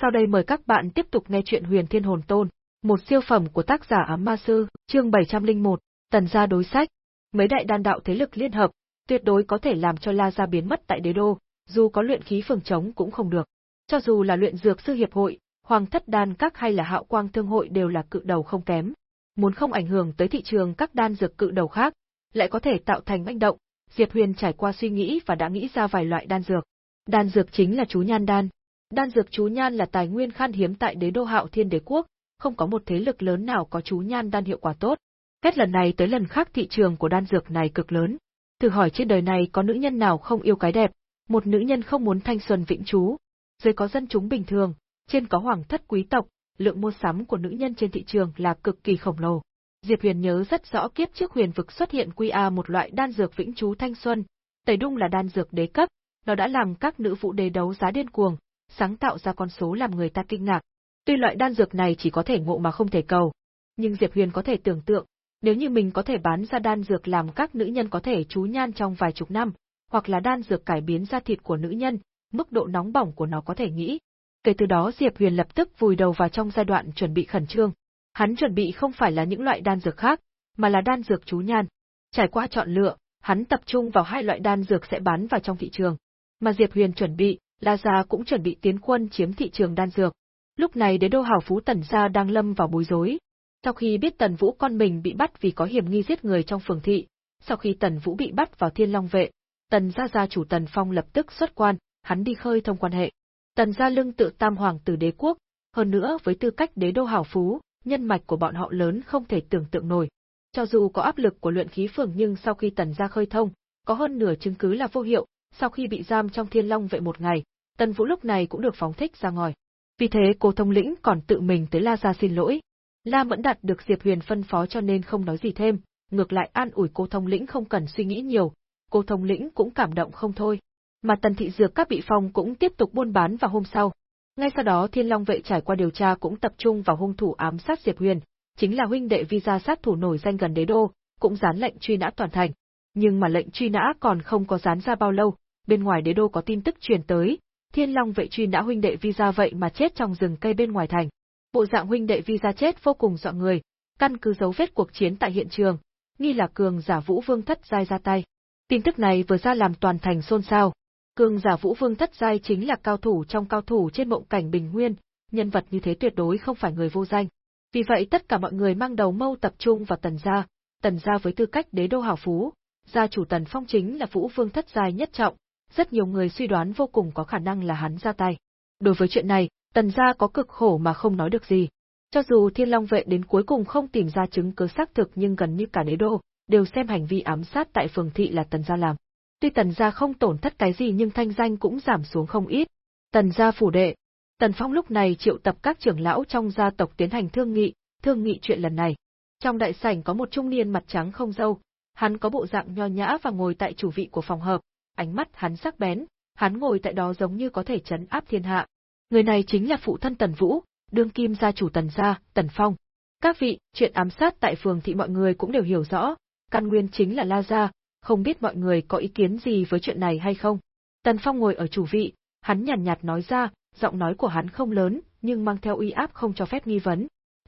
Sau đây mời các bạn tiếp tục nghe chuyện Huyền Thiên Hồn Tôn, một siêu phẩm của tác giả Ám Ma Sư, chương 701, Tần gia đối sách. Mấy đại đan đạo thế lực liên hợp, tuyệt đối có thể làm cho La gia biến mất tại đế đô, dù có luyện khí phường chống cũng không được. Cho dù là luyện dược sư hiệp hội, Hoàng thất đan các hay là Hạo Quang thương hội đều là cự đầu không kém. Muốn không ảnh hưởng tới thị trường các đan dược cự đầu khác, lại có thể tạo thành manh động, Diệp Huyền trải qua suy nghĩ và đã nghĩ ra vài loại đan dược. Đan dược chính là chú nhan đan, Đan dược chú nhan là tài nguyên khan hiếm tại đế đô hạo thiên đế quốc, không có một thế lực lớn nào có chú nhan đan hiệu quả tốt. Hết lần này tới lần khác thị trường của đan dược này cực lớn. Thử hỏi trên đời này có nữ nhân nào không yêu cái đẹp, một nữ nhân không muốn thanh xuân vĩnh trú. Dưới có dân chúng bình thường, trên có hoàng thất quý tộc, lượng mua sắm của nữ nhân trên thị trường là cực kỳ khổng lồ. Diệp Huyền nhớ rất rõ kiếp trước huyền vực xuất hiện quy a một loại đan dược vĩnh trú thanh xuân, tẩy đung là đan dược đế cấp, nó đã làm các nữ vụ đề đấu giá điên cuồng, sáng tạo ra con số làm người ta kinh ngạc. Tuy loại đan dược này chỉ có thể ngộ mà không thể cầu, nhưng Diệp Huyền có thể tưởng tượng, nếu như mình có thể bán ra đan dược làm các nữ nhân có thể chú nhan trong vài chục năm, hoặc là đan dược cải biến da thịt của nữ nhân, mức độ nóng bỏng của nó có thể nghĩ. Kể từ đó Diệp Huyền lập tức vùi đầu vào trong giai đoạn chuẩn bị khẩn trương. Hắn chuẩn bị không phải là những loại đan dược khác, mà là đan dược chú nhan. Trải qua chọn lựa, hắn tập trung vào hai loại đan dược sẽ bán vào trong thị trường. Mà Diệp Huyền chuẩn bị, La Gia cũng chuẩn bị tiến quân chiếm thị trường đan dược. Lúc này đế đô hào phú Tần Gia đang lâm vào bối rối. Sau khi biết Tần Vũ con mình bị bắt vì có hiểm nghi giết người trong phường thị, sau khi Tần Vũ bị bắt vào Thiên Long vệ, Tần Gia gia chủ Tần Phong lập tức xuất quan, hắn đi khơi thông quan hệ. Tần Gia lưng tự tam hoàng tử đế quốc, hơn nữa với tư cách đế đô hào phú, nhân mạch của bọn họ lớn không thể tưởng tượng nổi. Cho dù có áp lực của luyện khí phường nhưng sau khi Tần Gia khơi thông, có hơn nửa chứng cứ là vô hiệu, sau khi bị giam trong Thiên Long vệ một ngày, Tần Vũ lúc này cũng được phóng thích ra ngoài. Vì thế cô thông lĩnh còn tự mình tới La Gia xin lỗi. La Mẫn Đạt được Diệp Huyền phân phó cho nên không nói gì thêm, ngược lại an ủi cô thông lĩnh không cần suy nghĩ nhiều, cô thông lĩnh cũng cảm động không thôi. Mà Tần Thị Dược các bị phong cũng tiếp tục buôn bán vào hôm sau. Ngay sau đó Thiên Long vệ trải qua điều tra cũng tập trung vào hung thủ ám sát Diệp Huyền, chính là huynh đệ visa sát thủ nổi danh gần đế đô, cũng dán lệnh truy nã toàn thành. Nhưng mà lệnh truy nã còn không có dán ra bao lâu, bên ngoài đế đô có tin tức truyền tới, Thiên Long vệ truy nã huynh đệ Visa vậy mà chết trong rừng cây bên ngoài thành. Bộ dạng huynh đệ Visa chết vô cùng dọa người, căn cứ dấu vết cuộc chiến tại hiện trường, nghi là cường giả Vũ Vương thất giai ra tay. Tin tức này vừa ra làm toàn thành xôn xao. Cường giả Vũ Vương thất giai chính là cao thủ trong cao thủ trên mộng cảnh bình nguyên, nhân vật như thế tuyệt đối không phải người vô danh. Vì vậy tất cả mọi người mang đầu mâu tập trung vào Tần gia, Tần gia với tư cách đế đô hào phú, gia chủ Tần Phong chính là Vũ Vương thất giai nhất trọng, rất nhiều người suy đoán vô cùng có khả năng là hắn ra tay. Đối với chuyện này, tần gia có cực khổ mà không nói được gì. Cho dù thiên long vệ đến cuối cùng không tìm ra chứng cứ xác thực nhưng gần như cả đế đô, đều xem hành vi ám sát tại phường thị là tần gia làm. Tuy tần gia không tổn thất cái gì nhưng thanh danh cũng giảm xuống không ít. Tần gia phủ đệ. Tần Phong lúc này triệu tập các trưởng lão trong gia tộc tiến hành thương nghị, thương nghị chuyện lần này. Trong đại sảnh có một trung niên mặt trắng không râu, hắn có bộ dạng nho nhã và ngồi tại chủ vị của phòng hợp, ánh mắt hắn sắc bén, hắn ngồi tại đó giống như có thể chấn áp thiên hạ. Người này chính là phụ thân Tần Vũ, đương kim gia chủ Tần gia, Tần Phong. Các vị, chuyện ám sát tại phường thị mọi người cũng đều hiểu rõ, căn nguyên chính là La gia, không biết mọi người có ý kiến gì với chuyện này hay không. Tần Phong ngồi ở chủ vị, hắn nhàn nhạt, nhạt nói ra, giọng nói của hắn không lớn, nhưng mang theo uy áp không cho phép nghi vấn.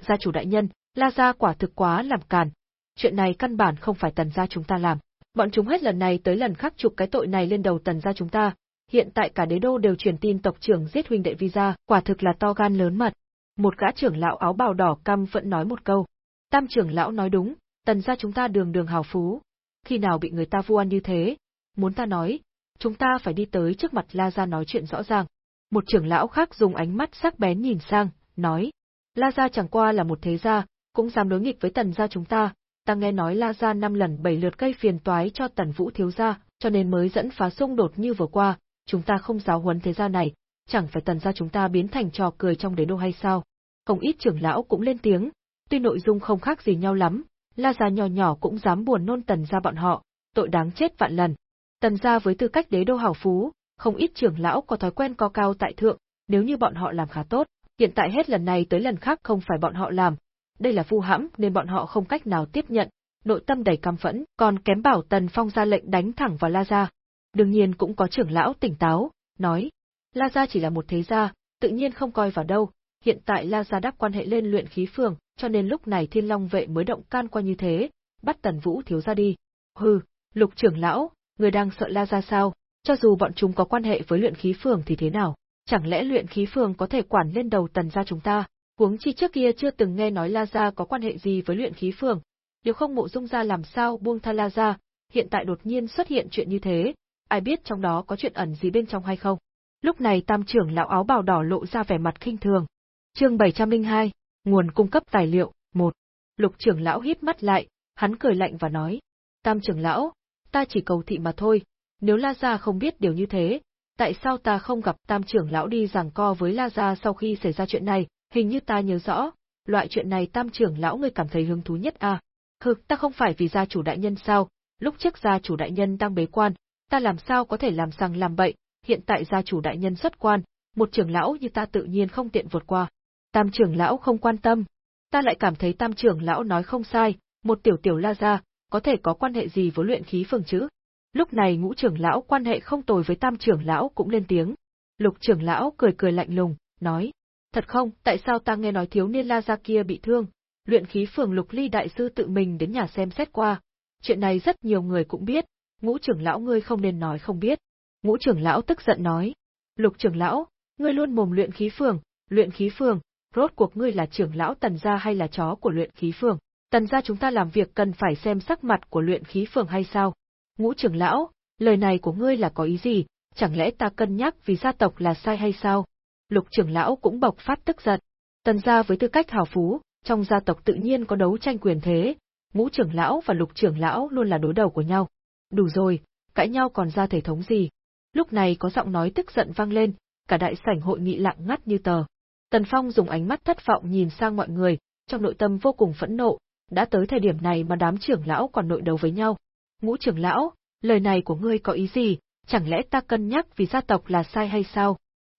Gia chủ đại nhân, La gia quả thực quá làm càn. Chuyện này căn bản không phải Tần gia chúng ta làm. Bọn chúng hết lần này tới lần khác chụp cái tội này lên đầu tần gia chúng ta, hiện tại cả đế đô đều truyền tin tộc trưởng giết huynh đệ vi gia, quả thực là to gan lớn mật. Một gã trưởng lão áo bào đỏ căm vẫn nói một câu. Tam trưởng lão nói đúng, tần gia chúng ta đường đường hào phú. Khi nào bị người ta vu oan như thế? Muốn ta nói, chúng ta phải đi tới trước mặt La Gia nói chuyện rõ ràng. Một trưởng lão khác dùng ánh mắt sắc bén nhìn sang, nói. La Gia chẳng qua là một thế gia, cũng dám đối nghịch với tần gia chúng ta, ta nghe nói La Gia năm lần bảy lượt gây phiền toái cho Tần Vũ thiếu gia, cho nên mới dẫn phá xung đột như vừa qua, chúng ta không giáo huấn thế gia này, chẳng phải Tần gia chúng ta biến thành trò cười trong đế đô hay sao? Không ít trưởng lão cũng lên tiếng, tuy nội dung không khác gì nhau lắm, La Gia nhỏ nhỏ cũng dám buồn nôn Tần gia bọn họ, tội đáng chết vạn lần. Tần gia với tư cách đế đô hào phú, không ít trưởng lão có thói quen co cao tại thượng, nếu như bọn họ làm khá tốt, hiện tại hết lần này tới lần khác không phải bọn họ làm, đây là vu hãm nên bọn họ không cách nào tiếp nhận, nội tâm đầy căm phẫn, còn kém bảo Tần Phong ra lệnh đánh thẳng vào La Gia. Đương nhiên cũng có trưởng lão tỉnh táo, nói, La Gia chỉ là một thế gia, tự nhiên không coi vào đâu, hiện tại La Gia đắp quan hệ lên luyện khí phường, cho nên lúc này Thiên Long vệ mới động can qua như thế, bắt Tần Vũ thiếu ra đi. Hừ, Lục trưởng lão, người đang sợ La Gia sao? Cho dù bọn chúng có quan hệ với luyện khí phường thì thế nào? Chẳng lẽ luyện khí phường có thể quản lên đầu Tần gia chúng ta? Huống chi trước kia chưa từng nghe nói La Gia có quan hệ gì với luyện khí phường. Nếu không mộ dung gia làm sao buông tha La Gia, hiện tại đột nhiên xuất hiện chuyện như thế, ai biết trong đó có chuyện ẩn gì bên trong hay không? Lúc này tam trưởng lão áo bào đỏ lộ ra vẻ mặt khinh thường. Chương 702, nguồn cung cấp tài liệu, 1. Lục trưởng lão híp mắt lại, hắn cười lạnh và nói: "Tam trưởng lão, ta chỉ cầu thị mà thôi, nếu La gia không biết điều như thế, tại sao ta không gặp Tam trưởng lão đi giằng co với La gia sau khi xảy ra chuyện này, hình như ta nhớ rõ, loại chuyện này Tam trưởng lão ngươi cảm thấy hứng thú nhất à? Hừ, ta không phải vì gia chủ đại nhân sao? Lúc trước gia chủ đại nhân đang bế quan, ta làm sao có thể làm sang làm bậy, hiện tại gia chủ đại nhân xuất quan, một trưởng lão như ta tự nhiên không tiện vượt qua. Tam trưởng lão không quan tâm, ta lại cảm thấy tam trưởng lão nói không sai, một tiểu tiểu la gia, có thể có quan hệ gì với luyện khí phường chứ? Lúc này ngũ trưởng lão quan hệ không tồi với tam trưởng lão cũng lên tiếng. Lục trưởng lão cười cười lạnh lùng, nói, thật không, tại sao ta nghe nói thiếu niên la gia kia bị thương, luyện khí phường lục ly đại sư tự mình đến nhà xem xét qua. Chuyện này rất nhiều người cũng biết, ngũ trưởng lão ngươi không nên nói không biết. Ngũ trưởng lão tức giận nói, lục trưởng lão, ngươi luôn mồm luyện khí phường, luyện khí phường, rốt cuộc ngươi là trưởng lão tần gia hay là chó của luyện khí phường? Tần gia chúng ta làm việc cần phải xem sắc mặt của luyện khí phường hay sao? Ngũ trưởng lão, lời này của ngươi là có ý gì, chẳng lẽ ta cân nhắc vì gia tộc là sai hay sao? Lục trưởng lão cũng bộc phát tức giận. Tần gia với tư cách hào phú, trong gia tộc tự nhiên có đấu tranh quyền thế, ngũ trưởng lão và lục trưởng lão luôn là đối đầu của nhau. Đủ rồi, cãi nhau còn ra thể thống gì? Lúc này có giọng nói tức giận vang lên, cả đại sảnh hội nghị lặng ngắt như tờ. Tần Phong dùng ánh mắt thất vọng nhìn sang mọi người, trong nội tâm vô cùng phẫn nộ, đã tới thời điểm này mà đám trưởng lão còn nội đấu với nhau. Ngũ trưởng lão, lời này của ngươi có ý gì, chẳng lẽ ta cân nhắc vì gia tộc là sai hay sao?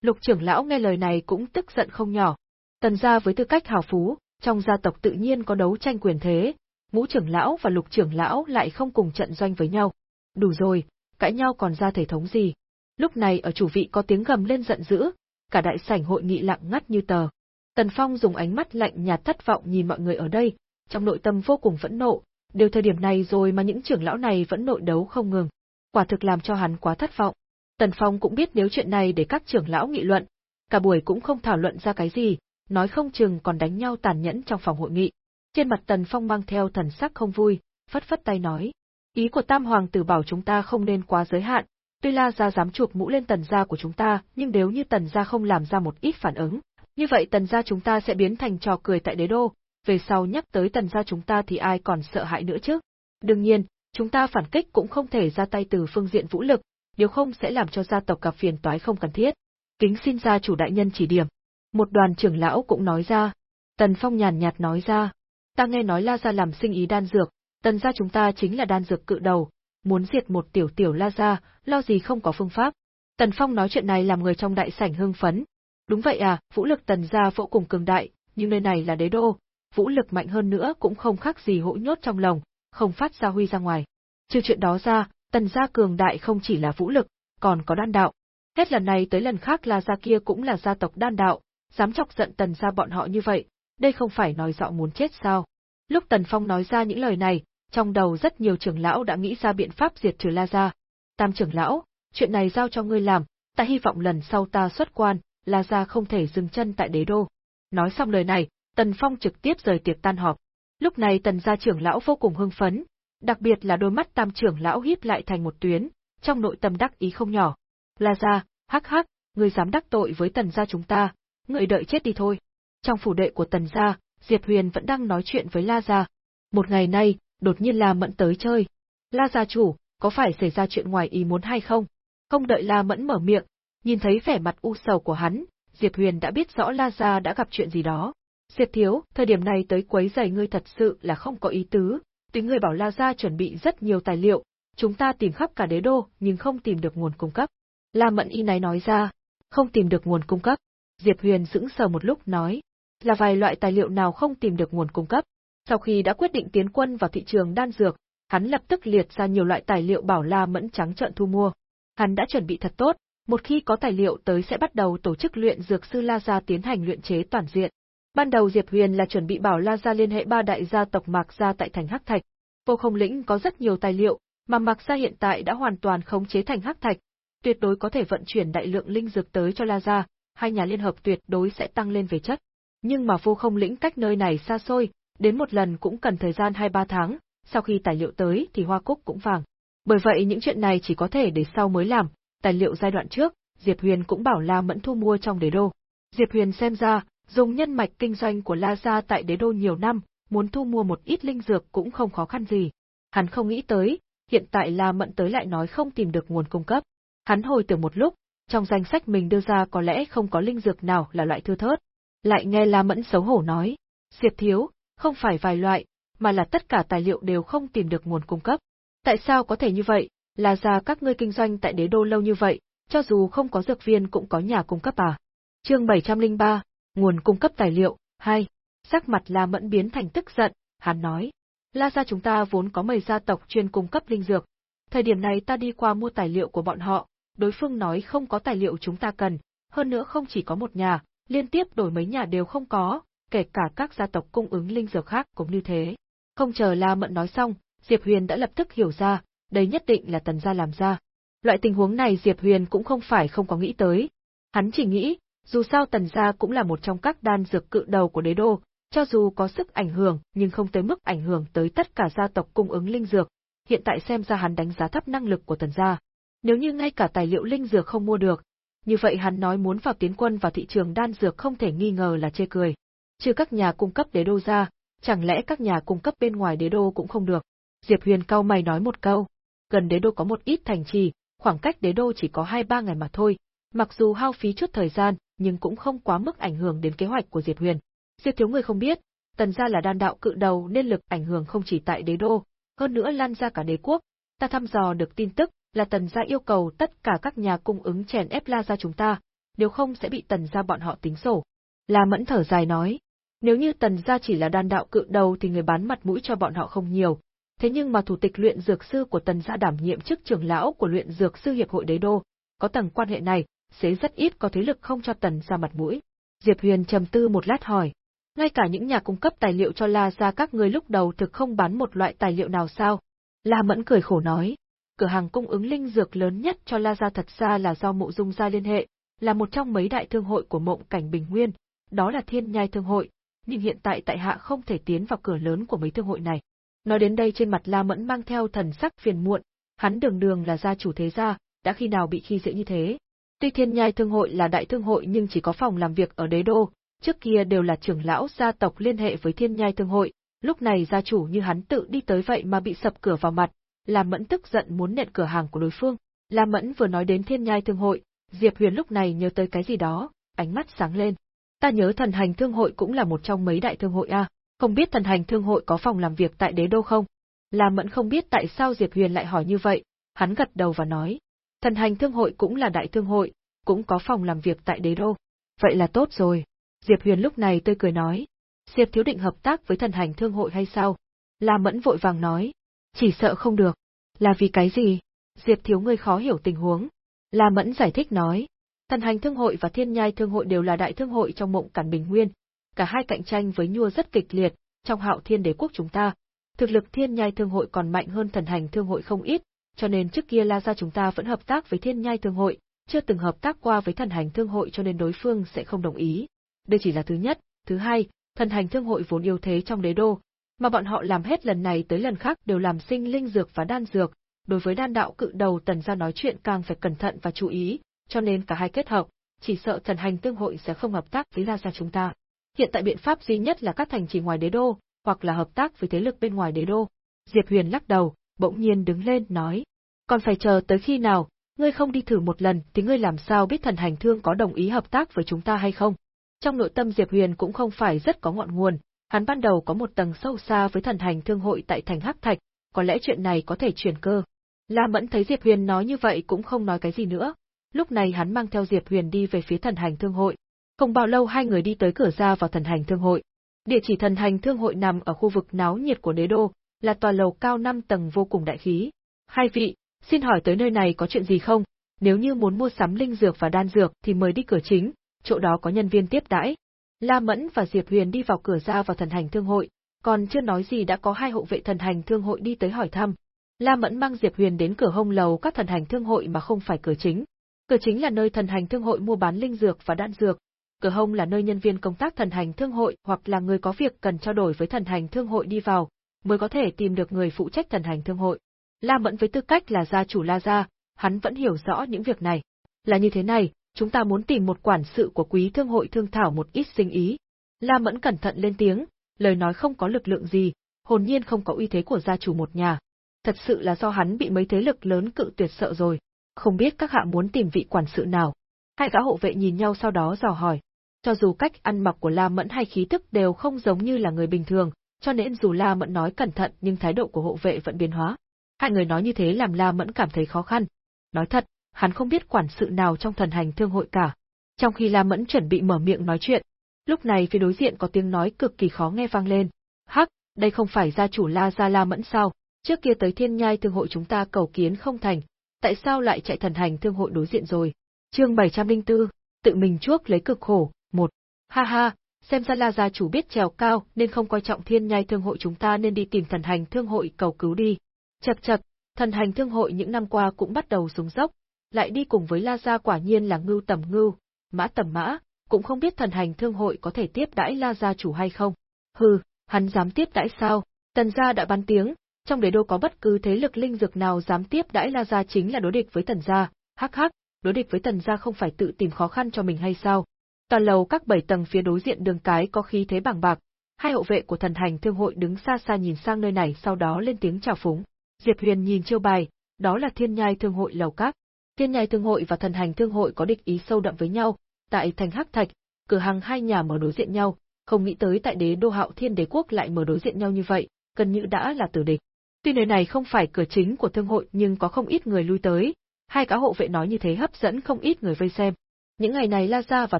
Lục trưởng lão nghe lời này cũng tức giận không nhỏ. Tần gia với tư cách hào phú, trong gia tộc tự nhiên có đấu tranh quyền thế, ngũ trưởng lão và lục trưởng lão lại không cùng trận doanh với nhau. Đủ rồi, cãi nhau còn ra thể thống gì. Lúc này ở chủ vị có tiếng gầm lên giận dữ, cả đại sảnh hội nghị lặng ngắt như tờ. Tần Phong dùng ánh mắt lạnh nhạt thất vọng nhìn mọi người ở đây, trong nội tâm vô cùng phẫn nộ, đều thời điểm này rồi mà những trưởng lão này vẫn nội đấu không ngừng. Quả thực làm cho hắn quá thất vọng. Tần Phong cũng biết nếu chuyện này để các trưởng lão nghị luận, cả buổi cũng không thảo luận ra cái gì, nói không chừng còn đánh nhau tàn nhẫn trong phòng hội nghị. Trên mặt Tần Phong mang theo thần sắc không vui, phất phất tay nói. Ý của Tam Hoàng tử bảo chúng ta không nên quá giới hạn, tuy La Gia dám chuộc mũ lên Tần Gia của chúng ta, nhưng nếu như Tần Gia không làm ra một ít phản ứng, như vậy Tần Gia chúng ta sẽ biến thành trò cười tại đế đô, về sau nhắc tới Tần Gia chúng ta thì ai còn sợ hãi nữa chứ. Đương nhiên, chúng ta phản kích cũng không thể ra tay từ phương diện vũ lực, nếu không sẽ làm cho gia tộc gặp phiền toái không cần thiết. Kính xin gia chủ đại nhân chỉ điểm. Một đoàn trưởng lão cũng nói ra. Tần Phong nhàn nhạt nói ra. Ta nghe nói La Gia làm sinh ý đan dược, Tần Gia chúng ta chính là đan dược cự đầu, muốn diệt một tiểu tiểu La Gia, lo gì không có phương pháp. Tần Phong nói chuyện này làm người trong đại sảnh hưng phấn. Đúng vậy à, vũ lực Tần Gia vô cùng cường đại, nhưng nơi này là đế đô, vũ lực mạnh hơn nữa cũng không khác gì hỗ nhốt trong lòng, không phát ra huy ra ngoài. Trừ chuyện đó ra, Tần gia cường đại không chỉ là vũ lực, còn có đan đạo. Hết lần này tới lần khác là gia kia cũng là gia tộc đan đạo, dám chọc giận Tần gia bọn họ như vậy, đây không phải nói rõ muốn chết sao? Lúc Tần Phong nói ra những lời này, trong đầu rất nhiều trưởng lão đã nghĩ ra biện pháp diệt trừ La gia. Tam trưởng lão, chuyện này giao cho ngươi làm, ta hy vọng lần sau ta xuất quan, La gia không thể dừng chân tại đế đô. Nói xong lời này, Tần Phong trực tiếp rời tiệc tan họp. Lúc này Tần gia trưởng lão vô cùng hưng phấn, đặc biệt là đôi mắt tam trưởng lão híp lại thành một tuyến, trong nội tâm đắc ý không nhỏ. La gia, hắc hắc, ngươi dám đắc tội với Tần gia chúng ta, ngươi đợi chết đi thôi. Trong phủ đệ của Tần gia, Diệp Huyền vẫn đang nói chuyện với La gia. Một ngày nay, đột nhiên La Mẫn tới chơi. La gia chủ, có phải xảy ra chuyện ngoài ý muốn hay không? Không đợi La Mẫn mở miệng, nhìn thấy vẻ mặt u sầu của hắn, Diệp Huyền đã biết rõ La gia đã gặp chuyện gì đó. Diệp thiếu, thời điểm này tới quấy giày ngươi thật sự là không có ý tứ, tuy người bảo La Gia chuẩn bị rất nhiều tài liệu, chúng ta tìm khắp cả đế đô nhưng không tìm được nguồn cung cấp. La Mẫn Y này nói ra, không tìm được nguồn cung cấp. Diệp Huyền sững sờ một lúc nói, là vài loại tài liệu nào không tìm được nguồn cung cấp. Sau khi đã quyết định tiến quân vào thị trường đan dược, hắn lập tức liệt ra nhiều loại tài liệu bảo La Mẫn trắng trợn thu mua. Hắn đã chuẩn bị thật tốt, Một khi có tài liệu tới sẽ bắt đầu tổ chức luyện dược sư La Gia tiến hành luyện chế toàn diện. Ban đầu Diệp Huyền là chuẩn bị bảo La Gia liên hệ ba đại gia tộc Mạc Gia tại thành Hắc Thạch. Vô không lĩnh có rất nhiều tài liệu, mà Mạc Gia hiện tại đã hoàn toàn khống chế thành Hắc Thạch, tuyệt đối có thể vận chuyển đại lượng linh dược tới cho La Gia, hai nhà liên hợp tuyệt đối sẽ tăng lên về chất. Nhưng mà vô không lĩnh cách nơi này xa xôi, đến một lần cũng cần thời gian 2-3 tháng, sau khi tài liệu tới thì hoa cúc cũng vàng. Bởi vậy những chuyện này chỉ có thể để sau mới làm, tài liệu giai đoạn trước, Diệp Huyền cũng bảo La Mẫn thu mua trong đế đô. Diệp Huyền xem ra, dùng nhân mạch kinh doanh của La Gia tại đế đô nhiều năm, muốn thu mua một ít linh dược cũng không khó khăn gì. Hắn không nghĩ tới, hiện tại La Mẫn tới lại nói không tìm được nguồn cung cấp. Hắn hồi tưởng một lúc, trong danh sách mình đưa ra có lẽ không có linh dược nào là loại thưa thớt. Lại nghe La Mẫn xấu hổ nói, Diệp Thiếu, không phải vài loại, mà là tất cả tài liệu đều không tìm được nguồn cung cấp. Tại sao có thể như vậy, là ra các ngươi kinh doanh tại đế đô lâu như vậy, cho dù không có dược viên cũng có nhà cung cấp à. Chương 703, nguồn cung cấp tài liệu, Hai, Sắc mặt La Mẫn biến thành tức giận, hắn nói. La gia chúng ta vốn có mấy gia tộc chuyên cung cấp linh dược. Thời điểm này ta đi qua mua tài liệu của bọn họ, đối phương nói không có tài liệu chúng ta cần, hơn nữa không chỉ có một nhà, liên tiếp đổi mấy nhà đều không có, kể cả các gia tộc cung ứng linh dược khác cũng như thế. Không chờ La Mẫn nói xong, Diệp Huyền đã lập tức hiểu ra, đây nhất định là tần gia làm ra. Loại tình huống này Diệp Huyền cũng không phải không có nghĩ tới. Hắn chỉ nghĩ, dù sao tần gia cũng là một trong các đan dược cự đầu của đế đô, cho dù có sức ảnh hưởng nhưng không tới mức ảnh hưởng tới tất cả gia tộc cung ứng linh dược, hiện tại xem ra hắn đánh giá thấp năng lực của tần gia. Nếu như ngay cả tài liệu linh dược không mua được, như vậy hắn nói muốn vào tiến quân vào thị trường đan dược không thể nghi ngờ là chê cười. Trừ các nhà cung cấp đế đô ra, chẳng lẽ các nhà cung cấp bên ngoài đế đô cũng không được. Diệp Huyền cao mày nói một câu, gần đế đô có một ít thành trì, khoảng cách đế đô chỉ có 2-3 ngày mà thôi, mặc dù hao phí chút thời gian, nhưng cũng không quá mức ảnh hưởng đến kế hoạch của Diệp Huyền. Diệp thiếu người không biết, tần gia là đan đạo cự đầu nên lực ảnh hưởng không chỉ tại đế đô, hơn nữa lan ra cả đế quốc. Ta thăm dò được tin tức là tần gia yêu cầu tất cả các nhà cung ứng chèn ép la ra chúng ta, nếu không sẽ bị tần gia bọn họ tính sổ. La Mẫn thở dài nói, nếu như tần gia chỉ là đan đạo cự đầu thì người bán mặt mũi cho bọn họ không nhiều, thế nhưng mà thủ tịch luyện dược sư của tần gia đảm nhiệm chức trưởng lão của luyện dược sư hiệp hội đế đô, có tầng quan hệ này, sẽ rất ít có thế lực không cho tần ra mặt mũi. Diệp Huyền trầm tư một lát hỏi, ngay cả những nhà cung cấp tài liệu cho La gia các người lúc đầu thực không bán một loại tài liệu nào sao? La Mẫn cười khổ nói, cửa hàng cung ứng linh dược lớn nhất cho La gia thật ra là do Mộ Dung gia liên hệ, là một trong mấy đại thương hội của Mộng Cảnh Bình Nguyên, đó là Thiên Nhai thương hội, nhưng hiện tại tại hạ không thể tiến vào cửa lớn của mấy thương hội này. Nói đến đây trên mặt La Mẫn mang theo thần sắc phiền muộn, hắn đường đường là gia chủ thế gia, đã khi nào bị khi dễ như thế. Tuy Thiên Nhai Thương hội là đại thương hội nhưng chỉ có phòng làm việc ở đế đô, trước kia đều là trưởng lão gia tộc liên hệ với Thiên Nhai Thương hội, lúc này gia chủ như hắn tự đi tới vậy mà bị sập cửa vào mặt, làm Mẫn tức giận muốn nện cửa hàng của đối phương. Lam Mẫn vừa nói đến Thiên Nhai Thương hội, Diệp Huyền lúc này nhớ tới cái gì đó, ánh mắt sáng lên. Ta nhớ thần hành thương hội cũng là một trong mấy đại thương hội a, không biết thần hành thương hội có phòng làm việc tại đế đô không? Lam Mẫn không biết tại sao Diệp Huyền lại hỏi như vậy, hắn gật đầu và nói. Thần hành thương hội cũng là đại thương hội, cũng có phòng làm việc tại đế đô. Vậy là tốt rồi. Diệp Huyền lúc này tươi cười nói. Diệp thiếu định hợp tác với thần hành thương hội hay sao? La Mẫn vội vàng nói. Chỉ sợ không được. Là vì cái gì? Diệp thiếu ngươi khó hiểu tình huống. La Mẫn giải thích nói. Thần hành thương hội và thiên nhai thương hội đều là đại thương hội trong mộng cản bình nguyên. Cả hai cạnh tranh với nhua rất kịch liệt, trong hạo thiên đế quốc chúng ta. Thực lực thiên nhai thương hội còn mạnh hơn thần hành thương hội không ít, cho nên trước kia La Gia chúng ta vẫn hợp tác với thiên nhai thương hội, chưa từng hợp tác qua với thần hành thương hội cho nên đối phương sẽ không đồng ý. Đây chỉ là thứ nhất, thứ hai, thần hành thương hội vốn yêu thế trong đế đô, mà bọn họ làm hết lần này tới lần khác đều làm sinh linh dược và đan dược, đối với đan đạo cự đầu tần gia nói chuyện càng phải cẩn thận và chú ý, cho nên cả hai kết hợp, chỉ sợ thần hành thương hội sẽ không hợp tác với La gia chúng ta. Hiện tại biện pháp duy nhất là các thành trì ngoài đế đô, hoặc là hợp tác với thế lực bên ngoài đế đô. Diệp Huyền lắc đầu, bỗng nhiên đứng lên nói, còn phải chờ tới khi nào, ngươi không đi thử một lần thì ngươi làm sao biết thần hành thương có đồng ý hợp tác với chúng ta hay không? Trong nội tâm Diệp Huyền cũng không phải rất có ngọn nguồn, hắn ban đầu có một tầng sâu xa với thần hành thương hội tại thành Hắc Thạch, có lẽ chuyện này có thể chuyển cơ. La Mẫn thấy Diệp Huyền nói như vậy cũng không nói cái gì nữa, lúc này hắn mang theo Diệp Huyền đi về phía thần hành thương hội. Không bao lâu hai người đi tới cửa ra vào thần hành thương hội. Địa chỉ thần hành thương hội nằm ở khu vực náo nhiệt của đế đô, là tòa lầu cao 5 tầng vô cùng đại khí. Hai vị, xin hỏi tới nơi này có chuyện gì không? Nếu như muốn mua sắm linh dược và đan dược thì mời đi cửa chính, chỗ đó có nhân viên tiếp đãi. La Mẫn và Diệp Huyền đi vào cửa ra vào thần hành thương hội, còn chưa nói gì đã có hai hộ vệ thần hành thương hội đi tới hỏi thăm. La Mẫn mang Diệp Huyền đến cửa hông lầu các thần hành thương hội mà không phải cửa chính. Cửa chính là nơi thần hành thương hội mua bán linh dược và đan dược, cửa hông là nơi nhân viên công tác thần hành thương hội hoặc là người có việc cần trao đổi với thần hành thương hội đi vào, mới có thể tìm được người phụ trách thần hành thương hội. La Mẫn với tư cách là gia chủ La Gia, hắn vẫn hiểu rõ những việc này. Là như thế này, chúng ta muốn tìm một quản sự của quý thương hội thương thảo một ít sinh ý. La Mẫn cẩn thận lên tiếng, lời nói không có lực lượng gì, hồn nhiên không có uy thế của gia chủ một nhà. Thật sự là do hắn bị mấy thế lực lớn cự tuyệt sợ rồi. Không biết các hạ muốn tìm vị quản sự nào. Hai gã hộ vệ nhìn nhau sau đó dò hỏi. Cho dù cách ăn mặc của La Mẫn hay khí tức đều không giống như là người bình thường, cho nên dù La Mẫn nói cẩn thận nhưng thái độ của hộ vệ vẫn biến hóa. Hai người nói như thế làm La Mẫn cảm thấy khó khăn. Nói thật, hắn không biết quản sự nào trong thần hành thương hội cả. Trong khi La Mẫn chuẩn bị mở miệng nói chuyện, lúc này phía đối diện có tiếng nói cực kỳ khó nghe vang lên. Hắc, đây không phải gia chủ La Gia La Mẫn sao, trước kia tới thiên nhai thương hội chúng ta cầu kiến không thành, tại sao lại chạy thần hành thương hội đối diện rồi? Chương 704, tự mình chuốc lấy cực khổ, một. Ha ha, xem ra La gia chủ biết trèo cao nên không coi trọng thiên nhai thương hội chúng ta nên đi tìm thần hành thương hội cầu cứu đi. Chật chật, thần hành thương hội những năm qua cũng bắt đầu xuống dốc, lại đi cùng với La gia quả nhiên là ngưu tầm ngưu, mã tầm mã, cũng không biết thần hành thương hội có thể tiếp đãi La gia chủ hay không. Hừ, hắn dám tiếp đãi sao? Tần gia đã bắn tiếng, trong đế đô có bất cứ thế lực linh dược nào dám tiếp đãi La gia chính là đối địch với Tần gia, hắc hắc, đối địch với Tần gia không phải tự tìm khó khăn cho mình hay sao? Toàn lầu các bảy tầng phía đối diện đường cái có khí thế bàng bạc, hai hậu vệ của thần hành thương hội đứng xa xa nhìn sang nơi này sau đó lên tiếng chào phúng. Diệp Huyền nhìn chiêu bài, đó là thiên nhai thương hội lầu các. Thiên nhai thương hội và thần hành thương hội có địch ý sâu đậm với nhau, tại thành Hắc Thạch, cửa hàng hai nhà mở đối diện nhau, không nghĩ tới tại đế đô hạo thiên đế quốc lại mở đối diện nhau như vậy, gần như đã là tử địch. Tuy nơi này không phải cửa chính của thương hội nhưng có không ít người lui tới, hai cá hộ vệ nói như thế hấp dẫn không ít người vây xem. Những ngày này La Gia và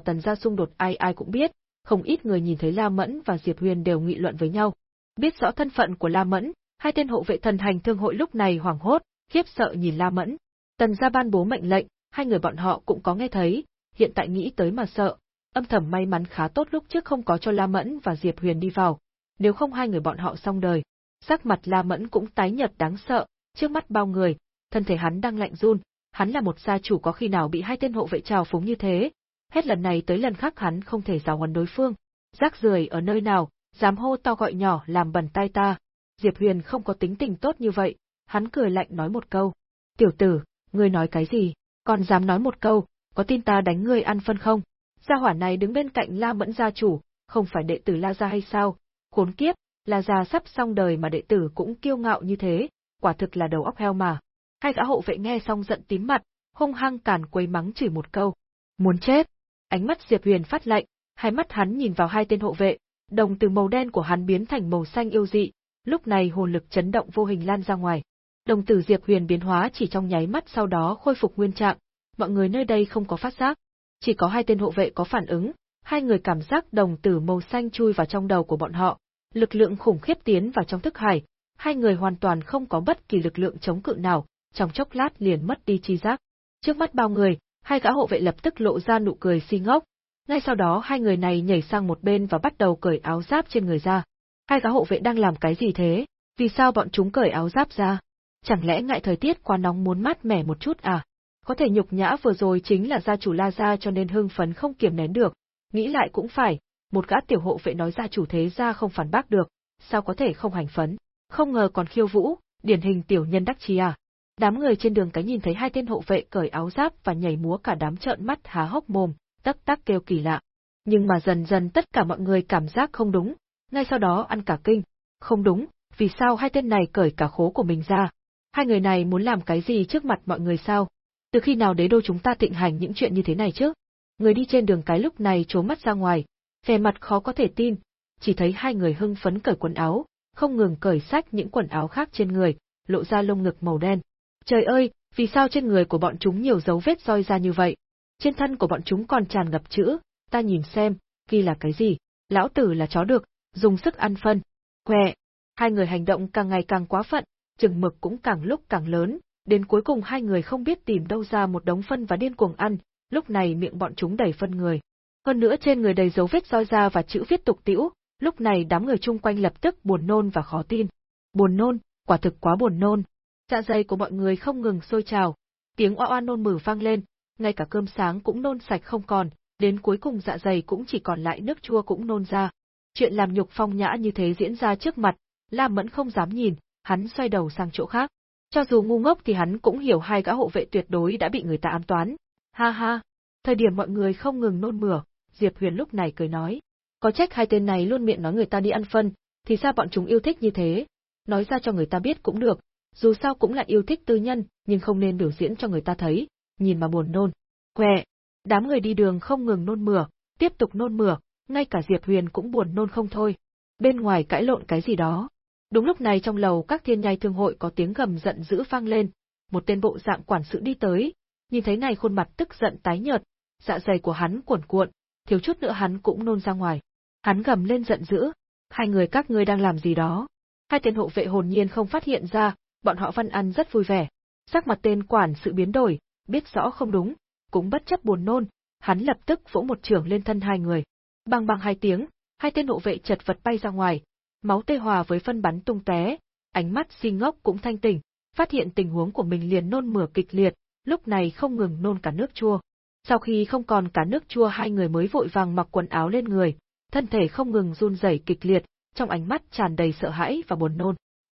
Tần Gia xung đột ai ai cũng biết, không ít người nhìn thấy La Mẫn và Diệp Huyền đều nghị luận với nhau. Biết rõ thân phận của La Mẫn, hai tên hộ vệ thần hành thương hội lúc này hoảng hốt, khiếp sợ nhìn La Mẫn. Tần Gia ban bố mệnh lệnh, hai người bọn họ cũng có nghe thấy, hiện tại nghĩ tới mà sợ. Âm thầm may mắn khá tốt lúc trước không có cho La Mẫn và Diệp Huyền đi vào, nếu không hai người bọn họ xong đời. Sắc mặt La Mẫn cũng tái nhợt đáng sợ, trước mắt bao người, thân thể hắn đang lạnh run, hắn là một gia chủ có khi nào bị hai tên hộ vệ trào phúng như thế, hết lần này tới lần khác hắn không thể giáo huấn đối phương. Rác rưởi ở nơi nào, dám hô to gọi nhỏ làm bẩn tai ta. Diệp Huyền không có tính tình tốt như vậy, hắn cười lạnh nói một câu. Tiểu tử, ngươi nói cái gì, còn dám nói một câu, có tin ta đánh ngươi ăn phân không? Gia hỏa này đứng bên cạnh La Mẫn gia chủ, không phải đệ tử La Gia hay sao? Khốn kiếp, La Gia sắp xong đời mà đệ tử cũng kiêu ngạo như thế, quả thực là đầu óc heo mà. Hai gã hộ vệ nghe xong giận tím mặt, hung hăng càn quấy mắng chửi một câu. Muốn chết! Ánh mắt Diệp Huyền phát lạnh, hai mắt hắn nhìn vào hai tên hộ vệ, đồng từ màu đen của hắn biến thành màu xanh yêu dị, lúc này hồn lực chấn động vô hình lan ra ngoài. Đồng tử Diệp Huyền biến hóa chỉ trong nháy mắt sau đó khôi phục nguyên trạng, mọi người nơi đây không có phát giác. Chỉ có hai tên hộ vệ có phản ứng, hai người cảm giác đồng tử màu xanh chui vào trong đầu của bọn họ, lực lượng khủng khiếp tiến vào trong thức hải, hai người hoàn toàn không có bất kỳ lực lượng chống cự nào, trong chốc lát liền mất đi chi giác. Trước mắt bao người, hai gã hộ vệ lập tức lộ ra nụ cười si ngốc. Ngay sau đó hai người này nhảy sang một bên và bắt đầu cởi áo giáp trên người ra. Hai gã hộ vệ đang làm cái gì thế? Vì sao bọn chúng cởi áo giáp ra? Chẳng lẽ ngại thời tiết quá nóng muốn mát mẻ một chút à? Có thể nhục nhã vừa rồi chính là gia chủ La Gia cho nên hưng phấn không kiềm nén được. Nghĩ lại cũng phải, một gã tiểu hộ vệ nói gia chủ thế gia không phản bác được, sao có thể không hành phấn? Không ngờ còn khiêu vũ, điển hình tiểu nhân đắc chi à? Đám người trên đường cái nhìn thấy hai tên hộ vệ cởi áo giáp và nhảy múa cả đám trợn mắt há hốc mồm, tắc tắc kêu kỳ lạ. Nhưng mà dần dần tất cả mọi người cảm giác không đúng, ngay sau đó ăn cả kinh. Không đúng, vì sao hai tên này cởi cả khố của mình ra? Hai người này muốn làm cái gì trước mặt mọi người sao? Từ khi nào đế đô chúng ta tịnh hành những chuyện như thế này chứ? Người đi trên đường cái lúc này trố mắt ra ngoài, vẻ mặt khó có thể tin, chỉ thấy hai người hưng phấn cởi quần áo, không ngừng cởi sách những quần áo khác trên người, lộ ra lông ngực màu đen. Trời ơi, vì sao trên người của bọn chúng nhiều dấu vết roi ra như vậy? Trên thân của bọn chúng còn tràn ngập chữ, ta nhìn xem, ghi là cái gì? Lão tử là chó được, dùng sức ăn phân. Quẹ! Hai người hành động càng ngày càng quá phận, chừng mực cũng càng lúc càng lớn, Đến cuối cùng hai người không biết tìm đâu ra một đống phân và điên cuồng ăn, lúc này miệng bọn chúng đầy phân người. Hơn nữa trên người đầy dấu vết roi ra và chữ viết tục tĩu, lúc này đám người chung quanh lập tức buồn nôn và khó tin. Buồn nôn, quả thực quá buồn nôn. Dạ dày của mọi người không ngừng sôi trào, tiếng oa oa nôn mửa vang lên, ngay cả cơm sáng cũng nôn sạch không còn, đến cuối cùng dạ dày cũng chỉ còn lại nước chua cũng nôn ra. Chuyện làm nhục phong nhã như thế diễn ra trước mặt, Lam Mẫn không dám nhìn, hắn xoay đầu sang chỗ khác. Cho dù ngu ngốc thì hắn cũng hiểu hai gã hộ vệ tuyệt đối đã bị người ta ám toán. Ha ha, thời điểm mọi người không ngừng nôn mửa, Diệp Huyền lúc này cười nói. Có trách hai tên này luôn miệng nói người ta đi ăn phân, thì sao bọn chúng yêu thích như thế? Nói ra cho người ta biết cũng được, dù sao cũng là yêu thích tư nhân, nhưng không nên biểu diễn cho người ta thấy, nhìn mà buồn nôn. Quẹ, đám người đi đường không ngừng nôn mửa, tiếp tục nôn mửa, ngay cả Diệp Huyền cũng buồn nôn không thôi. Bên ngoài cãi lộn cái gì đó. Đúng lúc này trong lầu các thiên nhai thương hội có tiếng gầm giận dữ vang lên, một tên bộ dạng quản sự đi tới, nhìn thấy này khuôn mặt tức giận tái nhợt, dạ dày của hắn cuộn cuộn, thiếu chút nữa hắn cũng nôn ra ngoài. Hắn gầm lên giận dữ, hai người các ngươi đang làm gì đó? Hai tên hộ vệ hồn nhiên không phát hiện ra, bọn họ văn ăn rất vui vẻ. Sắc mặt tên quản sự biến đổi, biết rõ không đúng, cũng bất chấp buồn nôn, hắn lập tức vỗ một trường lên thân hai người. Bằng bằng hai tiếng, hai tên hộ vệ chật vật bay ra ngoài, máu tê hòa với phân bắn tung té, ánh mắt si ngốc cũng thanh tỉnh, phát hiện tình huống của mình liền nôn mửa kịch liệt, lúc này không ngừng nôn cả nước chua. Sau khi không còn cả nước chua hai người mới vội vàng mặc quần áo lên người, thân thể không ngừng run rẩy kịch liệt, trong ánh mắt tràn đầy sợ hãi và buồn nôn.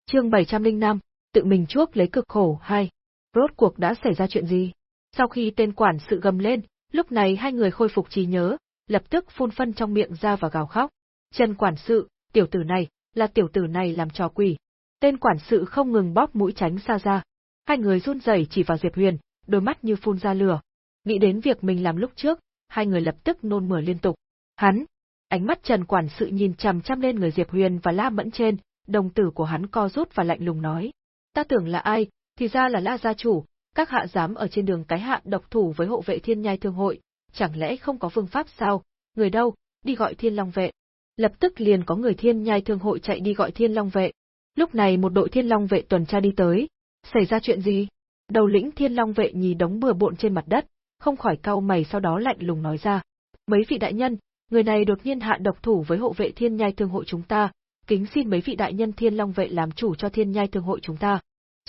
Chương 705, tự mình chuốc lấy cực khổ hay Rốt cuộc đã xảy ra chuyện gì? Sau khi tên quản sự gầm lên, lúc này hai người khôi phục trí nhớ, lập tức phun phân trong miệng ra và gào khóc. Trần quản sự, tiểu tử này, là tiểu tử này làm trò quỷ. Tên quản sự không ngừng bóp mũi tránh xa ra. Hai người run rẩy chỉ vào Diệp Huyền, đôi mắt như phun ra lửa. Nghĩ đến việc mình làm lúc trước, hai người lập tức nôn mửa liên tục. Hắn, ánh mắt Trần quản sự nhìn chằm chằm lên người Diệp Huyền và La Mẫn trên, đồng tử của hắn co rút và lạnh lùng nói: "Ta tưởng là ai, thì ra là La gia chủ, các hạ dám ở trên đường cái hạ độc thủ với hộ vệ Thiên Nhai Thương hội, chẳng lẽ không có phương pháp sao? Người đâu, đi gọi Thiên Long vệ." lập tức liền có người thiên nhai thương hội chạy đi gọi thiên long vệ. Lúc này một đội thiên long vệ tuần tra đi tới. Xảy ra chuyện gì? Đầu lĩnh thiên long vệ nhì đống bừa bộn trên mặt đất, không khỏi cau mày sau đó lạnh lùng nói ra. Mấy vị đại nhân, người này đột nhiên hạ độc thủ với hộ vệ thiên nhai thương hội chúng ta, kính xin mấy vị đại nhân thiên long vệ làm chủ cho thiên nhai thương hội chúng ta.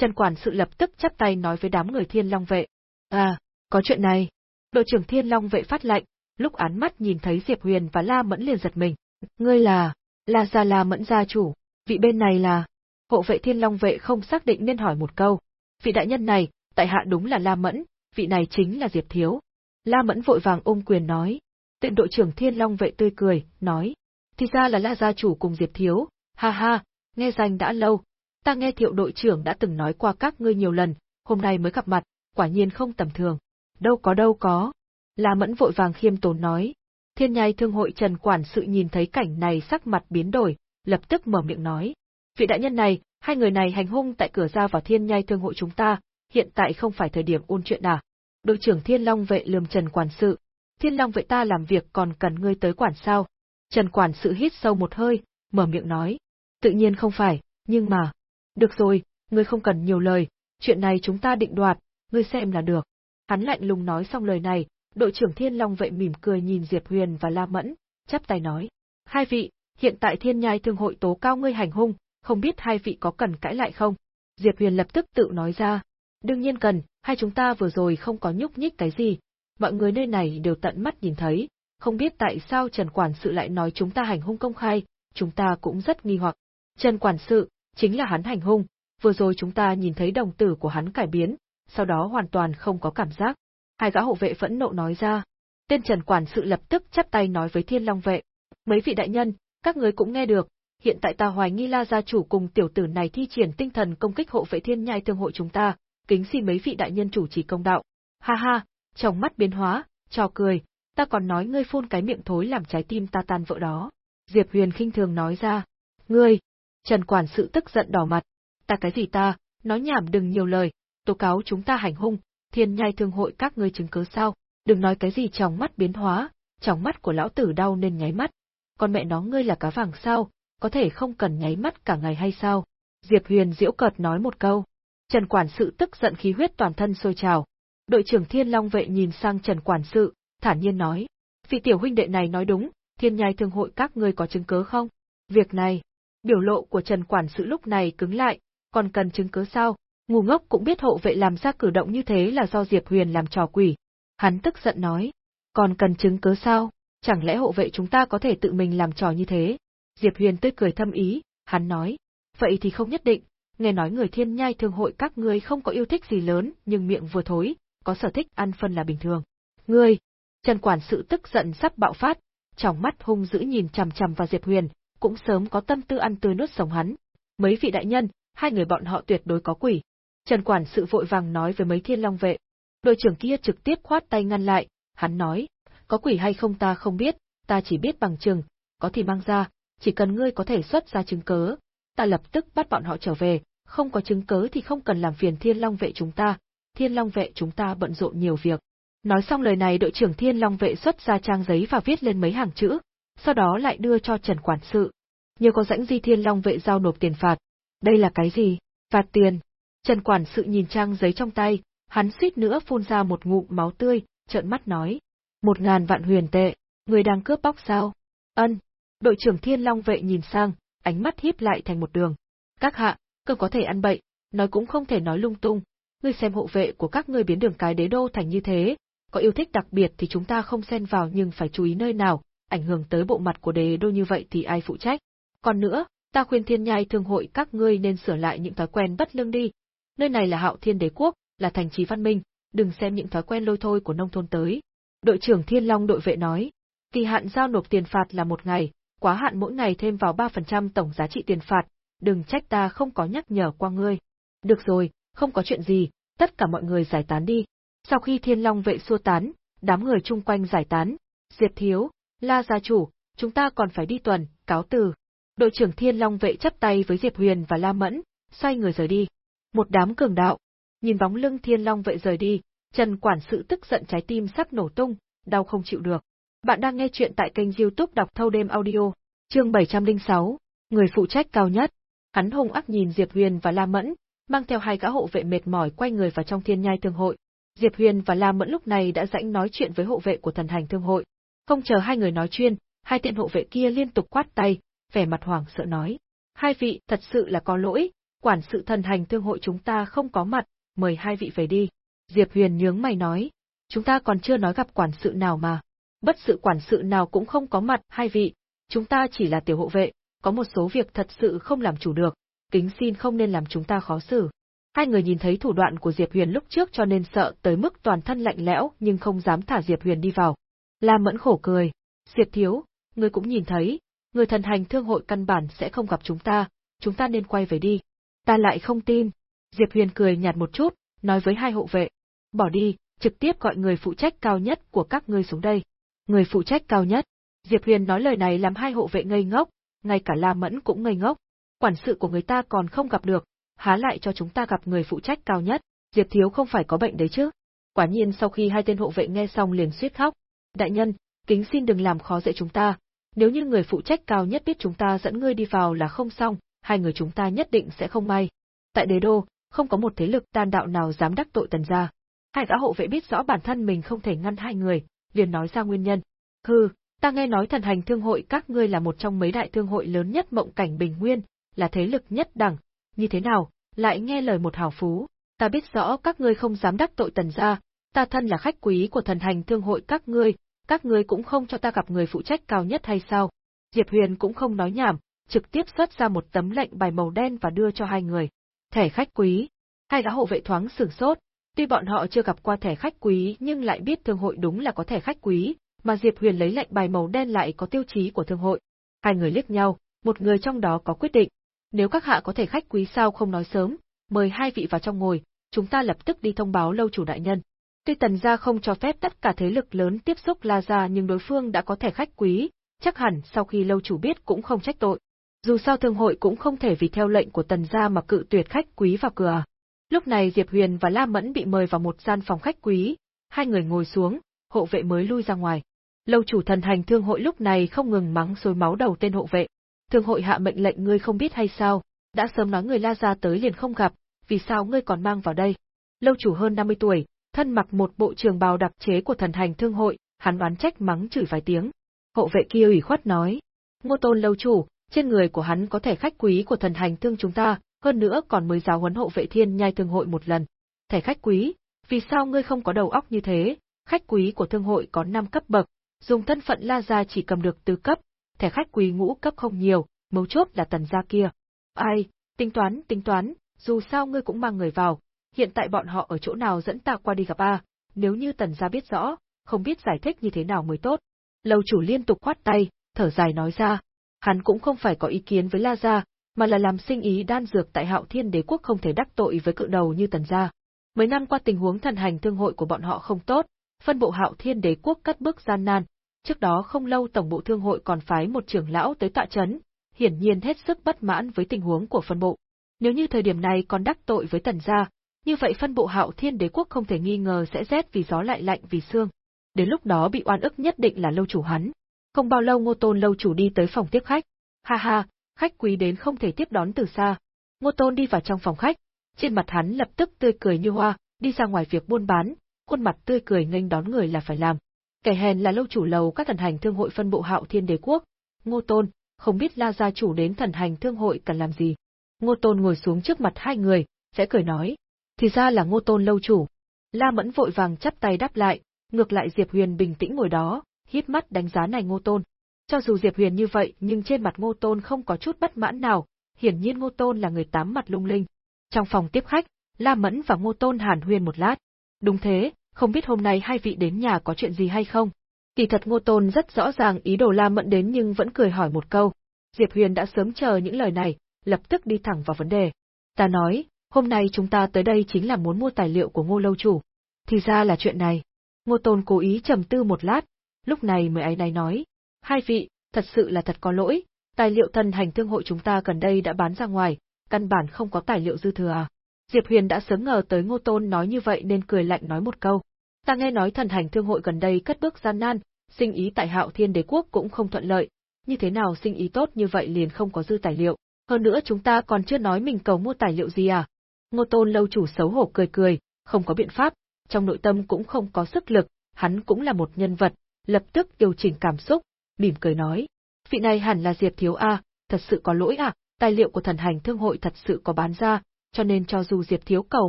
Trần quản sự lập tức chắp tay nói với đám người thiên long vệ. À, có chuyện này. Đội trưởng thiên long vệ phát lệnh, lúc án mắt nhìn thấy Diệp Huyền và La Mẫn liền giật mình. Ngươi là, là Gia La Mẫn gia chủ, vị bên này là, hộ vệ thiên long vệ không xác định nên hỏi một câu. Vị đại nhân này, tại hạ đúng là La Mẫn, vị này chính là Diệp Thiếu. La Mẫn vội vàng ôm quyền nói. Tiện đội trưởng thiên long vệ tươi cười, nói. Thì ra là La gia chủ cùng Diệp Thiếu, ha ha, nghe danh đã lâu. Ta nghe thiệu đội trưởng đã từng nói qua các ngươi nhiều lần, hôm nay mới gặp mặt, quả nhiên không tầm thường. Đâu có đâu có. La Mẫn vội vàng khiêm tốn nói. Thiên nhai thương hội Trần Quản sự nhìn thấy cảnh này sắc mặt biến đổi, lập tức mở miệng nói. Vị đại nhân này, hai người này hành hung tại cửa ra vào thiên nhai thương hội chúng ta, hiện tại không phải thời điểm ôn chuyện à. Đội trưởng Thiên Long vệ lườm Trần Quản sự. Thiên Long vệ ta làm việc còn cần ngươi tới quản sao? Trần Quản sự hít sâu một hơi, mở miệng nói. Tự nhiên không phải, nhưng mà... Được rồi, ngươi không cần nhiều lời, chuyện này chúng ta định đoạt, ngươi xem là được. Hắn lạnh lùng nói xong lời này, Đội trưởng Thiên Long vệ mỉm cười nhìn Diệp Huyền và La Mẫn, chắp tay nói. Hai vị, hiện tại Thiên Nhai Thương hội tố cao ngươi hành hung, không biết hai vị có cần cãi lại không? Diệp Huyền lập tức tự nói ra. Đương nhiên cần, hai chúng ta vừa rồi không có nhúc nhích cái gì. Mọi người nơi này đều tận mắt nhìn thấy, không biết tại sao Trần Quản sự lại nói chúng ta hành hung công khai, chúng ta cũng rất nghi hoặc. Trần Quản sự, chính là hắn hành hung, vừa rồi chúng ta nhìn thấy đồng tử của hắn cải biến, sau đó hoàn toàn không có cảm giác. Hai gã hộ vệ phẫn nộ nói ra. Tên Trần quản sự lập tức chắp tay nói với Thiên Long vệ. Mấy vị đại nhân, các người cũng nghe được, hiện tại ta hoài nghi La gia chủ cùng tiểu tử này thi triển tinh thần công kích hộ vệ thiên nhai thương hội chúng ta, kính xin mấy vị đại nhân chủ trì công đạo. Ha ha, trong mắt biến hóa, trò cười, ta còn nói ngươi phun cái miệng thối làm trái tim ta tan vỡ đó. Diệp Huyền khinh thường nói ra. Ngươi! Trần quản sự tức giận đỏ mặt. Ta cái gì ta, nói nhảm đừng nhiều lời, tố cáo chúng ta hành hung, thiên nhai thương hội các ngươi chứng cứ sao, đừng nói cái gì trong mắt biến hóa, trong mắt của lão tử đau nên nháy mắt. Con mẹ nó ngươi là cá vàng sao, có thể không cần nháy mắt cả ngày hay sao? Diệp Huyền diễu cợt nói một câu. Trần quản sự tức giận khí huyết toàn thân sôi trào. Đội trưởng Thiên Long vệ nhìn sang Trần quản sự, thản nhiên nói: "Vị tiểu huynh đệ này nói đúng, Thiên Nhai thương hội các ngươi có chứng cứ không?" Việc này, biểu lộ của Trần quản sự lúc này cứng lại, còn cần chứng cứ sao? Ngu ngốc cũng biết hộ vệ làm ra cử động như thế là do Diệp Huyền làm trò quỷ. Hắn tức giận nói, còn cần chứng cứ sao? Chẳng lẽ hộ vệ chúng ta có thể tự mình làm trò như thế? Diệp Huyền tươi cười thâm ý, hắn nói, vậy thì không nhất định, nghe nói người thiên nhai thương hội các ngươi không có yêu thích gì lớn, nhưng miệng vừa thối, có sở thích ăn phân là bình thường. Ngươi, Trần quản sự tức giận sắp bạo phát, trong mắt hung dữ nhìn chằm chằm vào Diệp Huyền, cũng sớm có tâm tư ăn tươi nuốt sống hắn. Mấy vị đại nhân, hai người bọn họ tuyệt đối có quỷ. Trần quản sự vội vàng nói với mấy thiên long vệ. Đội trưởng kia trực tiếp khoát tay ngăn lại, hắn nói, có quỷ hay không ta không biết, ta chỉ biết bằng chứng, có thì mang ra, chỉ cần ngươi có thể xuất ra chứng cớ, ta lập tức bắt bọn họ trở về, không có chứng cớ thì không cần làm phiền thiên long vệ chúng ta, thiên long vệ chúng ta bận rộn nhiều việc. Nói xong lời này đội trưởng thiên long vệ xuất ra trang giấy và viết lên mấy hàng chữ, sau đó lại đưa cho Trần Quản sự. nhờ có rãnh di thiên long vệ giao nộp tiền phạt. Đây là cái gì? Phạt tiền. Trần Quản sự nhìn trang giấy trong tay, hắn suýt nữa phun ra một ngụm máu tươi, trợn mắt nói. Một ngàn vạn huyền tệ, người đang cướp bóc sao? Ân. Đội trưởng thiên long vệ nhìn sang, ánh mắt híp lại thành một đường. Các hạ, cơ có thể ăn bậy, nói cũng không thể nói lung tung. Ngươi xem hộ vệ của các ngươi biến đường cái đế đô thành như thế, có yêu thích đặc biệt thì chúng ta không xen vào nhưng phải chú ý nơi nào, ảnh hưởng tới bộ mặt của đế đô như vậy thì ai phụ trách. Còn nữa, ta khuyên thiên nhai thương hội các ngươi nên sửa lại những thói quen bất lương đi. Nơi này là hạo thiên đế quốc, là thành trì văn minh, đừng xem những thói quen lôi thôi của nông thôn tới. Đội trưởng Thiên Long đội vệ nói, kỳ hạn giao nộp tiền phạt là một ngày, quá hạn mỗi ngày thêm vào 3% tổng giá trị tiền phạt, đừng trách ta không có nhắc nhở qua ngươi. Được rồi, không có chuyện gì, tất cả mọi người giải tán đi. Sau khi Thiên Long vệ xua tán, đám người chung quanh giải tán, Diệp Thiếu, La gia chủ, chúng ta còn phải đi tuần, cáo từ. Đội trưởng Thiên Long vệ chắp tay với Diệp Huyền và La Mẫn, xoay người rời đi. Một đám cường đạo. Nhìn bóng lưng Thiên Long vệ rời đi, Trần quản sự tức giận trái tim sắp nổ tung, đau không chịu được. Bạn đang nghe chuyện tại kênh youtube đọc thâu đêm audio, chương 706, người phụ trách cao nhất. Hắn hung ác nhìn Diệp Huyền và La Mẫn, mang theo hai gã hộ vệ mệt mỏi quay người vào trong thiên nhai thương hội. Diệp Huyền và La Mẫn lúc này đã rãnh nói chuyện với hộ vệ của thần hành thương hội. Không chờ hai người nói chuyên, hai tiện hộ vệ kia liên tục quát tay, vẻ mặt hoảng sợ nói. Hai vị, thật sự là có lỗi, quản sự thần hành thương hội chúng ta không có mặt, mời hai vị về đi. Diệp Huyền nhướng mày nói, chúng ta còn chưa nói gặp quản sự nào mà. Bất sự quản sự nào cũng không có mặt, hai vị, chúng ta chỉ là tiểu hộ vệ, có một số việc thật sự không làm chủ được, kính xin không nên làm chúng ta khó xử. Hai người nhìn thấy thủ đoạn của Diệp Huyền lúc trước cho nên sợ tới mức toàn thân lạnh lẽo nhưng không dám thả Diệp Huyền đi vào. La Mẫn khổ cười, Diệp Thiếu, ngươi cũng nhìn thấy, người thần hành thương hội căn bản sẽ không gặp chúng ta, chúng ta nên quay về đi. Ta lại không tin. Diệp Huyền cười nhạt một chút, nói với hai hộ vệ, bỏ đi, trực tiếp gọi người phụ trách cao nhất của các ngươi xuống đây. Người phụ trách cao nhất. Diệp Huyền nói lời này làm hai hộ vệ ngây ngốc, ngay cả La Mẫn cũng ngây ngốc. Quản sự của người ta còn không gặp được, há lại cho chúng ta gặp người phụ trách cao nhất, Diệp Thiếu không phải có bệnh đấy chứ. Quả nhiên sau khi hai tên hộ vệ nghe xong liền suýt khóc. Đại nhân, kính xin đừng làm khó dễ chúng ta. Nếu như người phụ trách cao nhất biết chúng ta dẫn ngươi đi vào là không xong, hai người chúng ta nhất định sẽ không may. Tại đế đô, không có một thế lực tan đạo nào dám đắc tội tần gia. Hai gã hộ vệ biết rõ bản thân mình không thể ngăn hai người, liền nói ra nguyên nhân. Hừ, ta nghe nói thần hành thương hội các ngươi là một trong mấy đại thương hội lớn nhất mộng cảnh bình nguyên, là thế lực nhất đẳng. Như thế nào, lại nghe lời một hào phú, ta biết rõ các ngươi không dám đắc tội tần gia, ta thân là khách quý của thần hành thương hội các ngươi, các ngươi cũng không cho ta gặp người phụ trách cao nhất hay sao? Diệp Huyền cũng không nói nhảm, trực tiếp xuất ra một tấm lệnh bài màu đen và đưa cho hai người. Thẻ khách quý. Hai gã hộ vệ thoáng sửng sốt, tuy bọn họ chưa gặp qua thẻ khách quý nhưng lại biết thương hội đúng là có thẻ khách quý, mà Diệp Huyền lấy lệnh bài màu đen lại có tiêu chí của thương hội. Hai người liếc nhau, một người trong đó có quyết định. Nếu các hạ có thể khách quý sao không nói sớm, mời hai vị vào trong ngồi, chúng ta lập tức đi thông báo lâu chủ đại nhân. Tuy tần gia không cho phép tất cả thế lực lớn tiếp xúc La gia nhưng đối phương đã có thể khách quý, chắc hẳn sau khi lâu chủ biết cũng không trách tội. Dù sao thương hội cũng không thể vì theo lệnh của tần gia mà cự tuyệt khách quý vào cửa. Lúc này Diệp Huyền và La Mẫn bị mời vào một gian phòng khách quý, hai người ngồi xuống, hộ vệ mới lui ra ngoài. Lâu chủ thần hành thương hội lúc này không ngừng mắng xối máu đầu tên hộ vệ. Thương hội hạ mệnh lệnh ngươi không biết hay sao, đã sớm nói người La gia tới liền không gặp, vì sao ngươi còn mang vào đây? Lâu chủ hơn 50 tuổi, thân mặc một bộ trường bào đặc chế của thần hành thương hội, hắn đoán trách mắng chửi vài tiếng. Hộ vệ kia ủy khuất nói, Ngô Tôn lâu chủ, trên người của hắn có thể khách quý của thần hành thương chúng ta, hơn nữa còn mới giáo huấn hộ vệ thiên nhai thương hội một lần. Thẻ khách quý, vì sao ngươi không có đầu óc như thế? Khách quý của thương hội có 5 cấp bậc, dùng thân phận La Gia chỉ cầm được tứ cấp, thẻ khách quý ngũ cấp không nhiều, mấu chốt là tần gia kia. Ai, tính toán, tính toán, dù sao ngươi cũng mang người vào, hiện tại bọn họ ở chỗ nào dẫn ta qua đi gặp A, nếu như tần gia biết rõ, không biết giải thích như thế nào mới tốt. Lâu chủ liên tục khoát tay, thở dài nói ra, hắn cũng không phải có ý kiến với La Gia, mà là làm sinh ý đan dược tại hạo thiên đế quốc không thể đắc tội với cự đầu như tần gia. Mấy năm qua tình huống thần hành thương hội của bọn họ không tốt, phân bộ hạo thiên đế quốc cắt bước gian nan, trước đó không lâu tổng bộ thương hội còn phái một trưởng lão tới tọa chấn, hiển nhiên hết sức bất mãn với tình huống của phân bộ. Nếu như thời điểm này còn đắc tội với tần gia, như vậy phân bộ hạo thiên đế quốc không thể nghi ngờ sẽ rét vì gió lại lạnh vì xương. Đến lúc đó bị oan ức nhất định là lâu chủ hắn. Không bao lâu ngô tôn lâu chủ đi tới phòng tiếp khách. Ha ha, khách quý đến không thể tiếp đón từ xa. Ngô tôn đi vào trong phòng khách, trên mặt hắn lập tức tươi cười như hoa, đi ra ngoài việc buôn bán, khuôn mặt tươi cười nghênh đón người là phải làm. Kẻ hèn là lâu chủ lầu các thần hành thương hội phân bộ hạo thiên đế quốc. Ngô tôn, không biết la gia chủ đến thần hành thương hội cần làm gì. Ngô tôn ngồi xuống trước mặt hai người, sẽ cười nói, thì ra là ngô tôn lâu chủ. La Mẫn vội vàng chắp tay đáp lại, ngược lại Diệp Huyền bình tĩnh ngồi đó, hít mắt đánh giá này ngô tôn. Cho dù Diệp Huyền như vậy nhưng trên mặt ngô tôn không có chút bất mãn nào, hiển nhiên ngô tôn là người tám mặt lung linh. Trong phòng tiếp khách, La Mẫn và ngô tôn hàn huyên một lát. Đúng thế, không biết hôm nay hai vị đến nhà có chuyện gì hay không? Kỳ thật ngô tôn rất rõ ràng ý đồ La Mẫn đến nhưng vẫn cười hỏi một câu. Diệp Huyền đã sớm chờ những lời này, lập tức đi thẳng vào vấn đề. Ta nói, hôm nay chúng ta tới đây chính là muốn mua tài liệu của ngô lâu chủ. Thì ra là chuyện này. Ngô Tôn cố ý trầm tư một lát, lúc này mới ấy này nói. Hai vị, thật sự là thật có lỗi, tài liệu thần hành thương hội chúng ta gần đây đã bán ra ngoài, căn bản không có tài liệu dư thừa à. Diệp Huyền đã sớm ngờ tới Ngô Tôn nói như vậy nên cười lạnh nói một câu. Ta nghe nói thần hành thương hội gần đây cất bước gian nan, sinh ý tại hạo thiên đế quốc cũng không thuận lợi, như thế nào sinh ý tốt như vậy liền không có dư tài liệu, hơn nữa chúng ta còn chưa nói mình cầu mua tài liệu gì à. Ngô Tôn lâu chủ xấu hổ cười cười, không có biện pháp, trong nội tâm cũng không có sức lực, hắn cũng là một nhân vật, lập tức điều chỉnh cảm xúc, mỉm cười nói. Vị này hẳn là Diệp Thiếu A, thật sự có lỗi à, tài liệu của thần hành thương hội thật sự có bán ra, cho nên cho dù Diệp Thiếu cầu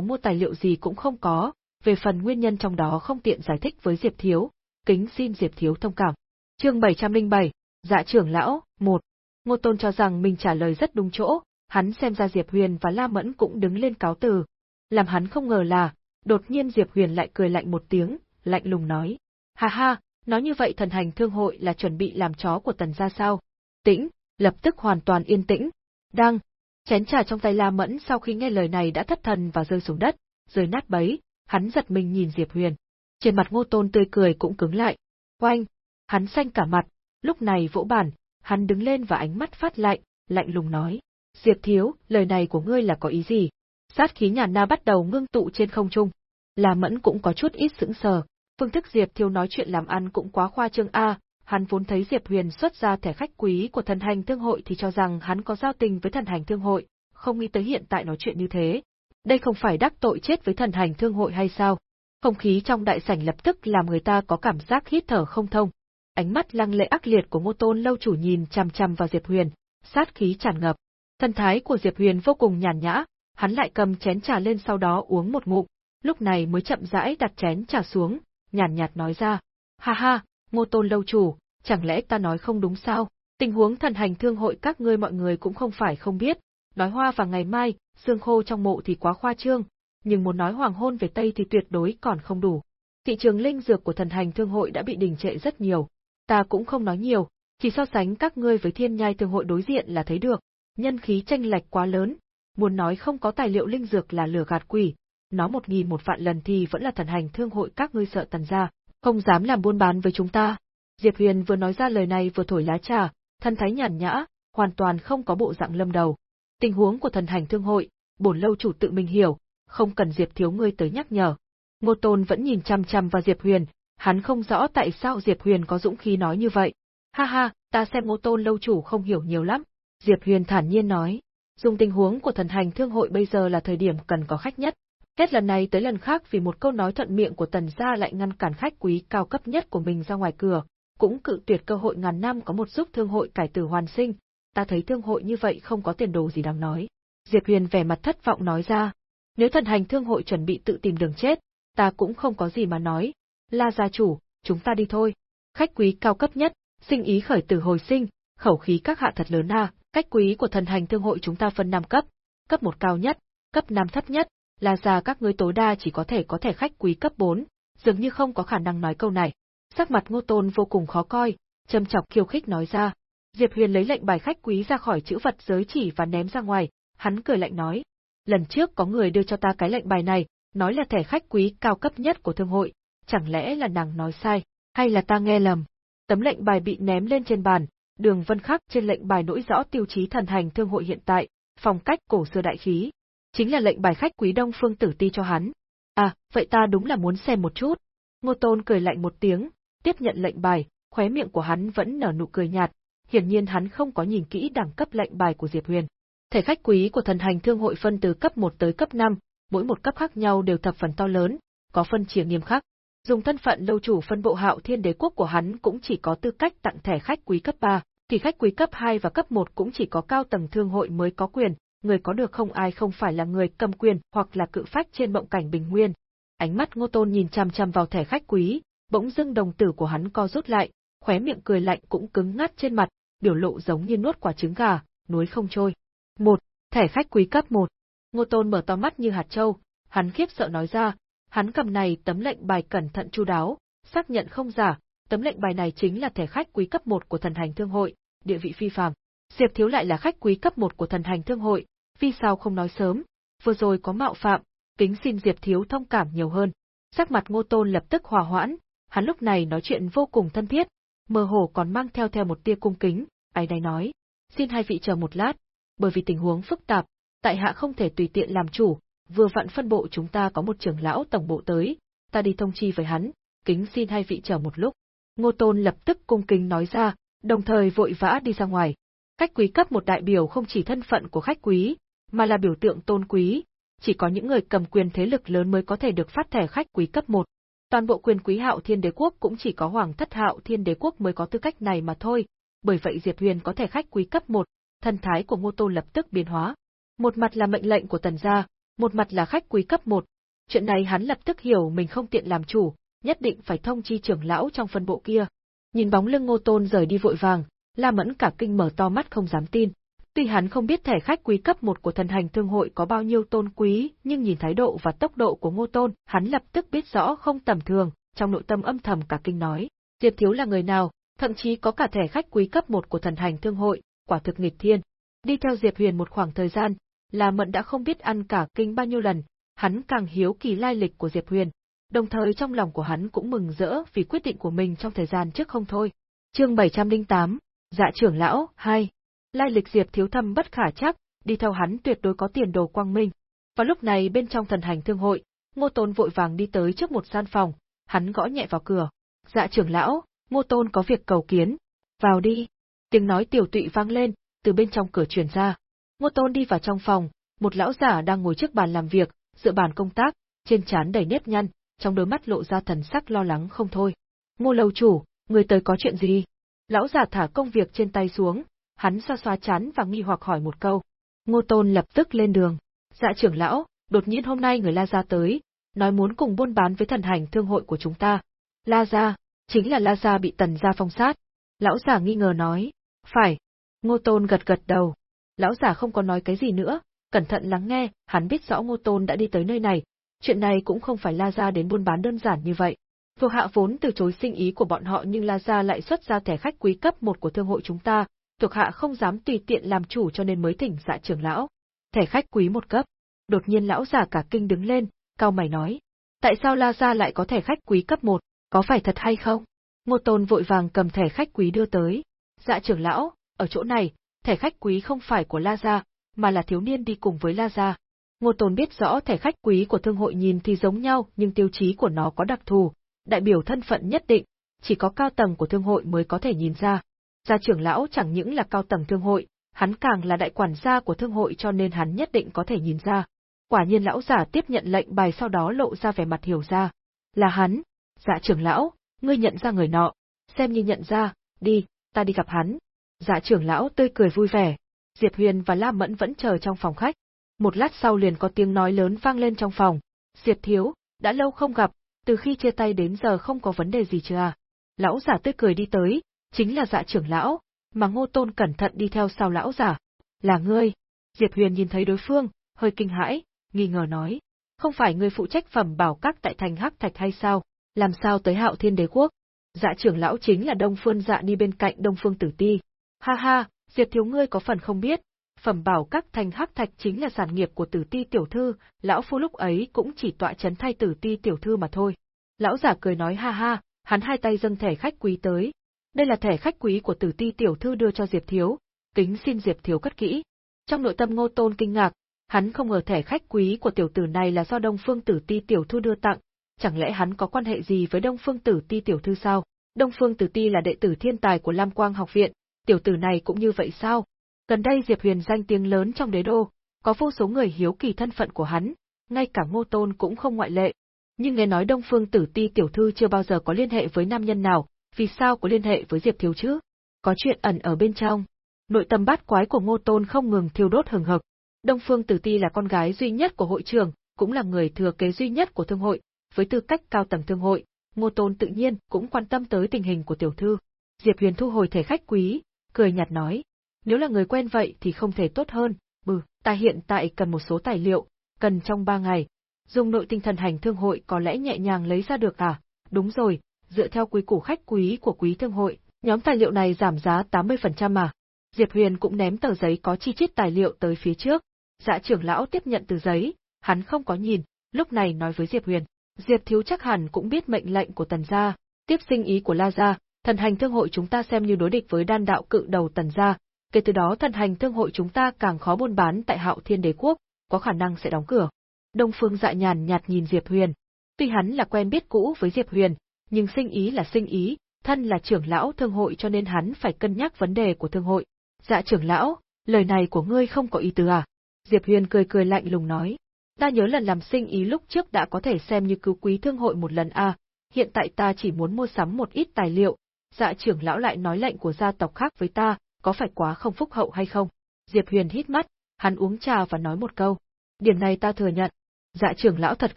mua tài liệu gì cũng không có, về phần nguyên nhân trong đó không tiện giải thích với Diệp Thiếu, kính xin Diệp Thiếu thông cảm. Chương 707, Dạ trưởng lão, 1. Ngô Tôn cho rằng mình trả lời rất đúng chỗ, hắn xem ra Diệp Huyền và La Mẫn cũng đứng lên cáo từ. Làm hắn không ngờ là, đột nhiên Diệp Huyền lại cười lạnh một tiếng, lạnh lùng nói. Ha ha, nói như vậy thần hành thương hội là chuẩn bị làm chó của tần gia sao? Tĩnh, lập tức hoàn toàn yên tĩnh. Đang, chén trà trong tay La Mẫn sau khi nghe lời này đã thất thần và rơi xuống đất, rơi nát bấy, hắn giật mình nhìn Diệp Huyền. Trên mặt ngô tôn tươi cười cũng cứng lại. Oanh! Hắn xanh cả mặt, lúc này vỗ bản, hắn đứng lên và ánh mắt phát lạnh, lạnh lùng nói. Diệp Thiếu, lời này của ngươi là có ý gì? Sát khí nhàn na bắt đầu ngưng tụ trên không trung. La Mẫn cũng có chút ít sững sờ. Phương thức Diệp Thiếu nói chuyện làm ăn cũng quá khoa trương a, hắn vốn thấy Diệp Huyền xuất ra thẻ khách quý của thần hành thương hội thì cho rằng hắn có giao tình với thần hành thương hội, không nghĩ tới hiện tại nói chuyện như thế. Đây không phải đắc tội chết với thần hành thương hội hay sao? Không khí trong đại sảnh lập tức làm người ta có cảm giác hít thở không thông. Ánh mắt lăng lệ ác liệt của Ngô Tôn lâu chủ nhìn chằm chằm vào Diệp Huyền, sát khí tràn ngập. Thân thái của Diệp Huyền vô cùng nhàn nhã, hắn lại cầm chén trà lên sau đó uống một ngụm, lúc này mới chậm rãi đặt chén trà xuống, nhàn nhạt nói ra. Ha ha, Ngô Tôn lâu chủ, chẳng lẽ ta nói không đúng sao? Tình huống thần hành thương hội các ngươi mọi người cũng không phải không biết, nói hoa vào ngày mai, xương khô trong mộ thì quá khoa trương, nhưng muốn nói hoàng hôn về Tây thì tuyệt đối còn không đủ. Thị trường linh dược của thần hành thương hội đã bị đình trệ rất nhiều, ta cũng không nói nhiều, chỉ so sánh các ngươi với thiên nhai thương hội đối diện là thấy được, nhân khí tranh lệch quá lớn, muốn nói không có tài liệu linh dược là lừa gạt quỷ, nó một nghìn một vạn lần thì vẫn là thần hành thương hội các ngươi sợ tần ra, không dám làm buôn bán với chúng ta. Diệp Huyền vừa nói ra lời này vừa thổi lá trà, thân thái nhàn nhã, hoàn toàn không có bộ dạng lâm đầu. Tình huống của thần hành thương hội, bổn lâu chủ tự mình hiểu, không cần Diệp thiếu ngươi tới nhắc nhở. Ngô Tôn vẫn nhìn chăm chăm vào Diệp Huyền, hắn không rõ tại sao Diệp Huyền có dũng khí nói như vậy. Ha ha, ta xem Ngô Tôn lâu chủ không hiểu nhiều lắm. Diệp Huyền thản nhiên nói. Dùng tình huống của thần hành thương hội bây giờ là thời điểm cần có khách nhất. Hết lần này tới lần khác vì một câu nói thuận miệng của tần gia lại ngăn cản khách quý cao cấp nhất của mình ra ngoài cửa, cũng cự tuyệt cơ hội ngàn năm có một giúp thương hội cải tử hoàn sinh, ta thấy thương hội như vậy không có tiền đồ gì đáng nói. Diệp Huyền vẻ mặt thất vọng nói ra, nếu thần hành thương hội chuẩn bị tự tìm đường chết, ta cũng không có gì mà nói. La gia chủ, chúng ta đi thôi. Khách quý cao cấp nhất, sinh ý khởi tử hồi sinh, khẩu khí các hạ thật lớn à, cách quý của thần hành thương hội chúng ta phân năm cấp, cấp một cao nhất, cấp năm thấp nhất, là già các ngươi tối đa chỉ có thể có thể khách quý cấp 4, dường như không có khả năng nói câu này. Sắc mặt Ngô Tôn vô cùng khó coi, châm chọc khiêu khích nói ra. Diệp Huyền lấy lệnh bài khách quý ra khỏi chữ vật giới chỉ và ném ra ngoài, hắn cười lạnh nói, lần trước có người đưa cho ta cái lệnh bài này, nói là thẻ khách quý cao cấp nhất của thương hội, chẳng lẽ là nàng nói sai, hay là ta nghe lầm? Tấm lệnh bài bị ném lên trên bàn, đường vân khắc trên lệnh bài nỗi rõ tiêu chí thần hành thương hội hiện tại, phong cách cổ xưa đại khí. Chính là lệnh bài khách quý Đông Phương Tử Ti cho hắn. À, vậy ta đúng là muốn xem một chút. Ngô Tôn cười lạnh một tiếng, tiếp nhận lệnh bài, khóe miệng của hắn vẫn nở nụ cười nhạt, hiển nhiên hắn không có nhìn kỹ đẳng cấp lệnh bài của Diệp Huyền. Thể khách quý của thần hành thương hội phân từ cấp 1 tới cấp 5, mỗi một cấp khác nhau đều thập phần to lớn, có phân chia nghiêm khắc. Dùng thân phận lâu chủ phân bộ hạo thiên đế quốc của hắn cũng chỉ có tư cách tặng thẻ khách quý cấp 3, thì khách quý cấp 2 và cấp 1 cũng chỉ có cao tầng thương hội mới có quyền, người có được không ai không phải là người cầm quyền hoặc là cự phách trên mộng cảnh bình nguyên. Ánh mắt Ngô Tôn nhìn chằm chằm vào thẻ khách quý, bỗng dưng đồng tử của hắn co rút lại, khóe miệng cười lạnh cũng cứng ngắt trên mặt, biểu lộ giống như nuốt quả trứng gà, nuối không trôi. Một, thẻ khách quý cấp 1. Ngô Tôn mở to mắt như hạt châu, hắn khiếp sợ nói ra, hắn cầm này tấm lệnh bài cẩn thận chu đáo, xác nhận không giả, tấm lệnh bài này chính là thẻ khách quý cấp 1 của thần hành thương hội, địa vị phi phàm. Diệp Thiếu lại là khách quý cấp 1 của thần hành thương hội, vì sao không nói sớm, vừa rồi có mạo phạm, kính xin Diệp Thiếu thông cảm nhiều hơn. Sắc mặt Ngô Tôn lập tức hòa hoãn, hắn lúc này nói chuyện vô cùng thân thiết, mơ hồ còn mang theo theo một tia cung kính, ai đây nói, xin hai vị chờ một lát, bởi vì tình huống phức tạp, tại hạ không thể tùy tiện làm chủ, vừa vặn phân bộ chúng ta có một trưởng lão tổng bộ tới, ta đi thông chi với hắn, kính xin hai vị chờ một lúc. Ngô Tôn lập tức cung kính nói ra, đồng thời vội vã đi ra ngoài. Khách quý cấp một đại biểu không chỉ thân phận của khách quý, mà là biểu tượng tôn quý, chỉ có những người cầm quyền thế lực lớn mới có thể được phát thẻ khách quý cấp 1. Toàn bộ quyền quý hạo thiên đế quốc cũng chỉ có hoàng thất hạo thiên đế quốc mới có tư cách này mà thôi, bởi vậy Diệp Huyền có thể khách quý cấp 1, thân thái của Ngô Tôn lập tức biến hóa. Một mặt là mệnh lệnh của tần gia, một mặt là khách quý cấp 1. Chuyện này hắn lập tức hiểu mình không tiện làm chủ, nhất định phải thông chi trưởng lão trong phân bộ kia. Nhìn bóng lưng Ngô Tôn rời đi vội vàng, La Mẫn cả kinh mở to mắt không dám tin. Tuy hắn không biết thẻ khách quý cấp 1 của thần hành thương hội có bao nhiêu tôn quý, nhưng nhìn thái độ và tốc độ của Ngô Tôn, hắn lập tức biết rõ không tầm thường, trong nội tâm âm thầm cả kinh nói. Diệp Thiếu là người nào, thậm chí có cả thẻ khách quý cấp 1 của thần hành thương hội, quả thực nghịch thiên. Đi theo Diệp Huyền một khoảng thời gian, là Mận đã không biết ăn cả kinh bao nhiêu lần, hắn càng hiếu kỳ lai lịch của Diệp Huyền, đồng thời trong lòng của hắn cũng mừng rỡ vì quyết định của mình trong thời gian trước không thôi. Chương 708, Dạ trưởng lão 2. Lai lịch Diệp thiếu thâm bất khả chắc, đi theo hắn tuyệt đối có tiền đồ quang minh. Và lúc này bên trong thần hành thương hội, Ngô Tôn vội vàng đi tới trước một gian phòng, hắn gõ nhẹ vào cửa. Dạ trưởng lão, Ngô Tôn có việc cầu kiến. Vào đi. Tiếng nói tiểu tụy vang lên, từ bên trong cửa truyền ra. Ngô Tôn đi vào trong phòng, một lão giả đang ngồi trước bàn làm việc, dựa bàn công tác, trên trán đầy nếp nhăn, trong đôi mắt lộ ra thần sắc lo lắng không thôi. Ngô lâu chủ, người tới có chuyện gì? Lão giả thả công việc trên tay xuống, hắn xoa xoa chán và nghi hoặc hỏi một câu. Ngô Tôn lập tức lên đường. Dạ trưởng lão, đột nhiên hôm nay người La Gia tới, nói muốn cùng buôn bán với thần hành thương hội của chúng ta. La Gia, chính là La Gia bị tần gia phong sát. Lão giả nghi ngờ nói. Phải. Ngô Tôn gật gật đầu. Lão giả không có nói cái gì nữa, cẩn thận lắng nghe, hắn biết rõ Ngô Tôn đã đi tới nơi này. Chuyện này cũng không phải La Gia đến buôn bán đơn giản như vậy. Thuộc hạ vốn từ chối sinh ý của bọn họ nhưng La Gia lại xuất ra thẻ khách quý cấp một của thương hội chúng ta, thuộc hạ không dám tùy tiện làm chủ cho nên mới thỉnh dạ trưởng lão. Thẻ khách quý một cấp. Đột nhiên lão già cả kinh đứng lên, cao mày nói. Tại sao La Gia lại có thẻ khách quý cấp một, có phải thật hay không? Ngô Tôn vội vàng cầm thẻ khách quý đưa tới. Dạ trưởng lão, ở chỗ này, thẻ khách quý không phải của La Gia, mà là thiếu niên đi cùng với La Gia. Ngô Tồn biết rõ thẻ khách quý của thương hội nhìn thì giống nhau nhưng tiêu chí của nó có đặc thù, đại biểu thân phận nhất định, chỉ có cao tầng của thương hội mới có thể nhìn ra. Gia trưởng lão chẳng những là cao tầng thương hội, hắn càng là đại quản gia của thương hội cho nên hắn nhất định có thể nhìn ra. Quả nhiên lão giả tiếp nhận lệnh bài sau đó lộ ra vẻ mặt hiểu ra. Là hắn. Dạ trưởng lão, ngươi nhận ra người nọ. Xem như nhận ra, đi, ta đi gặp hắn. Dạ trưởng lão tươi cười vui vẻ. Diệp Huyền và La Mẫn vẫn chờ trong phòng khách. Một lát sau liền có tiếng nói lớn vang lên trong phòng. Diệp thiếu, đã lâu không gặp, từ khi chia tay đến giờ không có vấn đề gì chưa à? Lão giả tươi cười đi tới, chính là dạ trưởng lão, mà ngô tôn cẩn thận đi theo sau lão giả. Là ngươi. Diệp Huyền nhìn thấy đối phương, hơi kinh hãi, nghi ngờ nói. Không phải ngươi phụ trách phẩm bảo các tại thành Hắc Thạch hay sao? Làm sao tới hạo thiên đế quốc? Dạ trưởng lão chính là Đông Phương dạ đi bên cạnh Đông Phương tử ti. Ha ha, Diệp thiếu ngươi có phần không biết, phẩm bảo các thành hắc thạch chính là sản nghiệp của tử ti tiểu thư, lão phu lúc ấy cũng chỉ tọa chấn thay tử ti tiểu thư mà thôi. Lão giả cười nói ha ha, hắn hai tay dâng thẻ khách quý tới. Đây là thẻ khách quý của tử ti tiểu thư đưa cho Diệp Thiếu, kính xin Diệp Thiếu cất kỹ. Trong nội tâm ngô tôn kinh ngạc, hắn không ngờ thẻ khách quý của tiểu tử này là do Đông Phương Tử Ti tiểu thư đưa tặng, chẳng lẽ hắn có quan hệ gì với Đông Phương Tử Ti tiểu thư sao? Đông Phương Tử Ti là đệ tử thiên tài của Lam Quang học viện, tiểu tử này cũng như vậy sao? Gần đây Diệp Huyền danh tiếng lớn trong đế đô, có vô số người hiếu kỳ thân phận của hắn, ngay cả Ngô Tôn cũng không ngoại lệ. Nhưng nghe nói Đông Phương Tử Ti tiểu thư chưa bao giờ có liên hệ với nam nhân nào, vì sao có liên hệ với Diệp Thiếu chứ? Có chuyện ẩn ở bên trong. Nội tâm bát quái của Ngô Tôn không ngừng thiêu đốt hừng hực. Đông Phương Tử Ti là con gái duy nhất của hội trưởng, cũng là người thừa kế duy nhất của thương hội, với tư cách cao tầng thương hội, Ngô Tôn tự nhiên cũng quan tâm tới tình hình của tiểu thư. Diệp Huyền thu hồi thể khách quý, cười nhạt nói, nếu là người quen vậy thì không thể tốt hơn, bừ, ta hiện tại cần một số tài liệu, cần trong ba ngày. Dùng nội tinh thần hành thương hội có lẽ nhẹ nhàng lấy ra được à? Đúng rồi, dựa theo quý củ khách quý của quý thương hội, nhóm tài liệu này giảm giá 80% mà. Diệp Huyền cũng ném tờ giấy có chi chít tài liệu tới phía trước. Dạ trưởng lão tiếp nhận từ giấy, hắn không có nhìn, lúc này nói với Diệp Huyền. Diệp thiếu chắc hẳn cũng biết mệnh lệnh của tần gia, tiếp sinh ý của La gia, thần hành thương hội chúng ta xem như đối địch với đan đạo cự đầu tần gia, kể từ đó thần hành thương hội chúng ta càng khó buôn bán tại hạo thiên đế quốc, có khả năng sẽ đóng cửa. Đông Phương dạ nhàn nhạt nhìn Diệp Huyền. Tuy hắn là quen biết cũ với Diệp Huyền, nhưng sinh ý là sinh ý, thân là trưởng lão thương hội cho nên hắn phải cân nhắc vấn đề của thương hội. Dạ trưởng lão, lời này của ngươi không có ý tứ à? Diệp Huyền cười cười lạnh lùng nói. Ta nhớ lần làm sinh ý lúc trước đã có thể xem như cứu quý thương hội một lần à, hiện tại ta chỉ muốn mua sắm một ít tài liệu. Dạ trưởng lão lại nói lệnh của gia tộc khác với ta, có phải quá không phúc hậu hay không? Diệp Huyền hít mắt, hắn uống trà và nói một câu. Điểm này ta thừa nhận. Dạ trưởng lão thật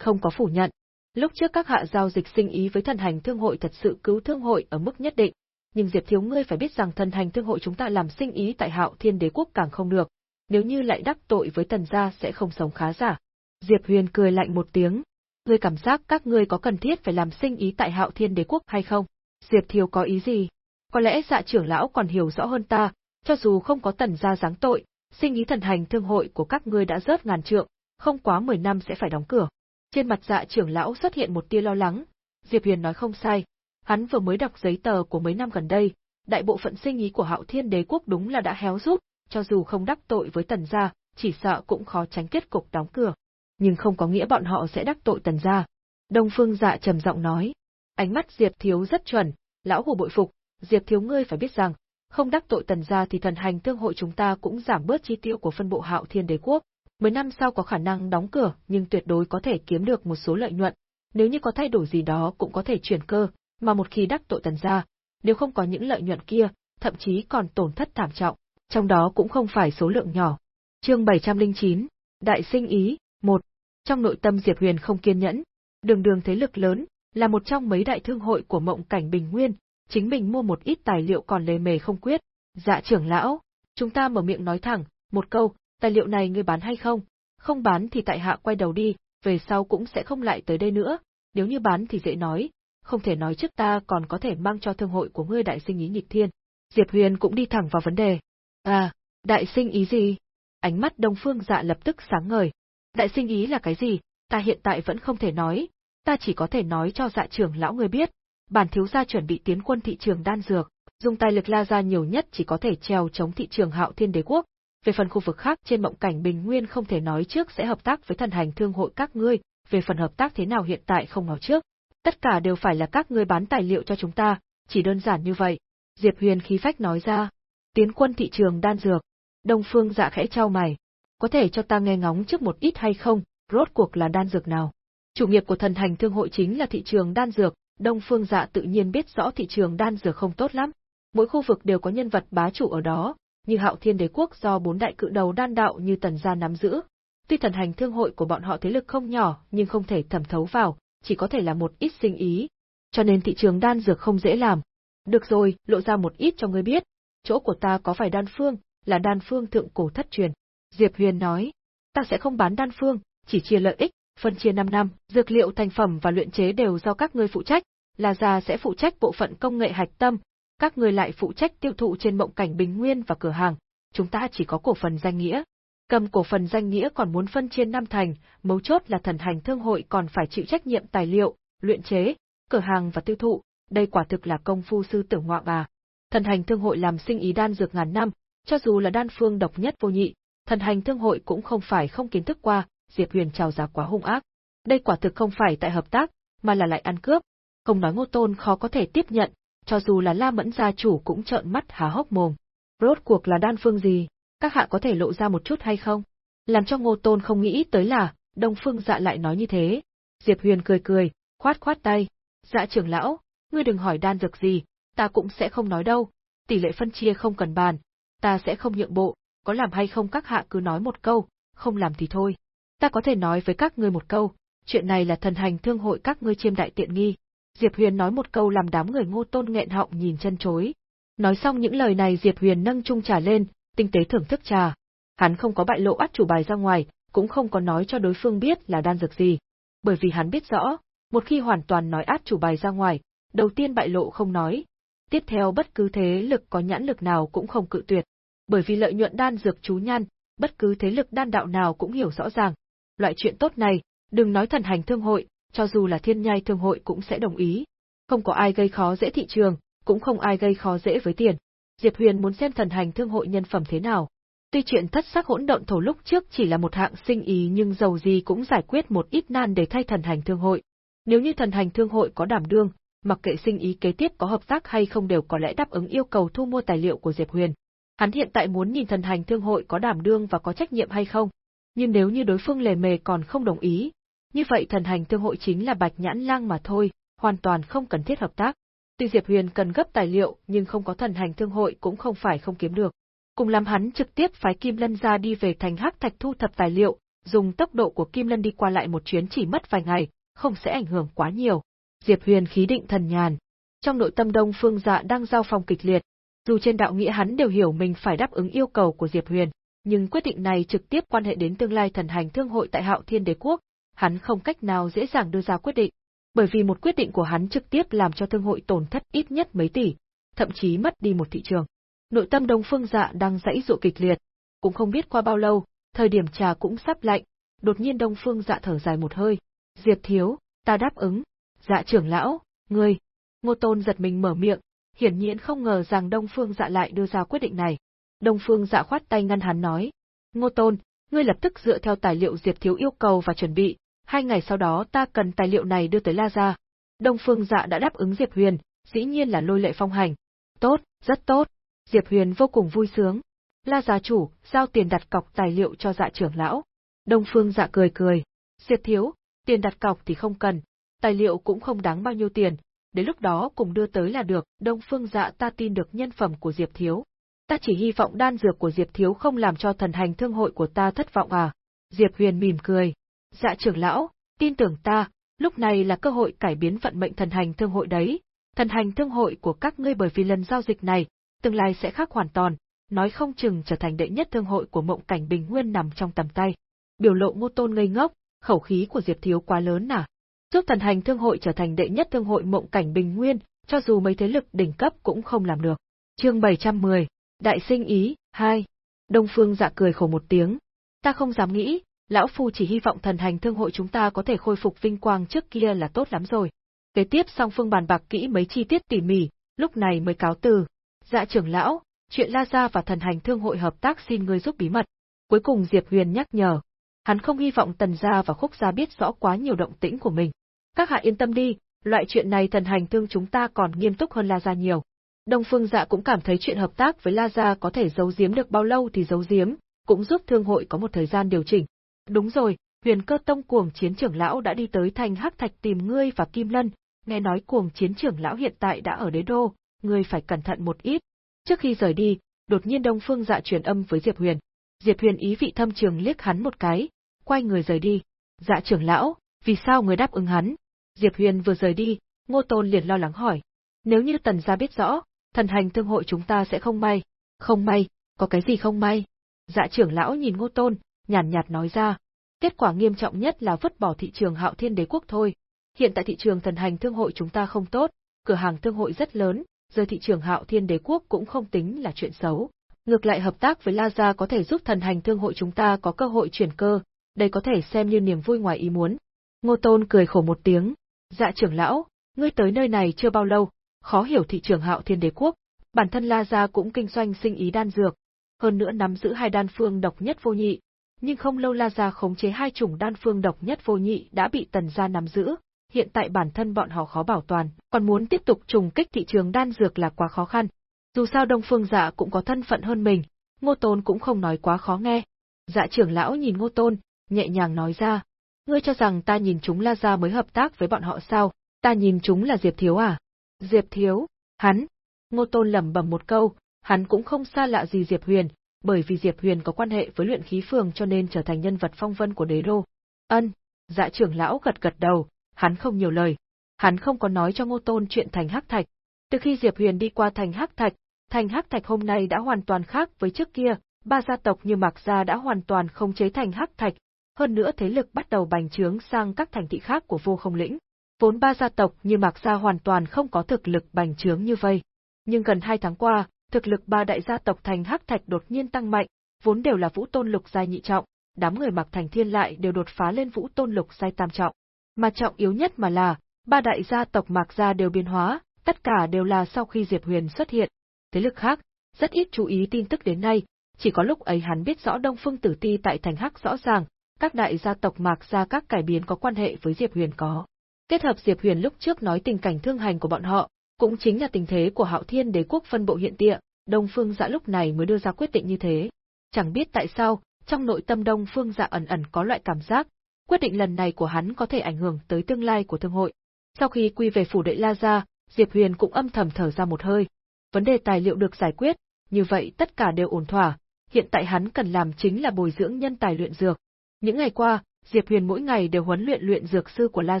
không có phủ nhận. Lúc trước các hạ giao dịch sinh ý với thần hành thương hội thật sự cứu thương hội ở mức nhất định, nhưng Diệp thiếu ngươi phải biết rằng thần hành thương hội chúng ta làm sinh ý tại hạo thiên đế quốc càng không được, nếu như lại đắc tội với tần gia sẽ không sống khá giả. Diệp Huyền cười lạnh một tiếng, ngươi cảm giác các ngươi có cần thiết phải làm sinh ý tại hạo thiên đế quốc hay không? Diệp Thiều có ý gì? Có lẽ dạ trưởng lão còn hiểu rõ hơn ta, cho dù không có tần gia giáng tội, sinh ý thần hành thương hội của các ngươi đã rớt ngàn trượng, không quá 10 năm sẽ phải đóng cửa. Trên mặt dạ trưởng lão xuất hiện một tia lo lắng, Diệp Huyền nói không sai, hắn vừa mới đọc giấy tờ của mấy năm gần đây, đại bộ phận sinh ý của hạo thiên đế quốc đúng là đã héo rút, cho dù không đắc tội với tần gia, chỉ sợ cũng khó tránh kết cục đóng cửa. Nhưng không có nghĩa bọn họ sẽ đắc tội tần gia. Đông Phương dạ trầm giọng nói. Ánh mắt Diệp Thiếu rất chuẩn, lão hồ bội phục, Diệp thiếu ngươi phải biết rằng, không đắc tội tần gia thì thần hành thương hội chúng ta cũng giảm bớt chi tiêu của phân bộ hạo thiên đế quốc. Mấy năm sau có khả năng đóng cửa nhưng tuyệt đối có thể kiếm được một số lợi nhuận. Nếu như có thay đổi gì đó cũng có thể chuyển cơ, mà một khi đắc tội tần gia, nếu không có những lợi nhuận kia, thậm chí còn tổn thất thảm trọng, trong đó cũng không phải số lượng nhỏ. Chương 709, Đại sinh ý, 1. Trong nội tâm Diệp Huyền không kiên nhẫn, đường đường thế lực lớn, là một trong mấy đại thương hội của mộng cảnh Bình Nguyên, chính mình mua một ít tài liệu còn lề mề không quyết. Dạ trưởng lão, chúng ta mở miệng nói thẳng, một câu, tài liệu này ngươi bán hay không? Không bán thì tại hạ quay đầu đi, về sau cũng sẽ không lại tới đây nữa, nếu như bán thì dễ nói, không thể nói trước ta còn có thể mang cho thương hội của ngươi đại sinh ý nghịch thiên. Diệp Huyền cũng đi thẳng vào vấn đề. À, đại sinh ý gì? Ánh mắt Đông Phương Dạ lập tức sáng ngời. Đại sinh ý là cái gì? Ta hiện tại vẫn không thể nói, ta chỉ có thể nói cho dạ trưởng lão người biết, bản thiếu gia chuẩn bị tiến quân thị trường đan dược, dùng tài lực la ra nhiều nhất chỉ có thể treo chống thị trường hạo thiên đế quốc. Về phần khu vực khác trên mộng cảnh bình nguyên không thể nói trước sẽ hợp tác với thần hành thương hội các ngươi, về phần hợp tác thế nào hiện tại không nói trước. Tất cả đều phải là các ngươi bán tài liệu cho chúng ta, chỉ đơn giản như vậy. Diệp Huyền khí phách nói ra. Tiến quân thị trường đan dược. Đông Phương Dạ khẽ trao mày. Có thể cho ta nghe ngóng trước một ít hay không, rốt cuộc là đan dược nào? Chủ nghiệp của thần hành thương hội chính là thị trường đan dược, Đông Phương Dạ tự nhiên biết rõ thị trường đan dược không tốt lắm. Mỗi khu vực đều có nhân vật bá chủ ở đó, như Hạo Thiên Đế quốc do bốn đại cự đầu đan đạo như Tần gia nắm giữ. Tuy thần hành thương hội của bọn họ thế lực không nhỏ, nhưng không thể thẩm thấu vào, chỉ có thể là một ít sinh ý. Cho nên thị trường đan dược không dễ làm. Được rồi, lộ ra một ít cho ngươi biết. Chỗ của ta có phải đan phương, là đan phương thượng cổ thất truyền. Diệp Huyền nói, ta sẽ không bán đan phương, chỉ chia lợi ích, phân chia 5 năm, dược liệu thành phẩm và luyện chế đều do các ngươi phụ trách, là già sẽ phụ trách bộ phận công nghệ hạch tâm, các ngươi lại phụ trách tiêu thụ trên mộng cảnh bình nguyên và cửa hàng, chúng ta chỉ có cổ phần danh nghĩa. Cầm cổ phần danh nghĩa còn muốn phân chia năm thành, mấu chốt là thần hành thương hội còn phải chịu trách nhiệm tài liệu, luyện chế, cửa hàng và tiêu thụ, đây quả thực là công phu sư tử ngoạ bà. Thần hành thương hội làm sinh ý đan dược ngàn năm, cho dù là đan phương độc nhất vô nhị, thần hành thương hội cũng không phải không kiến thức qua, Diệp Huyền trào giá quá hung ác. Đây quả thực không phải tại hợp tác, mà là lại ăn cướp. Không nói Ngô Tôn khó có thể tiếp nhận, cho dù là La Mẫn gia chủ cũng trợn mắt há hốc mồm. Rốt cuộc là đan phương gì? Các hạ có thể lộ ra một chút hay không? Làm cho Ngô Tôn không nghĩ tới là, Đông Phương Dạ lại nói như thế. Diệp Huyền cười cười, khoát khoát tay. Dạ trưởng lão, ngươi đừng hỏi đan dược gì, ta cũng sẽ không nói đâu. Tỷ lệ phân chia không cần bàn, ta sẽ không nhượng bộ, có làm hay không các hạ cứ nói một câu, không làm thì thôi. Ta có thể nói với các ngươi một câu, chuyện này là thần hành thương hội các ngươi chiêm đại tiện nghi. Diệp Huyền nói một câu làm đám người ngô tôn nghẹn họng nhìn chân chối. Nói xong những lời này Diệp Huyền nâng chung trà lên, tinh tế thưởng thức trà. Hắn không có bại lộ át chủ bài ra ngoài, cũng không có nói cho đối phương biết là đan dược gì. Bởi vì hắn biết rõ, một khi hoàn toàn nói át chủ bài ra ngoài, đầu tiên bại lộ không nói. Tiếp theo bất cứ thế lực có nhãn lực nào cũng không cự tuyệt. Bởi vì lợi nhuận đan dược chú nhan, bất cứ thế lực đan đạo nào cũng hiểu rõ ràng. Loại chuyện tốt này, đừng nói thần hành thương hội, cho dù là thiên nhai thương hội cũng sẽ đồng ý. Không có ai gây khó dễ thị trường, cũng không ai gây khó dễ với tiền. Diệp Huyền muốn xem thần hành thương hội nhân phẩm thế nào. Tuy chuyện thất sắc hỗn độn thổ lúc trước chỉ là một hạng sinh ý nhưng dầu gì cũng giải quyết một ít nan để thay thần hành thương hội. Nếu như thần hành thương hội có đảm đương, mặc kệ sinh ý kế tiếp có hợp tác hay không đều có lẽ đáp ứng yêu cầu thu mua tài liệu của Diệp Huyền. Hắn hiện tại muốn nhìn thần hành thương hội có đảm đương và có trách nhiệm hay không. Nhưng nếu như đối phương lề mề còn không đồng ý, như vậy thần hành thương hội chính là bạch nhãn lang mà thôi, hoàn toàn không cần thiết hợp tác. Tuy Diệp Huyền cần gấp tài liệu nhưng không có thần hành thương hội cũng không phải không kiếm được. Cùng làm hắn trực tiếp phái Kim Lân ra đi về thành Hắc Thạch thu thập tài liệu, dùng tốc độ của Kim Lân đi qua lại một chuyến chỉ mất vài ngày, không sẽ ảnh hưởng quá nhiều. Diệp Huyền khí định thần nhàn. Trong nội tâm Đông Phương Dạ đang giao phong kịch liệt, dù trên đạo nghĩa hắn đều hiểu mình phải đáp ứng yêu cầu của Diệp Huyền, nhưng quyết định này trực tiếp quan hệ đến tương lai thần hành thương hội tại Hạo Thiên Đế quốc, hắn không cách nào dễ dàng đưa ra quyết định, bởi vì một quyết định của hắn trực tiếp làm cho thương hội tổn thất ít nhất mấy tỷ, thậm chí mất đi một thị trường. Nội tâm Đông Phương Dạ đang dãy dụ kịch liệt, cũng không biết qua bao lâu, thời điểm trà cũng sắp lạnh, đột nhiên Đông Phương Dạ thở dài một hơi, "Diệp thiếu, ta đáp ứng." "Dạ trưởng lão, ngươi?" Ngô Tôn giật mình mở miệng, hiển nhiên không ngờ rằng Đông Phương Dạ lại đưa ra quyết định này. Đông Phương Dạ khoát tay ngăn hắn nói, "Ngô Tôn, ngươi lập tức dựa theo tài liệu Diệp thiếu yêu cầu và chuẩn bị, hai ngày sau đó ta cần tài liệu này đưa tới La Gia. Đông Phương Dạ đã đáp ứng Diệp Huyền, dĩ nhiên là lôi lệ phong hành. Tốt, rất tốt. Diệp Huyền vô cùng vui sướng. La gia chủ, giao tiền đặt cọc tài liệu cho dạ trưởng lão. Đông Phương Dạ cười cười. Diệp thiếu, tiền đặt cọc thì không cần, tài liệu cũng không đáng bao nhiêu tiền, đến lúc đó cùng đưa tới là được, Đông Phương Dạ ta tin được nhân phẩm của Diệp thiếu. Ta chỉ hy vọng đan dược của Diệp thiếu không làm cho thần hành thương hội của ta thất vọng à. Diệp Huyền mỉm cười, Dạ trưởng lão, tin tưởng ta, lúc này là cơ hội cải biến vận mệnh thần hành thương hội đấy. Thần hành thương hội của các ngươi bởi vì lần giao dịch này, tương lai sẽ khác hoàn toàn, nói không chừng trở thành đệ nhất thương hội của mộng cảnh bình nguyên nằm trong tầm tay. Biểu lộ ngô tôn ngây ngốc, khẩu khí của Diệp Thiếu quá lớn à. Giúp thần hành thương hội trở thành đệ nhất thương hội mộng cảnh bình nguyên, cho dù mấy thế lực đỉnh cấp cũng không làm được. Chương 710, Đại sinh ý, hai Đông Phương dạ cười khổ một tiếng. Ta không dám nghĩ, lão phu chỉ hy vọng thần hành thương hội chúng ta có thể khôi phục vinh quang trước kia là tốt lắm rồi. Kế tiếp song phương bàn bạc kỹ mấy chi tiết tỉ mỉ, lúc này mới cáo từ. Dạ trưởng lão, chuyện La Gia và thần hành thương hội hợp tác xin ngươi giúp bí mật. Cuối cùng Diệp Huyền nhắc nhở. Hắn không hy vọng Tần Gia và Khúc Gia biết rõ quá nhiều động tĩnh của mình. Các hạ yên tâm đi, loại chuyện này thần hành thương chúng ta còn nghiêm túc hơn La Gia nhiều. Đông Phương Dạ cũng cảm thấy chuyện hợp tác với La Gia có thể giấu giếm được bao lâu thì giấu giếm, cũng giúp thương hội có một thời gian điều chỉnh. Đúng rồi, huyền cơ tông cuồng chiến trưởng lão đã đi tới thành Hắc Thạch tìm ngươi và Kim Lân, nghe nói cuồng chiến trưởng lão hiện tại đã ở đế đô, ngươi phải cẩn thận một ít. Trước khi rời đi, đột nhiên Đông Phương Dạ truyền âm với Diệp Huyền. Diệp Huyền ý vị thâm trường liếc hắn một cái, quay người rời đi. Dạ trưởng lão, vì sao người đáp ứng hắn? Diệp Huyền vừa rời đi, Ngô Tôn liền lo lắng hỏi. Nếu như Tần gia biết rõ, thần hành thương hội chúng ta sẽ không may. Không may, có cái gì không may? Dạ trưởng lão nhìn Ngô Tôn, nhàn nhạt, nhạt nói ra. Kết quả nghiêm trọng nhất là vứt bỏ thị trường hạo thiên đế quốc thôi. Hiện tại thị trường thần hành thương hội chúng ta không tốt, cửa hàng thương hội rất lớn, giờ thị trường hạo thiên đế quốc cũng không tính là chuyện xấu. Ngược lại hợp tác với La Gia có thể giúp thần hành thương hội chúng ta có cơ hội chuyển cơ, đây có thể xem như niềm vui ngoài ý muốn. Ngô Tôn cười khổ một tiếng, dạ trưởng lão, ngươi tới nơi này chưa bao lâu, khó hiểu thị trường hạo thiên đế quốc, bản thân La Gia cũng kinh doanh sinh ý đan dược, hơn nữa nắm giữ hai đan phương độc nhất vô nhị, nhưng không lâu La Gia khống chế hai chủng đan phương độc nhất vô nhị đã bị Tần Gia nắm giữ, hiện tại bản thân bọn họ khó bảo toàn, còn muốn tiếp tục trùng kích thị trường đan dược là quá khó khăn. Dù sao Đông Phương Dạ cũng có thân phận hơn mình, Ngô Tôn cũng không nói quá khó nghe. Dạ trưởng lão nhìn Ngô Tôn, nhẹ nhàng nói ra, ngươi cho rằng ta nhìn chúng La Gia mới hợp tác với bọn họ sao, ta nhìn chúng là Diệp Thiếu à? Diệp Thiếu, hắn. Ngô Tôn lẩm bẩm một câu, hắn cũng không xa lạ gì Diệp Huyền, bởi vì Diệp Huyền có quan hệ với luyện khí phường cho nên trở thành nhân vật phong vân của đế đô. Ân, dạ trưởng lão gật gật đầu, hắn không nhiều lời. Hắn không có nói cho Ngô Tôn chuyện thành Hắc Thạch. Từ khi Diệp Huyền đi qua thành Hắc Thạch, thành Hắc Thạch hôm nay đã hoàn toàn khác với trước kia, ba gia tộc như Mạc Gia đã hoàn toàn không chế thành Hắc Thạch, hơn nữa thế lực bắt đầu bành trướng sang các thành thị khác của vô không lĩnh. Vốn ba gia tộc như Mạc Gia hoàn toàn không có thực lực bành trướng như vây. Nhưng gần hai tháng qua, thực lực ba đại gia tộc thành Hắc Thạch đột nhiên tăng mạnh, vốn đều là vũ tôn lục giai nhị trọng, đám người Mạc Thành Thiên lại đều đột phá lên vũ tôn lục giai tam trọng. Mà trọng yếu nhất mà là, ba đại gia tộc Mạc Gia đều biến hóa, tất cả đều là sau khi Diệp Huyền xuất hiện. Thế lực khác, rất ít chú ý tin tức đến nay, chỉ có lúc ấy hắn biết rõ Đông Phương Tử Ti tại thành Hắc rõ ràng, các đại gia tộc Mạc Gia các cải biến có quan hệ với Diệp Huyền có. Kết hợp Diệp Huyền lúc trước nói tình cảnh thương hành của bọn họ, cũng chính là tình thế của Hạo Thiên Đế quốc phân bộ hiện địa, Đông Phương Dạ lúc này mới đưa ra quyết định như thế. Chẳng biết tại sao, trong nội tâm Đông Phương Dạ ẩn ẩn có loại cảm giác, quyết định lần này của hắn có thể ảnh hưởng tới tương lai của thương hội. Sau khi quy về phủ đệ La Gia, Diệp Huyền cũng âm thầm thở ra một hơi. Vấn đề tài liệu được giải quyết, như vậy tất cả đều ổn thỏa, hiện tại hắn cần làm chính là bồi dưỡng nhân tài luyện dược. Những ngày qua, Diệp Huyền mỗi ngày đều huấn luyện luyện dược sư của La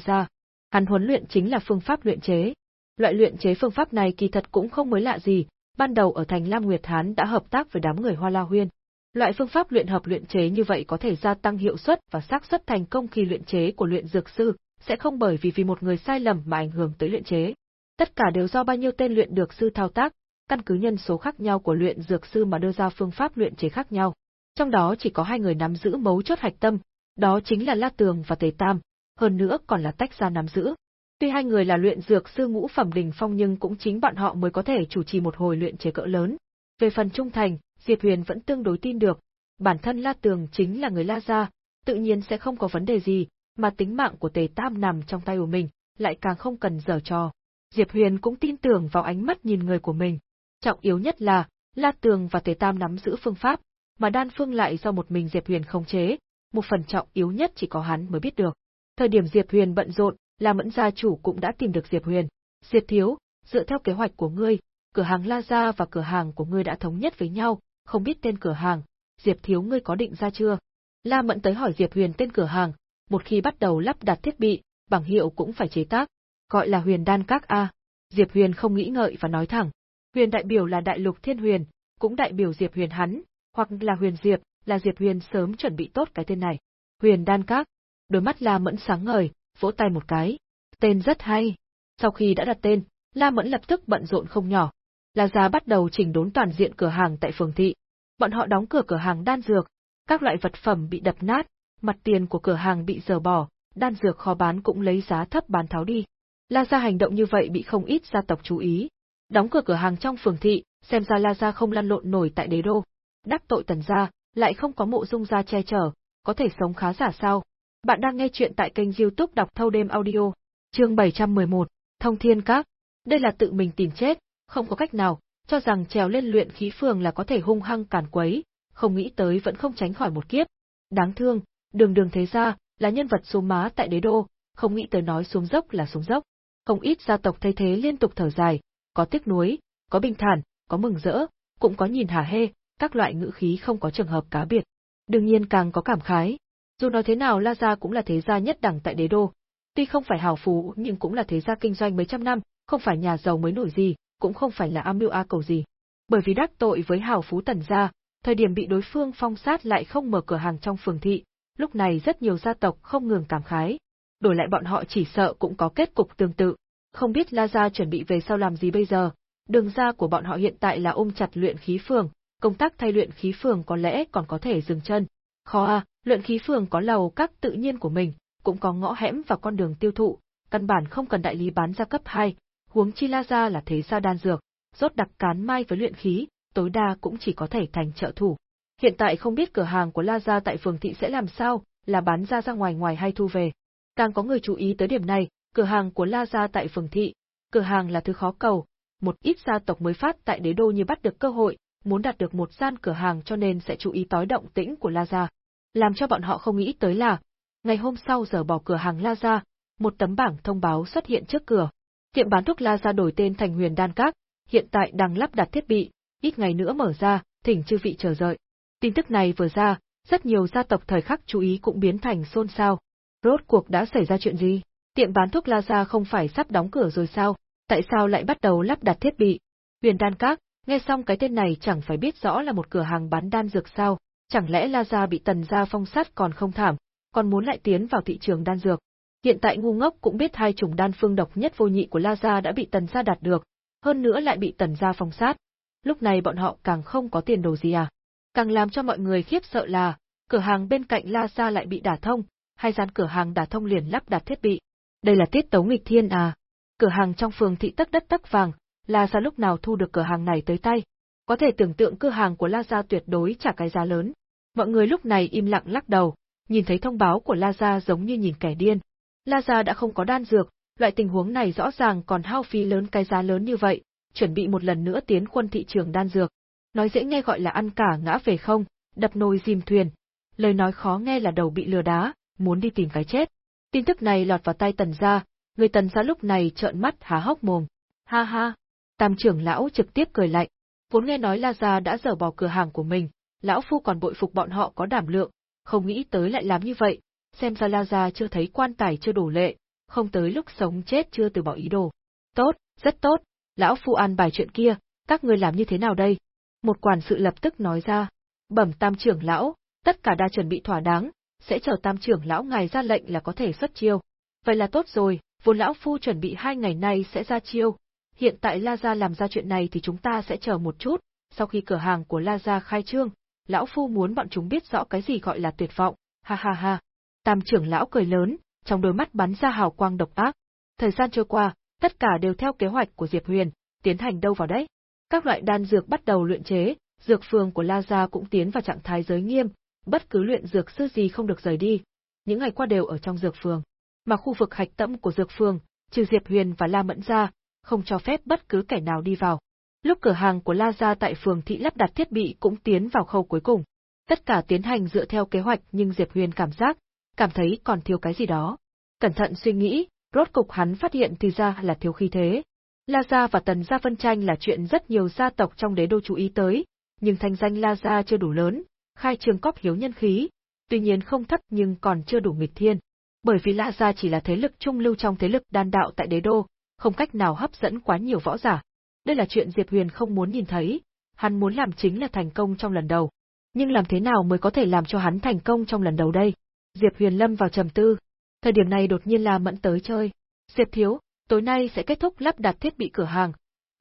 Gia. Hắn huấn luyện chính là phương pháp luyện chế. Loại luyện chế phương pháp này kỳ thật cũng không mới lạ gì, ban đầu ở thành Lam Nguyệt Hán đã hợp tác với đám người Hoa La Huyên. Loại phương pháp luyện hợp luyện chế như vậy có thể gia tăng hiệu suất và xác suất thành công khi luyện chế của luyện dược sư, sẽ không bởi vì vì một người sai lầm mà ảnh hưởng tới luyện chế. Tất cả đều do bao nhiêu tên luyện dược sư thao tác, căn cứ nhân số khác nhau của luyện dược sư mà đưa ra phương pháp luyện chế khác nhau. Trong đó chỉ có hai người nắm giữ mấu chốt hạch tâm, đó chính là La Tường và Tề Tam, hơn nữa còn là tách ra nắm giữ. Tuy hai người là luyện dược sư ngũ phẩm đỉnh phong nhưng cũng chính bọn họ mới có thể chủ trì một hồi luyện chế cỡ lớn. Về phần trung thành, Diệp Huyền vẫn tương đối tin được, bản thân La Tường chính là người La Gia, tự nhiên sẽ không có vấn đề gì, mà tính mạng của Tề Tam nằm trong tay của mình, lại càng không cần giở trò. Diệp Huyền cũng tin tưởng vào ánh mắt nhìn người của mình. Trọng yếu nhất là, La Tường và Tề Tam nắm giữ phương pháp, mà đan phương lại do một mình Diệp Huyền khống chế, một phần trọng yếu nhất chỉ có hắn mới biết được. Thời điểm Diệp Huyền bận rộn, La Mẫn gia chủ cũng đã tìm được Diệp Huyền. Diệp thiếu, dựa theo kế hoạch của ngươi, cửa hàng La Gia và cửa hàng của ngươi đã thống nhất với nhau, không biết tên cửa hàng, Diệp thiếu ngươi có định ra chưa? La Mẫn tới hỏi Diệp Huyền tên cửa hàng, một khi bắt đầu lắp đặt thiết bị, bảng hiệu cũng phải chế tác, gọi là Huyền Đan Các A. Diệp Huyền không nghĩ ngợi và nói thẳng. Huyền đại biểu là Đại Lục Thiên Huyền, cũng đại biểu Diệp Huyền hắn, hoặc là Huyền Diệp, là Diệp Huyền sớm chuẩn bị tốt cái tên này. Huyền Đan Các. Đôi mắt La Mẫn sáng ngời, vỗ tay một cái. Tên rất hay. Sau khi đã đặt tên, La Mẫn lập tức bận rộn không nhỏ. La Gia bắt đầu chỉnh đốn toàn diện cửa hàng tại phường thị. Bọn họ đóng cửa cửa hàng đan dược, các loại vật phẩm bị đập nát, mặt tiền của cửa hàng bị dờ bỏ, đan dược kho bán cũng lấy giá thấp bán tháo đi. La Gia hành động như vậy bị không ít gia tộc chú ý. Đóng cửa cửa hàng trong phường thị, xem ra La Gia không lăn lộn nổi tại đế đô. Đắc tội tần gia, lại không có mộ dung gia che chở, có thể sống khá giả sao. Bạn đang nghe chuyện tại kênh youtube đọc thâu đêm audio, chương 711, Thông Thiên Các. Đây là tự mình tìm chết, Không có cách nào, cho rằng trèo lên luyện khí phường là có thể hung hăng càn quấy, không nghĩ tới vẫn không tránh khỏi một kiếp. Đáng thương, đường đường thế gia, là nhân vật số má tại đế đô, không nghĩ tới nói xuống dốc là xuống dốc. Không ít gia tộc thay thế liên tục thở dài, có tiếc nuối, có bình thản, có mừng rỡ, cũng có nhìn hả hê, các loại ngữ khí không có trường hợp cá biệt. Đương nhiên càng có cảm khái. Dù nói thế nào La Gia cũng là thế gia nhất đẳng tại đế đô. Tuy không phải hào phú nhưng cũng là thế gia kinh doanh mấy trăm năm, không phải nhà giàu mới nổi gì, cũng không phải là am mưu a cầu gì. Bởi vì đắc tội với hào phú tần gia, thời điểm bị đối phương phong sát lại không mở cửa hàng trong phường thị, lúc này rất nhiều gia tộc không ngừng cảm khái. Đổi lại bọn họ chỉ sợ cũng có kết cục tương tự. Không biết La Gia chuẩn bị về sau làm gì bây giờ, đường ra của bọn họ hiện tại là ôm chặt luyện khí phường, công tác thay luyện khí phường có lẽ còn có thể dừng chân. Khó à, luyện khí phường có lầu các tự nhiên của mình, cũng có ngõ hẻm và con đường tiêu thụ, căn bản không cần đại lý bán ra cấp 2, huống chi La Gia là thế gia đan dược, rốt đặc cán mai với luyện khí, tối đa cũng chỉ có thể thành trợ thủ. Hiện tại không biết cửa hàng của La Gia tại phường thị sẽ làm sao, là bán ra ra ngoài ngoài hay thu về. Càng có người chú ý tới điểm này, cửa hàng của La Gia tại phường thị, cửa hàng là thứ khó cầu, một ít gia tộc mới phát tại đế đô như bắt được cơ hội, muốn đạt được một gian cửa hàng cho nên sẽ chú ý tối động tĩnh của La Gia. Làm cho bọn họ không nghĩ tới là, ngày hôm sau giờ bỏ cửa hàng La Gia, một tấm bảng thông báo xuất hiện trước cửa. Tiệm bán thuốc La Gia đổi tên thành Huyền Đan Các, hiện tại đang lắp đặt thiết bị, ít ngày nữa mở ra, thỉnh chư vị chờ đợi. Tin tức này vừa ra, rất nhiều gia tộc thời khắc chú ý cũng biến thành xôn xao. Rốt cuộc đã xảy ra chuyện gì? Tiệm bán thuốc La Gia không phải sắp đóng cửa rồi sao? Tại sao lại bắt đầu lắp đặt thiết bị? Huyền Đan Các, nghe xong cái tên này chẳng phải biết rõ là một cửa hàng bán đan dược sao? Chẳng lẽ La Gia bị Tần Gia phong sát còn không thảm, còn muốn lại tiến vào thị trường đan dược? Hiện tại ngu ngốc cũng biết hai chủng đan phương độc nhất vô nhị của La Gia đã bị Tần Gia đạt được, hơn nữa lại bị Tần Gia phong sát. Lúc này bọn họ càng không có tiền đồ gì à? Càng làm cho mọi người khiếp sợ là, cửa hàng bên cạnh La Gia lại bị đả thông, hai gian cửa hàng đả thông liền lắp đặt thiết bị. Đây là tiết tấu nghịch thiên à? Cửa hàng trong phường thị tắc đất tắc vàng, La Gia lúc nào thu được cửa hàng này tới tay? Có thể tưởng tượng cửa hàng của La Gia tuyệt đối trả cái giá lớn. Mọi người lúc này im lặng lắc đầu, nhìn thấy thông báo của La Gia giống như nhìn kẻ điên. La Gia đã không có đan dược, loại tình huống này rõ ràng còn hao phí lớn cái giá lớn như vậy, chuẩn bị một lần nữa tiến quân thị trường đan dược. Nói dễ nghe gọi là ăn cả ngã về không, đập nồi dìm thuyền. Lời nói khó nghe là đầu bị lừa đá, muốn đi tìm cái chết. Tin tức này lọt vào tay tần gia, người tần gia lúc này trợn mắt há hốc mồm. Ha ha! Tam trưởng lão trực tiếp cười lạnh. Vốn nghe nói La Gia đã dở bỏ cửa hàng của mình, lão phu còn bội phục bọn họ có đảm lượng, không nghĩ tới lại làm như vậy, xem ra La Gia chưa thấy quan tài chưa đủ lệ, không tới lúc sống chết chưa từ bỏ ý đồ. Tốt, rất tốt, lão phu an bài chuyện kia, các ngươi làm như thế nào đây? Một quản sự lập tức nói ra, bẩm tam trưởng lão, tất cả đã chuẩn bị thỏa đáng, sẽ chờ tam trưởng lão ngài ra lệnh là có thể xuất chiêu. Vậy là tốt rồi, vốn lão phu chuẩn bị hai ngày nay sẽ ra chiêu. Hiện tại La Gia làm ra chuyện này thì chúng ta sẽ chờ một chút, sau khi cửa hàng của La Gia khai trương, lão phu muốn bọn chúng biết rõ cái gì gọi là tuyệt vọng, ha ha ha. Tam trưởng lão cười lớn, trong đôi mắt bắn ra hào quang độc ác. Thời gian trôi qua, tất cả đều theo kế hoạch của Diệp Huyền, tiến hành đâu vào đấy. Các loại đan dược bắt đầu luyện chế, dược phường của La Gia cũng tiến vào trạng thái giới nghiêm, bất cứ luyện dược sư gì không được rời đi. Những ngày qua đều ở trong dược phường. Mà khu vực hạch tẫm của dược phường, trừ Diệp Huyền và La Mẫn ra, không cho phép bất cứ kẻ nào đi vào. Lúc cửa hàng của La Gia tại phường thị lắp đặt thiết bị cũng tiến vào khâu cuối cùng. Tất cả tiến hành dựa theo kế hoạch nhưng Diệp Huyền cảm giác, cảm thấy còn thiếu cái gì đó. Cẩn thận suy nghĩ, rốt cục hắn phát hiện thì ra là thiếu khí thế. La Gia và Tần Gia phân tranh là chuyện rất nhiều gia tộc trong đế đô chú ý tới, nhưng thanh danh La Gia chưa đủ lớn, khai trường cóp hiếu nhân khí, tuy nhiên không thấp nhưng còn chưa đủ nghịch thiên. Bởi vì La Gia chỉ là thế lực trung lưu trong thế lực đan đạo tại đế đô, không cách nào hấp dẫn quá nhiều võ giả. Đây là chuyện Diệp Huyền không muốn nhìn thấy, hắn muốn làm chính là thành công trong lần đầu. Nhưng làm thế nào mới có thể làm cho hắn thành công trong lần đầu đây? Diệp Huyền lâm vào trầm tư. Thời điểm này đột nhiên La Mẫn tới chơi. Diệp Thiếu, tối nay sẽ kết thúc lắp đặt thiết bị cửa hàng.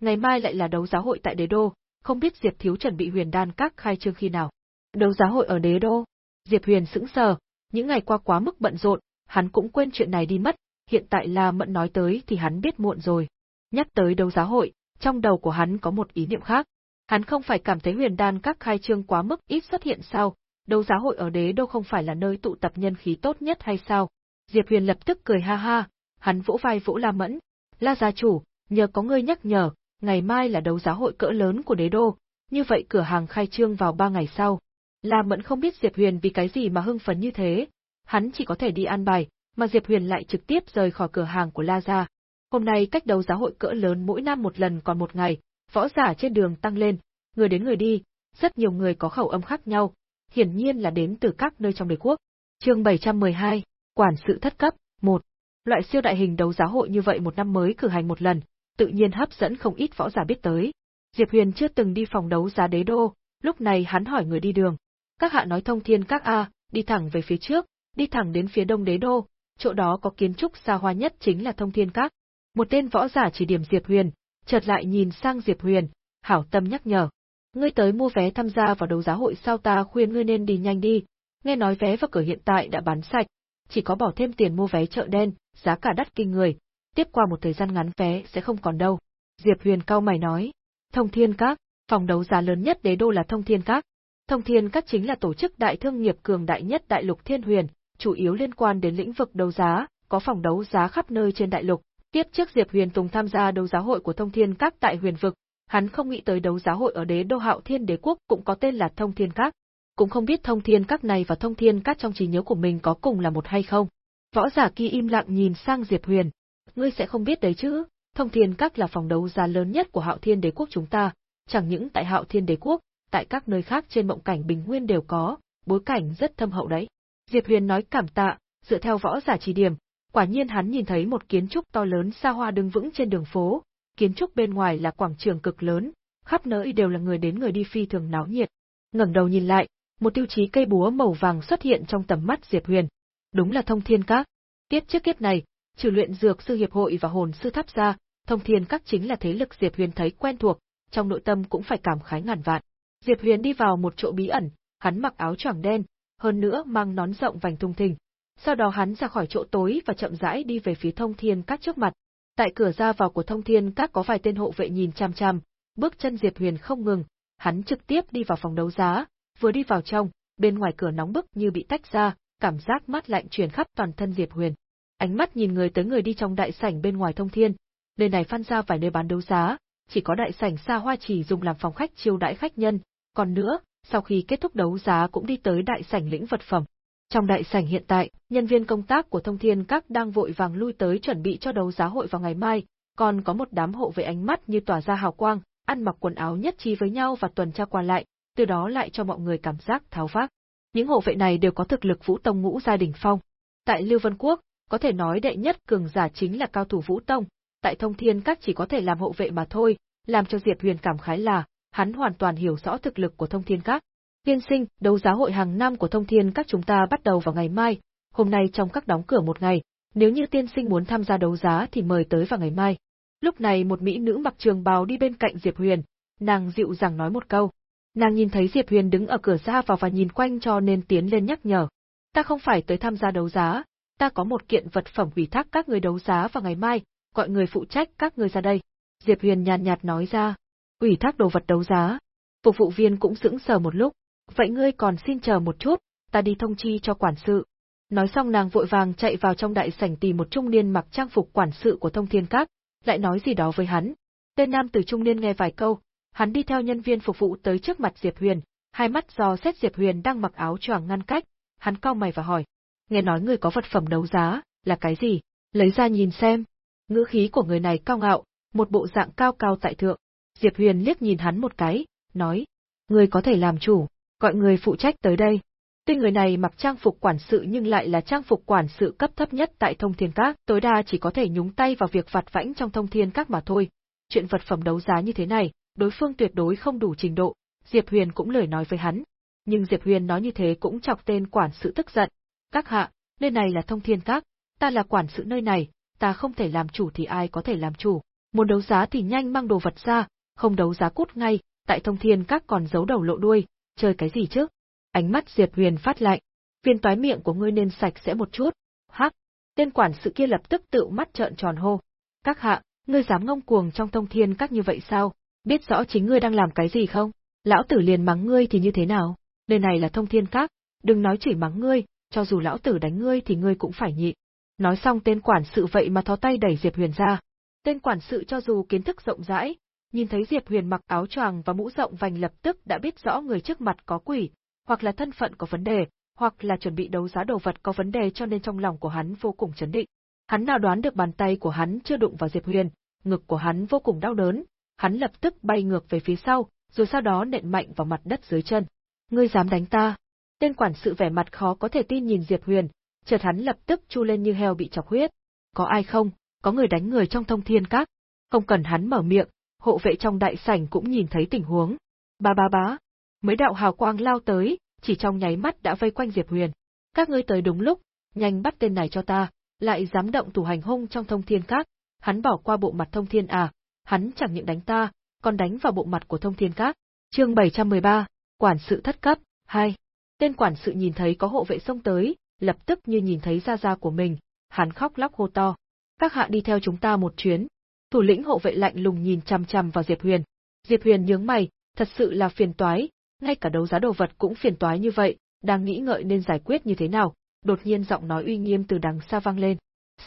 Ngày mai lại là đấu giá hội tại Đế Đô, không biết Diệp Thiếu chuẩn bị huyền đan các khai trương khi nào. Đấu giá hội ở Đế Đô. Diệp Huyền sững sờ, những ngày qua quá mức bận rộn, hắn cũng quên chuyện này đi mất, hiện tại La Mẫn nói tới thì hắn biết muộn rồi. Nhắc tới đấu giá hội, trong đầu của hắn có một ý niệm khác. Hắn không phải cảm thấy huyền đan các khai trương quá mức ít xuất hiện sao, đấu giá hội ở đế đô không phải là nơi tụ tập nhân khí tốt nhất hay sao? Diệp Huyền lập tức cười ha ha, hắn vỗ vai vỗ La Mẫn, La gia chủ, nhờ có ngươi nhắc nhở, ngày mai là đấu giá hội cỡ lớn của đế đô, như vậy cửa hàng khai trương vào ba ngày sau. La Mẫn không biết Diệp Huyền vì cái gì mà hưng phấn như thế, hắn chỉ có thể đi ăn bài, mà Diệp Huyền lại trực tiếp rời khỏi cửa hàng của La Gia. Hôm nay cách đấu giá hội cỡ lớn mỗi năm một lần còn một ngày, võ giả trên đường tăng lên, người đến người đi, rất nhiều người có khẩu âm khác nhau, hiển nhiên là đến từ các nơi trong đế quốc. Chương 712, Quản sự thất cấp, 1. Loại siêu đại hình đấu giá hội như vậy một năm mới cử hành một lần, tự nhiên hấp dẫn không ít võ giả biết tới. Diệp Huyền chưa từng đi phòng đấu giá đế đô, lúc này hắn hỏi người đi đường. Các hạ nói thông thiên các A, đi thẳng về phía trước, đi thẳng đến phía đông đế đô, chỗ đó có kiến trúc xa hoa nhất chính là thông thiên các. Một tên võ giả chỉ điểm Diệp Huyền, chợt lại nhìn sang Diệp Huyền, hảo tâm nhắc nhở. Ngươi tới mua vé tham gia vào đấu giá hội sao ta khuyên ngươi nên đi nhanh đi, nghe nói vé vào cửa hiện tại đã bán sạch, chỉ có bỏ thêm tiền mua vé chợ đen, giá cả đắt kinh người, tiếp qua một thời gian ngắn vé sẽ không còn đâu. Diệp Huyền cao mày nói, Thông Thiên Các, phòng đấu giá lớn nhất đế đô là Thông Thiên Các. Thông Thiên Các chính là tổ chức đại thương nghiệp cường đại nhất đại lục Thiên Huyền, chủ yếu liên quan đến lĩnh vực đấu giá, có phòng đấu giá khắp nơi trên đại lục. Tiếp trước Diệp Huyền Tùng tham gia đấu giá hội của Thông Thiên Các tại Huyền vực, hắn không nghĩ tới đấu giá hội ở đế đô Hạo Thiên Đế quốc cũng có tên là Thông Thiên Các. Cũng không biết Thông Thiên Các này và Thông Thiên Các trong trí nhớ của mình có cùng là một hay không. Võ giả kia im lặng nhìn sang Diệp Huyền. Ngươi sẽ không biết đấy chứ, Thông Thiên Các là phòng đấu giá lớn nhất của Hạo Thiên Đế quốc chúng ta, chẳng những tại Hạo Thiên Đế quốc, tại các nơi khác trên mộng cảnh bình nguyên đều có, bối cảnh rất thâm hậu đấy. Diệp Huyền nói cảm tạ, dựa theo võ giả chỉ điểm, quả nhiên hắn nhìn thấy một kiến trúc to lớn xa hoa đứng vững trên đường phố, kiến trúc bên ngoài là quảng trường cực lớn, khắp nơi đều là người đến người đi phi thường náo nhiệt. Ngẩng đầu nhìn lại, một tiêu chí cây búa màu vàng xuất hiện trong tầm mắt Diệp Huyền. Đúng là Thông Thiên Các. Tiết trước kiếp này, trừ luyện dược sư hiệp hội và hồn sư tháp ra, Thông Thiên Các chính là thế lực Diệp Huyền thấy quen thuộc, trong nội tâm cũng phải cảm khái ngàn vạn. Diệp Huyền đi vào một chỗ bí ẩn, hắn mặc áo choàng đen, hơn nữa mang nón rộng vành tung thình. Sau đó hắn ra khỏi chỗ tối và chậm rãi đi về phía Thông Thiên Các trước mặt. Tại cửa ra vào của Thông Thiên Các có vài tên hộ vệ nhìn chăm chăm, bước chân Diệp Huyền không ngừng, hắn trực tiếp đi vào phòng đấu giá, vừa đi vào trong, bên ngoài cửa nóng bức như bị tách ra, cảm giác mát lạnh truyền khắp toàn thân Diệp Huyền. Ánh mắt nhìn người tới người đi trong đại sảnh bên ngoài thông thiên, nơi này phân ra vài nơi bán đấu giá, chỉ có đại sảnh xa hoa chỉ dùng làm phòng khách chiêu đãi khách nhân, còn nữa, sau khi kết thúc đấu giá cũng đi tới đại sảnh lĩnh vật phẩm. Trong đại sảnh hiện tại, nhân viên công tác của Thông Thiên Các đang vội vàng lui tới chuẩn bị cho đấu giá hội vào ngày mai, còn có một đám hộ vệ ánh mắt như tỏa ra hào quang, ăn mặc quần áo nhất trí với nhau và tuần tra qua lại, từ đó lại cho mọi người cảm giác tháo vác. Những hộ vệ này đều có thực lực Vũ Tông ngũ gia đình phong. Tại Lưu Vân Quốc, có thể nói đệ nhất cường giả chính là cao thủ Vũ Tông, tại Thông Thiên Các chỉ có thể làm hộ vệ mà thôi, làm cho Diệp Huyền cảm khái là, hắn hoàn toàn hiểu rõ thực lực của Thông Thiên Các. Tiên sinh, đấu giá hội hàng năm của Thông Thiên Các chúng ta bắt đầu vào ngày mai, hôm nay trong các đóng cửa một ngày, nếu như tiên sinh muốn tham gia đấu giá thì mời tới vào ngày mai. Lúc này một mỹ nữ mặc trường bào đi bên cạnh Diệp Huyền, nàng dịu dàng nói một câu. Nàng nhìn thấy Diệp Huyền đứng ở cửa ra vào và nhìn quanh cho nên tiến lên nhắc nhở. Ta không phải tới tham gia đấu giá, ta có một kiện vật phẩm ủy thác các người đấu giá vào ngày mai, gọi người phụ trách các người ra đây. Diệp Huyền nhàn nhạt nói ra, ủy thác đồ vật đấu giá. Phục vụ viên cũng sững sờ một lúc, vậy ngươi còn xin chờ một chút, ta đi thông chi cho quản sự. Nói xong nàng vội vàng chạy vào trong đại sảnh tìm một trung niên mặc trang phục quản sự của thông thiên các, lại nói gì đó với hắn. Tên nam tử trung niên nghe vài câu, hắn đi theo nhân viên phục vụ tới trước mặt Diệp Huyền, hai mắt do xét Diệp Huyền đang mặc áo choàng ngăn cách, hắn cau mày và hỏi, nghe nói người có vật phẩm đấu giá, là cái gì? Lấy ra nhìn xem. Ngữ khí của người này cao ngạo, một bộ dạng cao cao tại thượng. Diệp Huyền liếc nhìn hắn một cái, nói, người có thể làm chủ, gọi người phụ trách tới đây. Tuy người này mặc trang phục quản sự nhưng lại là trang phục quản sự cấp thấp nhất tại thông thiên các, tối đa chỉ có thể nhúng tay vào việc vặt vãnh trong thông thiên các mà thôi. Chuyện vật phẩm đấu giá như thế này, đối phương tuyệt đối không đủ trình độ, Diệp Huyền cũng lời nói với hắn. Nhưng Diệp Huyền nói như thế cũng chọc tên quản sự tức giận. Các hạ, nơi này là thông thiên các, ta là quản sự nơi này, ta không thể làm chủ thì ai có thể làm chủ. Muốn đấu giá thì nhanh mang đồ vật ra, không đấu giá cút ngay, tại thông thiên các còn giấu đầu lộ đuôi, chơi cái gì chứ? Ánh mắt Diệp Huyền phát lạnh. Viên toái miệng của ngươi nên sạch sẽ một chút. Hắc! Tên quản sự kia lập tức tự mắt trợn tròn hô. Các hạ, ngươi dám ngông cuồng trong thông thiên các như vậy sao? biết rõ chính ngươi đang làm cái gì không? Lão tử liền mắng ngươi thì như thế nào? Nơi này là thông thiên các, đừng nói chỉ mắng ngươi, cho dù lão tử đánh ngươi thì ngươi cũng phải nhịn. Nói xong tên quản sự vậy mà thó tay đẩy Diệp Huyền ra. Tên quản sự cho dù kiến thức rộng rãi, nhìn thấy Diệp Huyền mặc áo choàng và mũ rộng vành lập tức đã biết rõ người trước mặt có quỷ, hoặc là thân phận có vấn đề, hoặc là chuẩn bị đấu giá đồ vật có vấn đề cho nên trong lòng của hắn vô cùng chấn định. Hắn nào đoán được bàn tay của hắn chưa đụng vào Diệp Huyền, ngực của hắn vô cùng đau đớn, hắn lập tức bay ngược về phía sau, rồi sau đó nện mạnh vào mặt đất dưới chân. Ngươi dám đánh ta? Tên quản sự vẻ mặt khó có thể tin nhìn Diệp Huyền, chợt hắn lập tức chu lên như heo bị chọc huyết. Có ai không? Có người đánh người trong thông thiên các. Không cần hắn mở miệng, hộ vệ trong đại sảnh cũng nhìn thấy tình huống. Ba ba bá. Mấy đạo hào quang lao tới, chỉ trong nháy mắt đã vây quanh Diệp Huyền. Các ngươi tới đúng lúc, nhanh bắt tên này cho ta, lại dám động thủ hành hung trong thông thiên các. Hắn bỏ qua bộ mặt thông thiên à, hắn chẳng những đánh ta, còn đánh vào bộ mặt của thông thiên các. Chương 713, Quản sự thất cấp, 2. Tên quản sự nhìn thấy có hộ vệ xông tới, lập tức như nhìn thấy gia gia của mình, hắn khóc lóc hô to. Các hạ đi theo chúng ta một chuyến. Thủ lĩnh hộ vệ lạnh lùng nhìn chằm chằm vào Diệp Huyền. Diệp Huyền nhướng mày, thật sự là phiền toái, ngay cả đấu giá đồ vật cũng phiền toái như vậy, đang nghĩ ngợi nên giải quyết như thế nào, đột nhiên giọng nói uy nghiêm từ đằng xa vang lên.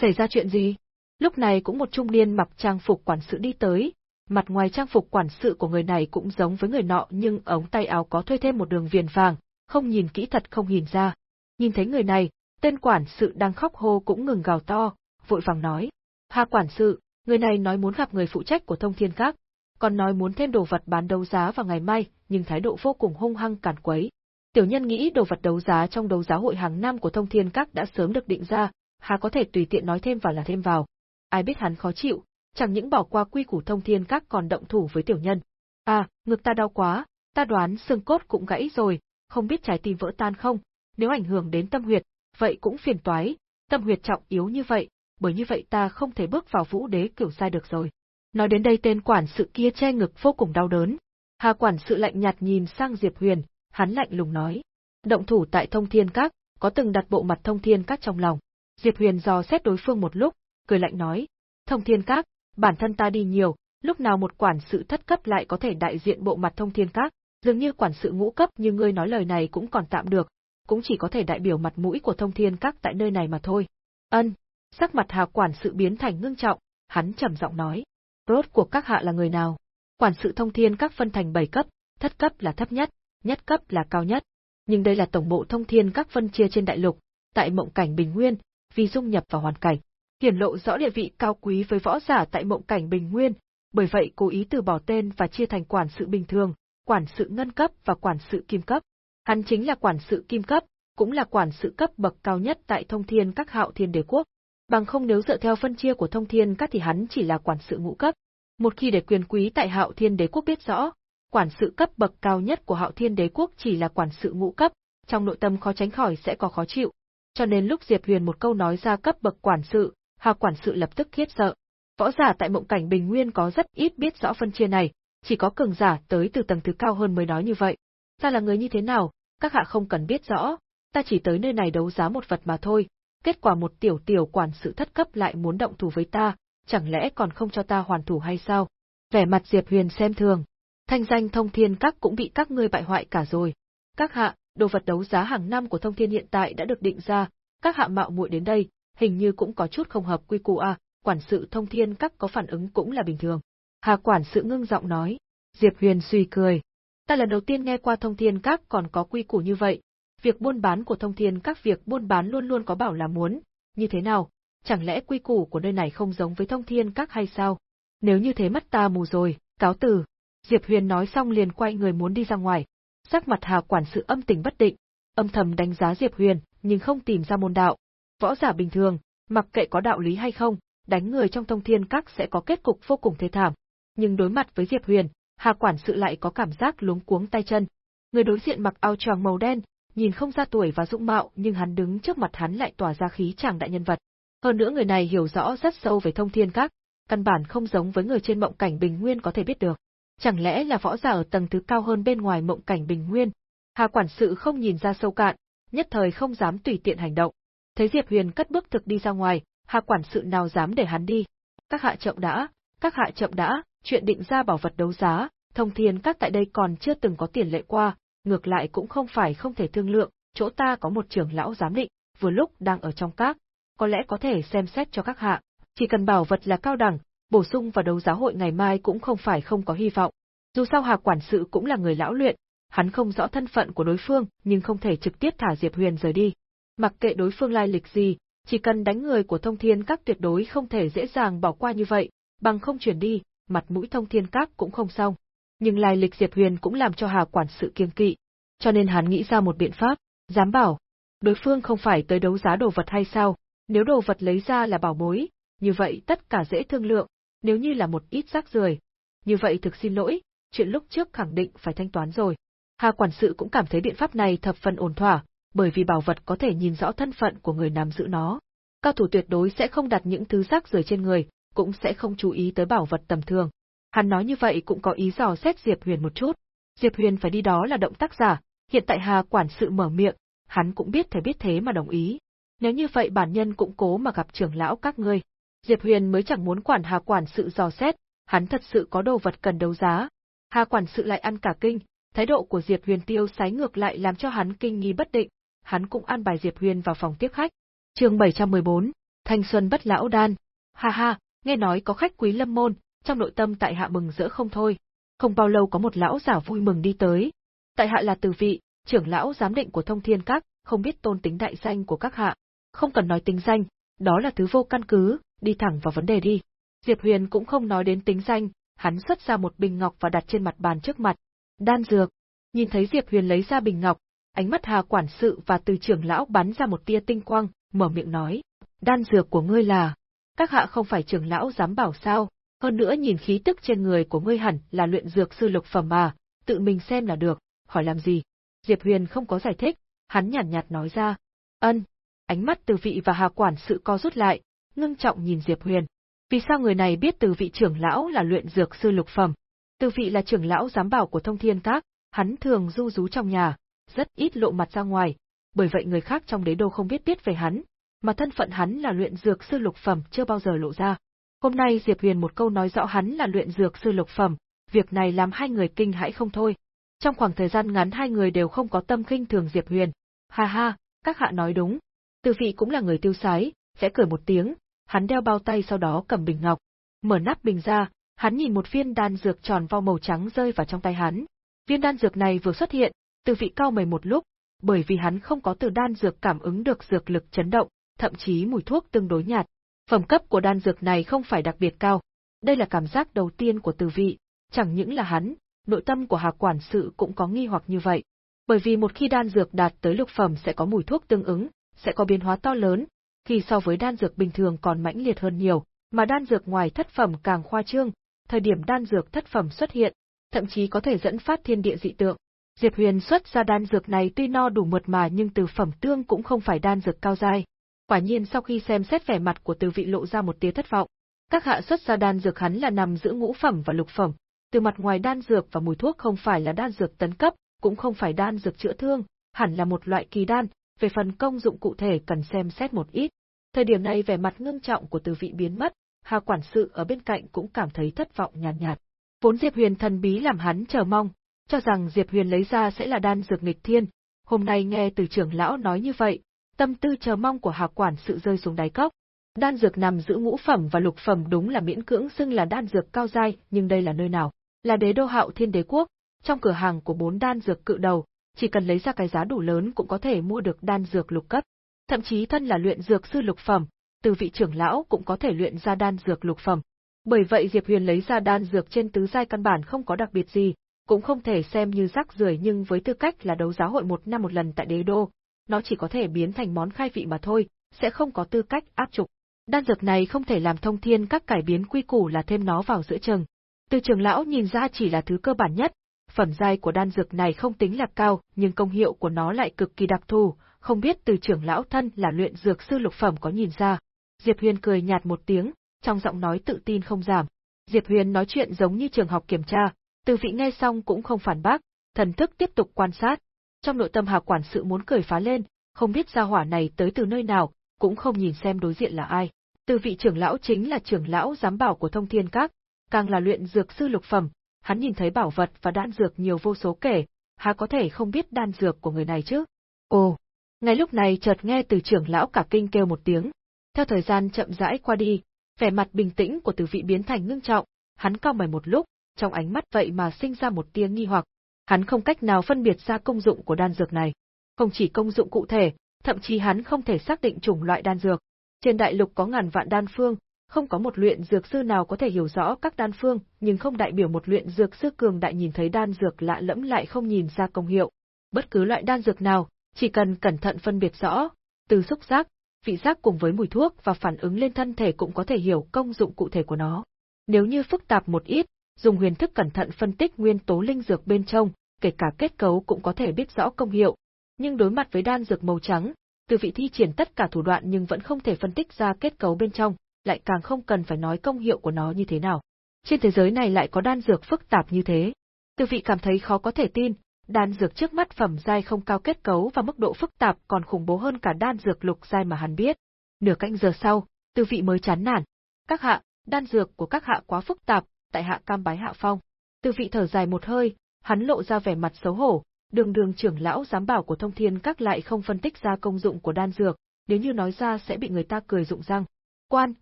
Xảy ra chuyện gì? Lúc này cũng một trung niên mặc trang phục quản sự đi tới, mặt ngoài trang phục quản sự của người này cũng giống với người nọ nhưng ống tay áo có thuê thêm một đường viền vàng, không nhìn kỹ thật không nhìn ra. Nhìn thấy người này, tên quản sự đang khóc hô cũng ngừng gào to, vội vàng nói. Hà quản sự, người này nói muốn gặp người phụ trách của thông thiên các, còn nói muốn thêm đồ vật bán đấu giá vào ngày mai, nhưng thái độ vô cùng hung hăng cản quấy. Tiểu nhân nghĩ đồ vật đấu giá trong đấu giá hội hàng năm của thông thiên các đã sớm được định ra, hà có thể tùy tiện nói thêm vào là thêm vào. Ai biết hắn khó chịu, chẳng những bỏ qua quy củ thông thiên các còn động thủ với tiểu nhân. À, ngực ta đau quá, ta đoán xương cốt cũng gãy rồi, không biết trái tim vỡ tan không, nếu ảnh hưởng đến tâm huyệt, vậy cũng phiền toái, tâm huyệt trọng yếu như vậy, bởi như vậy ta không thể bước vào vũ đế kiểu sai được rồi. Nói đến đây tên quản sự kia che ngực vô cùng đau đớn. Hà quản sự lạnh nhạt nhìn sang Diệp Huyền, hắn lạnh lùng nói. Động thủ tại thông thiên các, có từng đặt bộ mặt thông thiên các trong lòng. Diệp Huyền dò xét đối phương một lúc, cười lạnh nói. Thông thiên các, bản thân ta đi nhiều, lúc nào một quản sự thất cấp lại có thể đại diện bộ mặt thông thiên các, dường như quản sự ngũ cấp như ngươi nói lời này cũng còn tạm được, cũng chỉ có thể đại biểu mặt mũi của thông thiên các tại nơi này mà thôi. Ân, sắc mặt hà quản sự biến thành ngưng trọng, hắn trầm giọng nói. Rốt cuộc các hạ là người nào? Quản sự thông thiên các phân thành 7 cấp, thất cấp là thấp nhất, nhất cấp là cao nhất. Nhưng đây là tổng bộ thông thiên các phân chia trên đại lục, tại mộng cảnh bình nguyên, vì dung nhập vào hoàn cảnh, hiển lộ rõ địa vị cao quý với võ giả tại mộng cảnh bình nguyên, bởi vậy cố ý từ bỏ tên và chia thành quản sự bình thường, quản sự ngân cấp và quản sự kim cấp. Hắn chính là quản sự kim cấp, cũng là quản sự cấp bậc cao nhất tại thông thiên các hạo thiên đế quốc. Bằng không nếu dựa theo phân chia của thông thiên các thì hắn chỉ là quản sự ngũ cấp. Một khi để quyền quý tại hạo thiên đế quốc biết rõ, quản sự cấp bậc cao nhất của hạo thiên đế quốc chỉ là quản sự ngũ cấp, trong nội tâm khó tránh khỏi sẽ có khó chịu. Cho nên lúc Diệp Huyền một câu nói ra cấp bậc quản sự, Hà quản sự lập tức khiếp sợ. Võ giả tại mộng cảnh bình nguyên có rất ít biết rõ phân chia này, chỉ có cường giả tới từ tầng thứ cao hơn mới nói như vậy. Ta là người như thế nào, các hạ không cần biết rõ, ta chỉ tới nơi này đấu giá một vật mà thôi, kết quả một tiểu tiểu quản sự thất cấp lại muốn động thủ với ta, chẳng lẽ còn không cho ta hoàn thủ hay sao? Vẻ mặt Diệp Huyền xem thường, thanh danh thông thiên các cũng bị các ngươi bại hoại cả rồi. Các hạ, đồ vật đấu giá hàng năm của thông thiên hiện tại đã được định ra, các hạ mạo muội đến đây, hình như cũng có chút không hợp quy củ à, quản sự thông thiên các có phản ứng cũng là bình thường. Hà quản sự ngưng giọng nói. Diệp Huyền suy cười. Ta lần đầu tiên nghe qua thông thiên các còn có quy củ như vậy. Việc buôn bán của thông thiên các việc buôn bán luôn luôn có bảo là muốn. Như thế nào? Chẳng lẽ quy củ của nơi này không giống với thông thiên các hay sao? Nếu như thế mắt ta mù rồi, cáo từ. Diệp Huyền nói xong liền quay người muốn đi ra ngoài. Sắc mặt Hà quản sự âm tình bất định, âm thầm đánh giá Diệp Huyền, nhưng không tìm ra môn đạo. Võ giả bình thường, mặc kệ có đạo lý hay không, đánh người trong thông thiên các sẽ có kết cục vô cùng thê thảm. Nhưng đối mặt với Diệp Huyền, Hà quản sự lại có cảm giác luống cuống tay chân. Người đối diện mặc áo choàng màu đen, nhìn không ra tuổi và dũng mạo, nhưng hắn đứng trước mặt hắn lại tỏa ra khí chàng đại nhân vật. Hơn nữa người này hiểu rõ rất sâu về thông thiên các, căn bản không giống với người trên mộng cảnh bình nguyên có thể biết được. Chẳng lẽ là võ giả ở tầng thứ cao hơn bên ngoài mộng cảnh bình nguyên? Hà quản sự không nhìn ra sâu cạn, nhất thời không dám tùy tiện hành động. Thấy Diệp Huyền cất bước thực đi ra ngoài, Hà quản sự nào dám để hắn đi. Các hạ chậm đã, các hạ chậm đã, chuyện định ra bảo vật đấu giá, thông thiên các tại đây còn chưa từng có tiền lệ qua, ngược lại cũng không phải không thể thương lượng, chỗ ta có một trưởng lão giám định, vừa lúc đang ở trong các, có lẽ có thể xem xét cho các hạ. Chỉ cần bảo vật là cao đẳng, bổ sung vào đấu giáo hội ngày mai cũng không phải không có hy vọng. Dù sao Hà quản sự cũng là người lão luyện, hắn không rõ thân phận của đối phương, nhưng không thể trực tiếp thả Diệp Huyền rời đi. Mặc kệ đối phương lai lịch gì, chỉ cần đánh người của thông thiên các tuyệt đối không thể dễ dàng bỏ qua như vậy, bằng không chuyển đi, mặt mũi thông thiên các cũng không xong. Nhưng lai lịch Diệp Huyền cũng làm cho Hà quản sự kiêng kỵ, cho nên hắn nghĩ ra một biện pháp, dám bảo, đối phương không phải tới đấu giá đồ vật hay sao, nếu đồ vật lấy ra là bảo bối, như vậy tất cả dễ thương lượng, nếu như là một ít rác rưởi, như vậy thực xin lỗi, chuyện lúc trước khẳng định phải thanh toán rồi. Hà quản sự cũng cảm thấy biện pháp này thập phần ổn thỏa, bởi vì bảo vật có thể nhìn rõ thân phận của người nắm giữ nó. Cao thủ tuyệt đối sẽ không đặt những thứ rác rưởi trên người, cũng sẽ không chú ý tới bảo vật tầm thường. Hắn nói như vậy cũng có ý dò xét Diệp Huyền một chút. Diệp Huyền phải đi đó là động tác giả, hiện tại Hà quản sự mở miệng, hắn cũng biết thể biết thế mà đồng ý. Nếu như vậy bản nhân cũng cố mà gặp trưởng lão các ngươi. Diệp Huyền mới chẳng muốn quản Hà quản sự dò xét, hắn thật sự có đồ vật cần đấu giá. Hà quản sự lại ăn cả kinh, thái độ của Diệp Huyền tiêu sái ngược lại làm cho hắn kinh nghi bất định, hắn cũng an bài Diệp Huyền vào phòng tiếp khách. Chương 714, Thanh xuân bất lão đan. Ha ha, nghe nói có khách quý lâm môn, trong nội tâm tại hạ mừng rỡ không thôi. Không bao lâu có một lão giả vui mừng đi tới. Tại hạ là Từ vị, trưởng lão giám định của Thông Thiên Các, không biết tôn tính đại danh của các hạ. Không cần nói tính danh, đó là thứ vô căn cứ, đi thẳng vào vấn đề đi. Diệp Huyền cũng không nói đến tính danh, hắn xuất ra một bình ngọc và đặt trên mặt bàn trước mặt. Đan dược. Nhìn thấy Diệp Huyền lấy ra bình ngọc, ánh mắt Hà quản sự và từ trưởng lão bắn ra một tia tinh quang, mở miệng nói: "Đan dược của ngươi là? Các hạ không phải trưởng lão dám bảo sao? Hơn nữa nhìn khí tức trên người của ngươi hẳn là luyện dược sư lục phẩm mà, tự mình xem là được, hỏi làm gì?" Diệp Huyền không có giải thích, hắn nhàn nhạt, nhạt nói ra: "Ân." Ánh mắt Từ vị và Hà quản sự co rút lại, ngưng trọng nhìn Diệp Huyền. Vì sao người này biết từ vị trưởng lão là luyện dược sư lục phẩm? Từ vị là trưởng lão giám bảo của thông thiên các, hắn thường du rú trong nhà, rất ít lộ mặt ra ngoài, bởi vậy người khác trong đế đô không biết biết về hắn, mà thân phận hắn là luyện dược sư lục phẩm chưa bao giờ lộ ra. Hôm nay Diệp Huyền một câu nói rõ hắn là luyện dược sư lục phẩm, việc này làm hai người kinh hãi không thôi. Trong khoảng thời gian ngắn hai người đều không có tâm khinh thường Diệp Huyền. Ha ha, các hạ nói đúng. Từ vị cũng là người tiêu sái, sẽ cười một tiếng, hắn đeo bao tay sau đó cầm bình ngọc. Mở nắp bình ra, hắn nhìn một viên đan dược tròn vo màu trắng rơi vào trong tay hắn. Viên đan dược này vừa xuất hiện, từ vị cao mày một lúc, bởi vì hắn không có từ đan dược cảm ứng được dược lực chấn động, thậm chí mùi thuốc tương đối nhạt. Phẩm cấp của đan dược này không phải đặc biệt cao. Đây là cảm giác đầu tiên của từ vị, chẳng những là hắn, nội tâm của Hà quản sự cũng có nghi hoặc như vậy. Bởi vì một khi đan dược đạt tới lục phẩm sẽ có mùi thuốc tương ứng, sẽ có biến hóa to lớn, khi so với đan dược bình thường còn mãnh liệt hơn nhiều, mà đan dược ngoài thất phẩm càng khoa trương, thời điểm đan dược thất phẩm xuất hiện, thậm chí có thể dẫn phát thiên địa dị tượng. Diệp Huyền xuất ra đan dược này tuy no đủ mượt mà nhưng từ phẩm tương cũng không phải đan dược cao dai. Quả nhiên sau khi xem xét vẻ mặt của Từ Vị lộ ra một tia thất vọng. Các hạ xuất ra đan dược hắn là nằm giữa ngũ phẩm và lục phẩm, từ mặt ngoài đan dược và mùi thuốc không phải là đan dược tấn cấp, cũng không phải đan dược chữa thương, hẳn là một loại kỳ đan, về phần công dụng cụ thể cần xem xét một ít. Thời điểm này vẻ mặt ngưng trọng của Từ Vị biến mất, Hà quản sự ở bên cạnh cũng cảm thấy thất vọng nhàn nhạt, nhạt. Vốn Diệp Huyền thần bí làm hắn chờ mong, cho rằng Diệp Huyền lấy ra sẽ là đan dược nghịch thiên, hôm nay nghe từ trưởng lão nói như vậy, tâm tư chờ mong của Hà quản sự rơi xuống đáy cốc. Đan dược nằm giữa ngũ phẩm và lục phẩm đúng là miễn cưỡng xưng là đan dược cao giai, nhưng đây là nơi nào? Là đế đô hạo thiên đế quốc, trong cửa hàng của bốn đan dược cự đầu, chỉ cần lấy ra cái giá đủ lớn cũng có thể mua được đan dược lục cấp. Thậm chí thân là luyện dược sư lục phẩm, từ vị trưởng lão cũng có thể luyện ra đan dược lục phẩm. Bởi vậy Diệp Huyền lấy ra đan dược trên tứ giai căn bản không có đặc biệt gì, cũng không thể xem như rác rưởi nhưng với tư cách là đấu giá hội một năm một lần tại đế đô, nó chỉ có thể biến thành món khai vị mà thôi, sẽ không có tư cách áp trục. Đan dược này không thể làm thông thiên các cải biến quy củ là thêm nó vào giữa chừng. Từ trường lão nhìn ra chỉ là thứ cơ bản nhất, phẩm giai của đan dược này không tính là cao, nhưng công hiệu của nó lại cực kỳ đặc thù, không biết từ trưởng lão thân là luyện dược sư lục phẩm có nhìn ra. Diệp Huyền cười nhạt một tiếng, trong giọng nói tự tin không giảm. Diệp Huyền nói chuyện giống như trường học kiểm tra, từ vị nghe xong cũng không phản bác, thần thức tiếp tục quan sát. Trong nội tâm Hà quản sự muốn cười phá lên, không biết gia hỏa này tới từ nơi nào, cũng không nhìn xem đối diện là ai. Từ vị trưởng lão chính là trưởng lão giám bảo của thông thiên các, càng là luyện dược sư lục phẩm, hắn nhìn thấy bảo vật và đan dược nhiều vô số kể, há có thể không biết đan dược của người này chứ? Ồ, ngay lúc này chợt nghe từ trưởng lão cả kinh kêu một tiếng. Theo thời gian chậm rãi qua đi, Vẻ mặt bình tĩnh của Từ Vị biến thành ngưng trọng, hắn cao mày một lúc, trong ánh mắt vậy mà sinh ra một tia nghi hoặc. Hắn không cách nào phân biệt ra công dụng của đan dược này. Không chỉ công dụng cụ thể, thậm chí hắn không thể xác định chủng loại đan dược. Trên đại lục có ngàn vạn đan phương, không có một luyện dược sư nào có thể hiểu rõ các đan phương, nhưng không đại biểu một luyện dược sư cường đại nhìn thấy đan dược lạ lẫm lại không nhìn ra công hiệu. Bất cứ loại đan dược nào, chỉ cần cẩn thận phân biệt rõ, từ xúc giác, vị giác cùng với mùi thuốc và phản ứng lên thân thể cũng có thể hiểu công dụng cụ thể của nó. Nếu như phức tạp một ít, dùng huyền thức cẩn thận phân tích nguyên tố linh dược bên trong, kể cả kết cấu cũng có thể biết rõ công hiệu. Nhưng đối mặt với đan dược màu trắng, từ vị thi triển tất cả thủ đoạn nhưng vẫn không thể phân tích ra kết cấu bên trong, lại càng không cần phải nói công hiệu của nó như thế nào. Trên thế giới này lại có đan dược phức tạp như thế. Từ vị cảm thấy khó có thể tin, đan dược trước mắt phẩm giai không cao kết cấu và mức độ phức tạp còn khủng bố hơn cả đan dược lục giai mà hắn biết. Nửa canh giờ sau, Từ vị mới chán nản. Các hạ, đan dược của các hạ quá phức tạp, tại hạ cam bái hạ phong. Từ vị thở dài một hơi, hắn lộ ra vẻ mặt xấu hổ, đường đường trưởng lão giám bảo của thông thiên các lại không phân tích ra công dụng của đan dược, nếu như nói ra sẽ bị người ta cười rụng răng. Quan,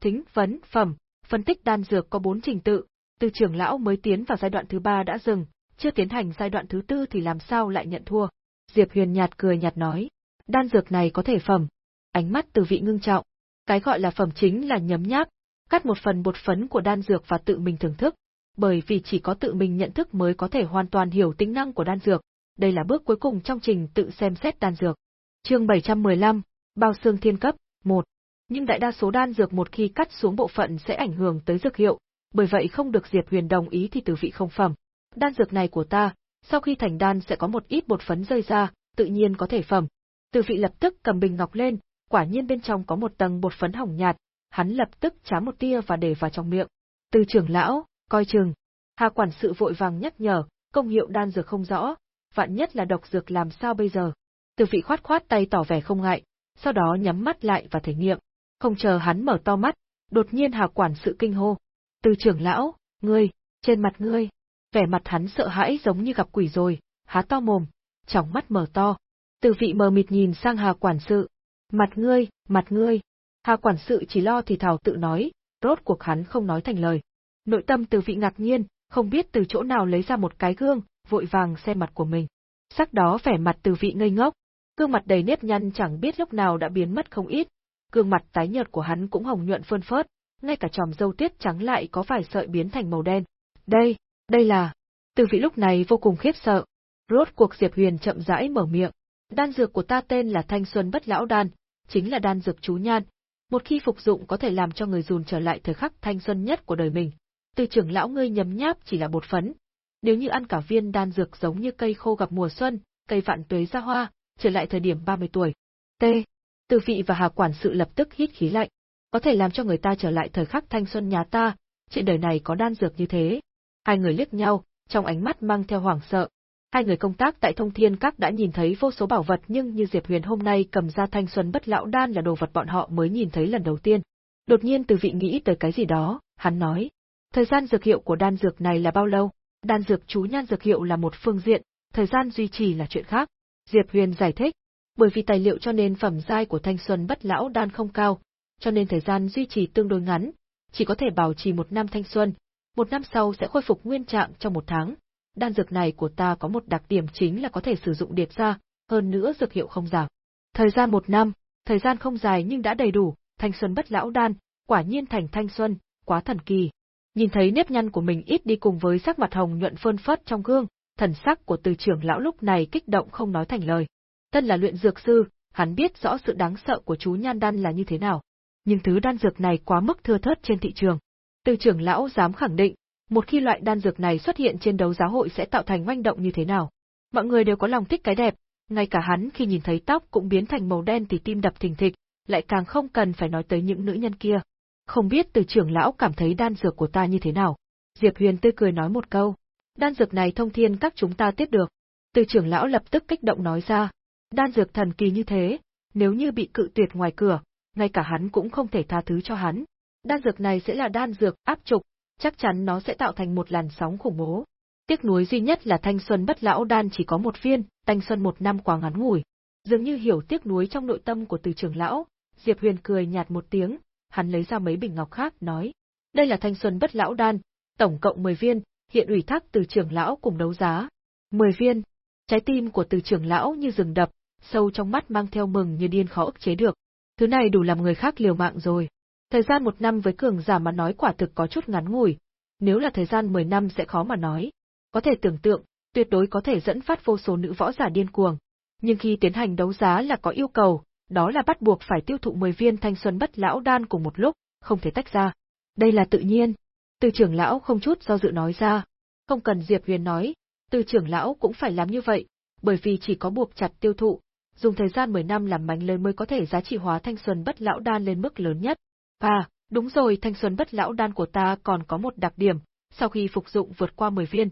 thính, vấn, phẩm, phân tích đan dược có bốn trình tự, từ trưởng lão mới tiến vào giai đoạn thứ ba đã dừng, chưa tiến hành giai đoạn thứ tư thì làm sao lại nhận thua. Diệp Huyền nhạt cười nhạt nói, đan dược này có thể phẩm. Ánh mắt từ vị ngưng trọng. Cái gọi là phẩm chính là nhấm nháp, cắt một phần bột phấn của đan dược và tự mình thưởng thức, bởi vì chỉ có tự mình nhận thức mới có thể hoàn toàn hiểu tính năng của đan dược. Đây là bước cuối cùng trong trình tự xem xét đan dược. Chương 715, Bao xương thiên cấp, 1. Nhưng đại đa số đan dược một khi cắt xuống bộ phận sẽ ảnh hưởng tới dược hiệu, bởi vậy không được Diệp Huyền đồng ý thì từ vị không phẩm. Đan dược này của ta, sau khi thành đan sẽ có một ít bột phấn rơi ra, tự nhiên có thể phẩm. Từ vị lập tức cầm bình ngọc lên, quả nhiên bên trong có một tầng bột phấn hồng nhạt, hắn lập tức chám một tia và để vào trong miệng. Từ trưởng lão, coi chừng. Hà quản sự vội vàng nhắc nhở, công hiệu đan dược không rõ, vạn nhất là độc dược làm sao bây giờ. Từ vị khoát khoát tay tỏ vẻ không ngại, sau đó nhắm mắt lại và thể nghiệm. Không chờ hắn mở to mắt, đột nhiên Hà quản sự kinh hô. Từ trưởng lão, ngươi, trên mặt ngươi, vẻ mặt hắn sợ hãi giống như gặp quỷ rồi, há to mồm, tròng mắt mở to. Từ vị mờ mịt nhìn sang Hà quản sự. Mặt ngươi, mặt ngươi. Hà quản sự chỉ lo thì thảo tự nói, rốt cuộc hắn không nói thành lời. Nội tâm từ vị ngạc nhiên, không biết từ chỗ nào lấy ra một cái gương, vội vàng xem mặt của mình. Sắc đó vẻ mặt từ vị ngây ngốc, gương mặt đầy nếp nhăn chẳng biết lúc nào đã biến mất không ít, gương mặt tái nhợt của hắn cũng hồng nhuận phơn phớt, ngay cả tròm râu tiết trắng lại có vài sợi biến thành màu đen. Đây, đây là... Từ vị lúc này vô cùng khiếp sợ. Rốt cuộc Diệp Huyền chậm rãi mở miệng. Đan dược của ta tên là Thanh Xuân Bất Lão Đan, chính là đan dược chú nhan. Một khi phục dụng có thể làm cho người dùn trở lại thời khắc thanh xuân nhất của đời mình. Từ trưởng lão ngươi nhấm nháp chỉ là bột phấn. Nếu như ăn cả viên đan dược giống như cây khô gặp mùa xuân, cây vạn tuế ra hoa, trở lại thời điểm 30 tuổi. T. Từ vị và Hà quản sự lập tức hít khí lạnh. Có thể làm cho người ta trở lại thời khắc thanh xuân nhà ta, trên đời này có đan dược như thế. Hai người liếc nhau, trong ánh mắt mang theo hoảng sợ. Hai người công tác tại Thông Thiên Các đã nhìn thấy vô số bảo vật nhưng như Diệp Huyền hôm nay cầm ra thanh xuân bất lão đan là đồ vật bọn họ mới nhìn thấy lần đầu tiên. Đột nhiên từ vị nghĩ tới cái gì đó, hắn nói. Thời gian dược hiệu của đan dược này là bao lâu? Đan dược chú nhan dược hiệu là một phương diện, thời gian duy trì là chuyện khác. Diệp Huyền giải thích. Bởi vì tài liệu cho nên phẩm giai của thanh xuân bất lão đan không cao, cho nên thời gian duy trì tương đối ngắn, chỉ có thể bảo trì một năm thanh xuân, một năm sau sẽ khôi phục nguyên trạng trong một tháng. Đan dược này của ta có một đặc điểm chính là có thể sử dụng điệp ra, hơn nữa dược hiệu không giảm. Thời gian một năm, thời gian không dài nhưng đã đầy đủ, thanh xuân bất lão đan, quả nhiên thành thanh xuân, quá thần kỳ. Nhìn thấy nếp nhăn của mình ít đi cùng với sắc mặt hồng nhuận phơn phất trong gương, thần sắc của từ trưởng lão lúc này kích động không nói thành lời. Tân là luyện dược sư, hắn biết rõ sự đáng sợ của chú nhan đan là như thế nào. Nhưng thứ đan dược này quá mức thưa thớt trên thị trường. Từ trưởng lão dám khẳng định, một khi loại đan dược này xuất hiện trên đấu giáo hội sẽ tạo thành oanh động như thế nào. Mọi người đều có lòng thích cái đẹp, ngay cả hắn khi nhìn thấy tóc cũng biến thành màu đen thì tim đập thình thịch, lại càng không cần phải nói tới những nữ nhân kia. Không biết từ trưởng lão cảm thấy đan dược của ta như thế nào. Diệp Huyền tươi cười nói một câu. Đan dược này thông thiên các chúng ta tiếp được. Từ trưởng lão lập tức kích động nói ra. Đan dược thần kỳ như thế, nếu như bị cự tuyệt ngoài cửa, ngay cả hắn cũng không thể tha thứ cho hắn. Đan dược này sẽ là đan dược áp trục, chắc chắn nó sẽ tạo thành một làn sóng khủng bố. Tiếc nuối duy nhất là thanh xuân bất lão đan chỉ có một viên, thanh xuân một năm quá ngắn ngủi. Dường như hiểu tiếc nuối trong nội tâm của từ trưởng lão, Diệp Huyền cười nhạt một tiếng, hắn lấy ra mấy bình ngọc khác, nói. Đây là thanh xuân bất lão đan, tổng cộng 10 viên, hiện ủy thác từ trưởng lão cùng đấu giá. 10 viên. Trái tim của từ trưởng lão như rừng đập, sâu trong mắt mang theo mừng như điên khó ức chế được. Thứ này đủ làm người khác liều mạng rồi. Thời gian một năm với cường giả mà nói quả thực có chút ngắn ngủi. Nếu là thời gian 10 năm sẽ khó mà nói. Có thể tưởng tượng, tuyệt đối có thể dẫn phát vô số nữ võ giả điên cuồng. Nhưng khi tiến hành đấu giá là có yêu cầu, đó là bắt buộc phải tiêu thụ 10 viên thanh xuân bất lão đan cùng một lúc, không thể tách ra. Đây là tự nhiên. Từ trưởng lão không chút do dự nói ra. Không cần Diệp Huyền nói, từ trưởng lão cũng phải làm như vậy, bởi vì chỉ có buộc chặt tiêu thụ, dùng thời gian 10 năm làm mánh lới mới có thể giá trị hóa thanh xuân bất lão đan lên mức lớn nhất. À, đúng rồi, thanh xuân bất lão đan của ta còn có một đặc điểm, sau khi phục dụng vượt qua 10 viên,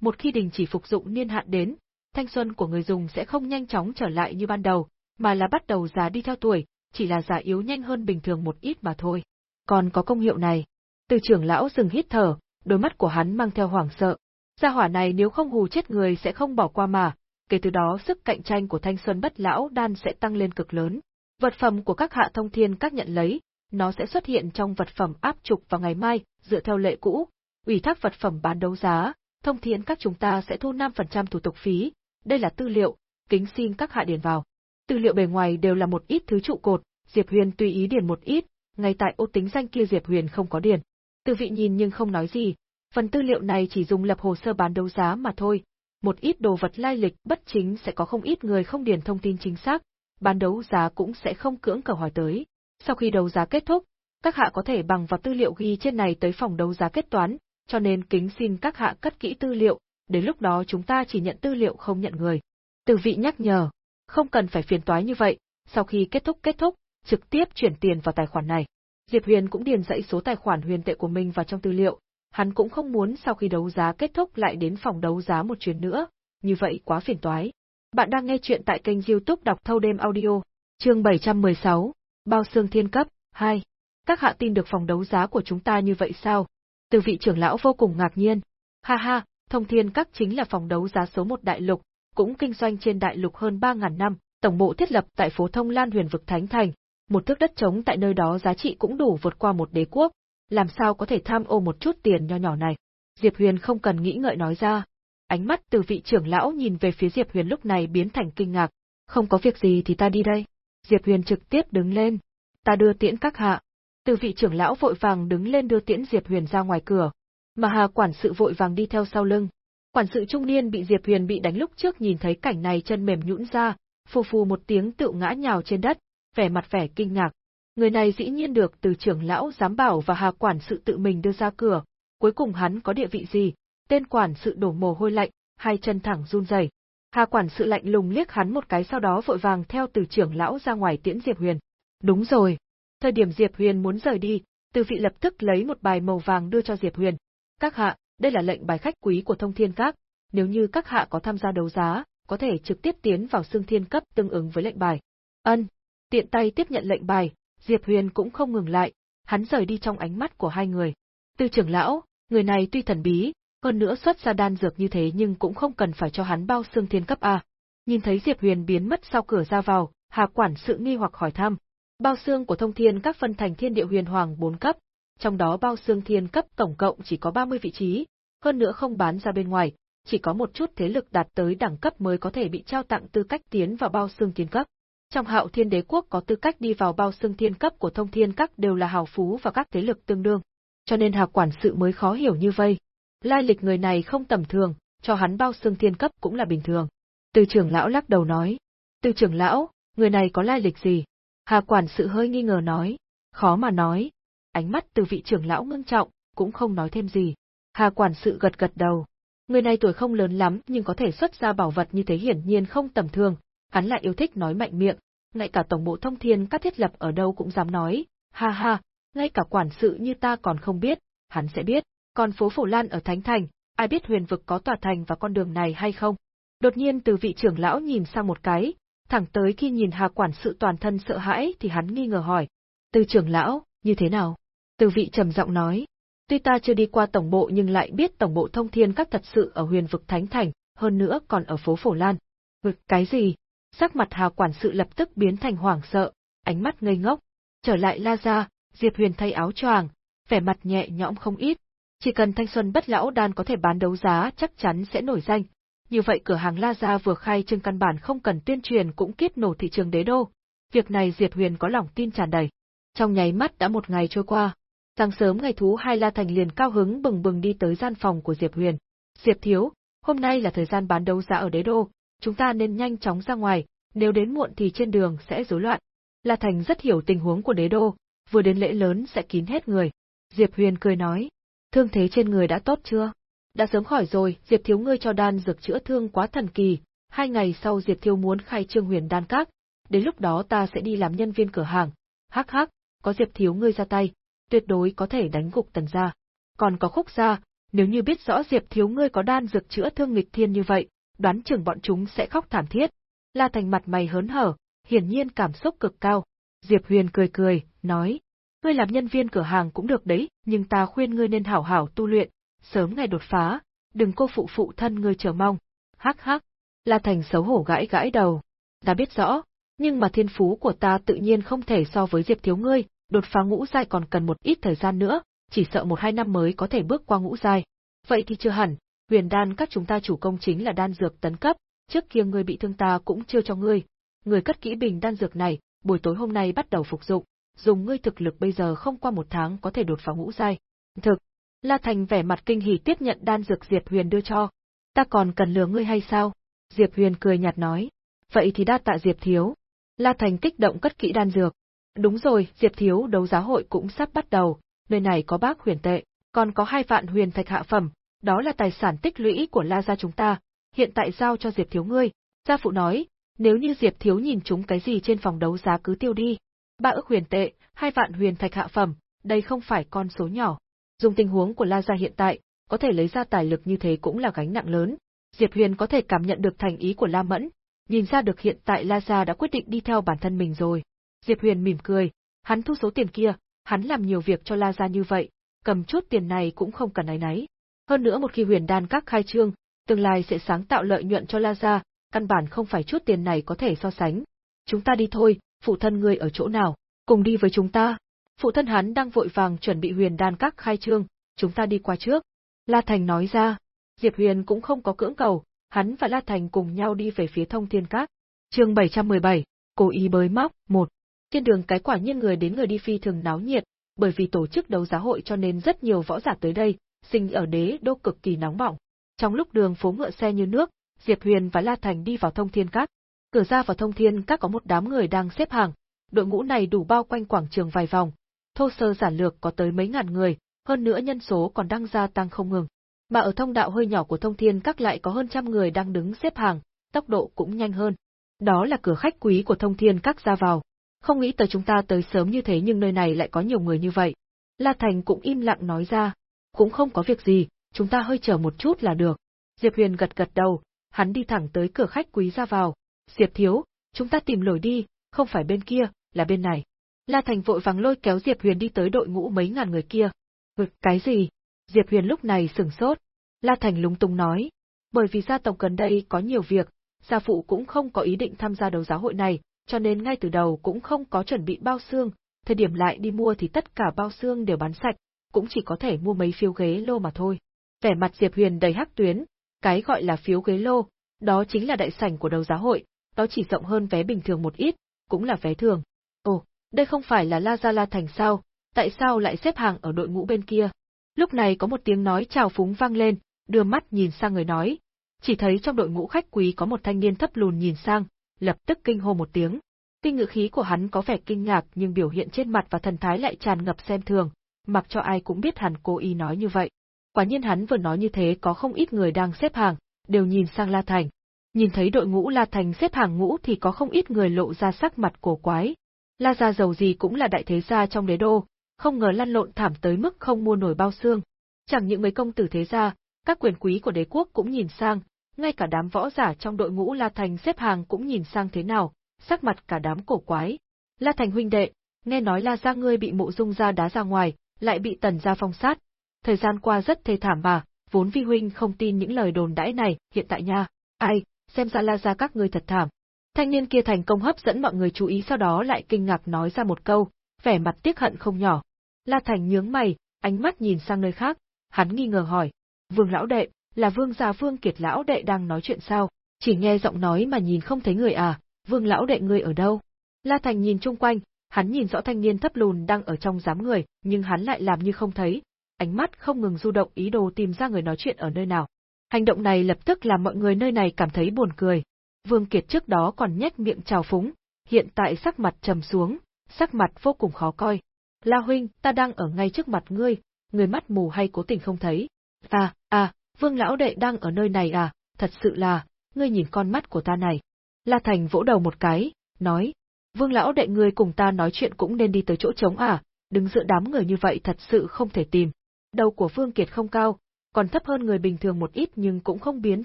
một khi đình chỉ phục dụng niên hạn đến, thanh xuân của người dùng sẽ không nhanh chóng trở lại như ban đầu, mà là bắt đầu già đi theo tuổi, chỉ là già yếu nhanh hơn bình thường một ít mà thôi. Còn có công hiệu này. Từ trưởng lão dừng hít thở, đôi mắt của hắn mang theo hoảng sợ. Gia hỏa này nếu không hù chết người sẽ không bỏ qua mà, kể từ đó sức cạnh tranh của thanh xuân bất lão đan sẽ tăng lên cực lớn. Vật phẩm của các hạ thông thiên các nhận lấy, nó sẽ xuất hiện trong vật phẩm áp trục vào ngày mai, dựa theo lệ cũ, ủy thác vật phẩm bán đấu giá, thông thiên các chúng ta sẽ thu 5% thủ tục phí, đây là tư liệu, kính xin các hạ điền vào. Tư liệu bề ngoài đều là một ít thứ trụ cột, Diệp Huyền tùy ý điền một ít, ngay tại ô tính danh kia Diệp Huyền không có điền. Từ vị nhìn nhưng không nói gì, phần tư liệu này chỉ dùng lập hồ sơ bán đấu giá mà thôi, một ít đồ vật lai lịch bất chính sẽ có không ít người không điền thông tin chính xác, bán đấu giá cũng sẽ không cưỡng cầu hỏi tới. Sau khi đấu giá kết thúc, các hạ có thể bằng vào tư liệu ghi trên này tới phòng đấu giá kết toán, cho nên kính xin các hạ cất kỹ tư liệu, đến lúc đó chúng ta chỉ nhận tư liệu không nhận người. Từ vị nhắc nhở, không cần phải phiền toái như vậy, sau khi kết thúc kết thúc, trực tiếp chuyển tiền vào tài khoản này. Diệp Huyền cũng điền dãy số tài khoản huyền tệ của mình vào trong tư liệu, hắn cũng không muốn sau khi đấu giá kết thúc lại đến phòng đấu giá một chuyến nữa, như vậy quá phiền toái. Bạn đang nghe chuyện tại kênh youtube đọc thâu đêm audio, chương 716, Bao xương thiên cấp, 2. Các hạ tin được phòng đấu giá của chúng ta như vậy sao? Từ vị trưởng lão vô cùng ngạc nhiên. Ha ha, thông thiên các chính là phòng đấu giá số một đại lục, cũng kinh doanh trên đại lục hơn 3.000 năm, tổng bộ thiết lập tại phố thông lan huyền vực Thánh Thành, một thước đất trống tại nơi đó giá trị cũng đủ vượt qua một đế quốc, làm sao có thể tham ô một chút tiền nho nhỏ này. Diệp Huyền không cần nghĩ ngợi nói ra. Ánh mắt từ vị trưởng lão nhìn về phía Diệp Huyền lúc này biến thành kinh ngạc. Không có việc gì thì ta đi đây. Diệp Huyền trực tiếp đứng lên. Ta đưa tiễn các hạ. Từ vị trưởng lão vội vàng đứng lên đưa tiễn Diệp Huyền ra ngoài cửa. Mà Hà quản sự vội vàng đi theo sau lưng. Quản sự trung niên bị Diệp Huyền bị đánh lúc trước nhìn thấy cảnh này chân mềm nhũn ra, phù phù một tiếng tự ngã nhào trên đất, vẻ mặt vẻ kinh ngạc. Người này dĩ nhiên được từ trưởng lão giám bảo và Hà quản sự tự mình đưa ra cửa, cuối cùng hắn có địa vị gì? Tên quản sự đổ mồ hôi lạnh, hai chân thẳng run rẩy. Hà quản sự lạnh lùng liếc hắn một cái sau đó vội vàng theo từ trưởng lão ra ngoài tiễn Diệp Huyền. Đúng rồi. Thời điểm Diệp Huyền muốn rời đi, từ vị lập tức lấy một bài màu vàng đưa cho Diệp Huyền. Các hạ, đây là lệnh bài khách quý của thông thiên các, nếu như các hạ có tham gia đấu giá, có thể trực tiếp tiến vào xương thiên cấp tương ứng với lệnh bài. Ân, tiện tay tiếp nhận lệnh bài, Diệp Huyền cũng không ngừng lại, hắn rời đi trong ánh mắt của hai người. Tư trưởng lão, người này tuy thần bí, hơn nữa xuất ra đan dược như thế nhưng cũng không cần phải cho hắn bao xương thiên cấp a. Nhìn thấy Diệp Huyền biến mất sau cửa ra vào, Hà quản sự nghi hoặc hỏi thăm. Bao xương của thông thiên các phân thành thiên địa huyền hoàng 4 cấp, trong đó bao xương thiên cấp tổng cộng chỉ có 30 vị trí, hơn nữa không bán ra bên ngoài, chỉ có một chút thế lực đạt tới đẳng cấp mới có thể bị trao tặng tư cách tiến vào bao xương thiên cấp. Trong hạo thiên đế quốc có tư cách đi vào bao xương thiên cấp của thông thiên các đều là hào phú và các thế lực tương đương. Cho nên hà quản sự mới khó hiểu như vây. Lai lịch người này không tầm thường, cho hắn bao xương thiên cấp cũng là bình thường. Từ trưởng lão lắc đầu nói. Từ trưởng lão, người này có lai lịch gì? Hà quản sự hơi nghi ngờ nói. Khó mà nói. Ánh mắt từ vị trưởng lão ngưng trọng, cũng không nói thêm gì. Hà quản sự gật gật đầu. Người này tuổi không lớn lắm nhưng có thể xuất ra bảo vật như thế hiển nhiên không tầm thường, hắn lại yêu thích nói mạnh miệng, ngay cả tổng bộ thông thiên các thiết lập ở đâu cũng dám nói, ha ha, ngay cả quản sự như ta còn không biết, hắn sẽ biết, còn phố Phổ Lan ở Thánh Thành, ai biết huyền vực có tòa thành và con đường này hay không? Đột nhiên từ vị trưởng lão nhìn sang một cái, thẳng tới khi nhìn Hà quản sự toàn thân sợ hãi thì hắn nghi ngờ hỏi, từ trưởng lão, như thế nào? Từ vị trầm giọng nói, tuy ta chưa đi qua tổng bộ nhưng lại biết tổng bộ thông thiên các thật sự ở huyền vực Thánh Thành, hơn nữa còn ở phố Phổ Lan. Vực cái gì? Sắc mặt Hà quản sự lập tức biến thành hoảng sợ, ánh mắt ngây ngốc. Trở lại La Gia, Diệp Huyền thay áo choàng, vẻ mặt nhẹ nhõm không ít. Chỉ cần thanh xuân bất lão đan có thể bán đấu giá chắc chắn sẽ nổi danh. Như vậy cửa hàng La Gia vừa khai trương căn bản không cần tuyên truyền cũng kiết nổ thị trường đế đô. Việc này Diệp Huyền có lòng tin tràn đầy. Trong nháy mắt đã một ngày trôi qua. Sáng sớm ngày thú hai La Thành liền cao hứng bừng bừng đi tới gian phòng của Diệp Huyền. Diệp Thiếu, hôm nay là thời gian bán đấu giá ở đế đô, chúng ta nên nhanh chóng ra ngoài, nếu đến muộn thì trên đường sẽ rối loạn. La Thành rất hiểu tình huống của đế đô, vừa đến lễ lớn sẽ kín hết người. Diệp Huyền cười nói, thương thế trên người đã tốt chưa? Đã sớm khỏi rồi, Diệp Thiếu ngươi cho đan dược chữa thương quá thần kỳ, hai ngày sau Diệp Thiếu muốn khai trương huyền đan các, đến lúc đó ta sẽ đi làm nhân viên cửa hàng. Hắc hắc, có Diệp Thiếu ngươi ra tay, tuyệt đối có thể đánh gục tần gia. Còn có khúc gia, nếu như biết rõ Diệp Thiếu ngươi có đan dược chữa thương nghịch thiên như vậy, đoán chừng bọn chúng sẽ khóc thảm thiết. La Thành mặt mày hớn hở, hiển nhiên cảm xúc cực cao. Diệp Huyền cười cười, nói, ngươi làm nhân viên cửa hàng cũng được đấy, nhưng ta khuyên ngươi nên hảo hảo tu luyện, sớm ngày đột phá, đừng cô phụ phụ thân ngươi chờ mong. Hắc hắc, La Thành xấu hổ gãi gãi đầu. Ta biết rõ, nhưng mà thiên phú của ta tự nhiên không thể so với Diệp thiếu ngươi, đột phá ngũ giai còn cần một ít thời gian nữa, chỉ sợ một hai năm mới có thể bước qua ngũ giai. Vậy thì chưa hẳn, huyền đan các chúng ta chủ công chính là đan dược tấn cấp, trước kia ngươi bị thương ta cũng chưa cho ngươi. Ngươi cất kỹ bình đan dược này, buổi tối hôm nay bắt đầu phục dụng, dùng ngươi thực lực bây giờ không qua một tháng có thể đột phá ngũ giai. Thực, La Thành vẻ mặt kinh hỉ tiếp nhận đan dược Diệp Huyền đưa cho. Ta còn cần lừa ngươi hay sao? Diệp Huyền cười nhạt nói. Vậy thì đa tạ Diệp Thiếu. La Thành kích động cất kỹ đan dược. Đúng rồi, Diệp Thiếu đấu giá hội cũng sắp bắt đầu, nơi này có bác huyền tệ, còn có hai vạn huyền thạch hạ phẩm, đó là tài sản tích lũy của La gia chúng ta, hiện tại giao cho Diệp Thiếu ngươi. Gia phụ nói, nếu như Diệp Thiếu nhìn chúng cái gì trên phòng đấu giá cứ tiêu đi. Ba ức huyền tệ, hai vạn huyền thạch hạ phẩm, đây không phải con số nhỏ. Dùng tình huống của La gia hiện tại, có thể lấy ra tài lực như thế cũng là gánh nặng lớn. Diệp Huyền có thể cảm nhận được thành ý của La Mẫn, nhìn ra được hiện tại La gia đã quyết định đi theo bản thân mình rồi. Diệp Huyền mỉm cười, hắn thu số tiền kia, hắn làm nhiều việc cho La gia như vậy, cầm chút tiền này cũng không cần áy náy. Hơn nữa một khi huyền đan các khai trương, tương lai sẽ sáng tạo lợi nhuận cho La gia, căn bản không phải chút tiền này có thể so sánh. Chúng ta đi thôi, phụ thân ngươi ở chỗ nào, cùng đi với chúng ta. Phụ thân hắn đang vội vàng chuẩn bị huyền đan các khai trương, chúng ta đi qua trước. La Thành nói ra, Diệp Huyền cũng không có cưỡng cầu, hắn và La Thành cùng nhau đi về phía thông thiên các. chương 717, cố ý bới móc, một. Trên đường cái quả nhiên người đến người đi phi thường náo nhiệt, bởi vì tổ chức đấu giá hội cho nên rất nhiều võ giả tới đây, sinh ở đế đô cực kỳ nóng bỏng. Trong lúc đường phố ngựa xe như nước, Diệp Huyền và La Thành đi vào thông thiên các. Cửa ra vào thông thiên các có một đám người đang xếp hàng, đội ngũ này đủ bao quanh quảng trường vài vòng. Thô sơ giản lược có tới mấy ngàn người, hơn nữa nhân số còn đang gia tăng không ngừng. Mà ở thông đạo hơi nhỏ của thông thiên các lại có hơn trăm người đang đứng xếp hàng, tốc độ cũng nhanh hơn. Đó là cửa khách quý của thông thiên các ra vào. Không nghĩ tới chúng ta tới sớm như thế nhưng nơi này lại có nhiều người như vậy. La Thành cũng im lặng nói ra. Cũng không có việc gì, chúng ta hơi chờ một chút là được. Diệp Huyền gật gật đầu, hắn đi thẳng tới cửa khách quý ra vào. Diệp Thiếu, chúng ta tìm lối đi, không phải bên kia, là bên này. La Thành vội vàng lôi kéo Diệp Huyền đi tới đội ngũ mấy ngàn người kia. Vực cái gì? Diệp Huyền lúc này sửng sốt. La Thành lúng túng nói. Bởi vì gia tộc gần đây có nhiều việc, gia phụ cũng không có ý định tham gia đấu giáo hội này, cho nên ngay từ đầu cũng không có chuẩn bị bao xương, thời điểm lại đi mua thì tất cả bao xương đều bán sạch, cũng chỉ có thể mua mấy phiếu ghế lô mà thôi. Vẻ mặt Diệp Huyền đầy hắc tuyến, cái gọi là phiếu ghế lô, đó chính là đại sảnh của đấu giáo hội, đó chỉ rộng hơn vé bình thường một ít, cũng là vé thường. Ồ, đây không phải là La Gia La Thành sao, tại sao lại xếp hàng ở đội ngũ bên kia? Lúc này có một tiếng nói chào phúng vang lên, đưa mắt nhìn sang người nói. Chỉ thấy trong đội ngũ khách quý có một thanh niên thấp lùn nhìn sang, lập tức kinh hô một tiếng. Tuy ngữ khí của hắn có vẻ kinh ngạc nhưng biểu hiện trên mặt và thần thái lại tràn ngập xem thường, mặc cho ai cũng biết hắn cố ý nói như vậy. Quả nhiên hắn vừa nói như thế có không ít người đang xếp hàng, đều nhìn sang La Thành. Nhìn thấy đội ngũ La Thành xếp hàng ngũ thì có không ít người lộ ra sắc mặt cổ quái. La gia giàu gì cũng là đại thế gia trong đế đô, không ngờ lăn lộn thảm tới mức không mua nổi bao xương. Chẳng những mấy công tử thế gia, các quyền quý của đế quốc cũng nhìn sang, ngay cả đám võ giả trong đội ngũ La Thành xếp hàng cũng nhìn sang thế nào, sắc mặt cả đám cổ quái. La Thành huynh đệ, nghe nói La gia ngươi bị mộ dung gia đá ra ngoài, lại bị tần gia phong sát. Thời gian qua rất thê thảm mà, vốn vi huynh không tin những lời đồn đãi này, hiện tại nha. Ai, xem ra La gia các ngươi thật thảm. Thanh niên kia thành công hấp dẫn mọi người chú ý sau đó lại kinh ngạc nói ra một câu, vẻ mặt tiếc hận không nhỏ. La Thành nhướng mày, ánh mắt nhìn sang nơi khác, hắn nghi ngờ hỏi, Vương lão đệ, là Vương gia Vương Kiệt lão đệ đang nói chuyện sao? Chỉ nghe giọng nói mà nhìn không thấy người à, Vương lão đệ ngươi ở đâu? La Thành nhìn chung quanh, hắn nhìn rõ thanh niên thấp lùn đang ở trong giám người, nhưng hắn lại làm như không thấy, ánh mắt không ngừng du động ý đồ tìm ra người nói chuyện ở nơi nào. Hành động này lập tức làm mọi người nơi này cảm thấy buồn cười. Vương Kiệt trước đó còn nhếch miệng chào phúng, hiện tại sắc mặt trầm xuống, sắc mặt vô cùng khó coi. La huynh, ta đang ở ngay trước mặt ngươi, người mắt mù hay cố tình không thấy. À, à, Vương lão đệ đang ở nơi này à, thật sự là, ngươi nhìn con mắt của ta này. La Thành vỗ đầu một cái, nói, Vương lão đệ ngươi cùng ta nói chuyện cũng nên đi tới chỗ trống à, đứng giữa đám người như vậy thật sự không thể tìm. Đầu của Vương Kiệt không cao, còn thấp hơn người bình thường một ít nhưng cũng không biến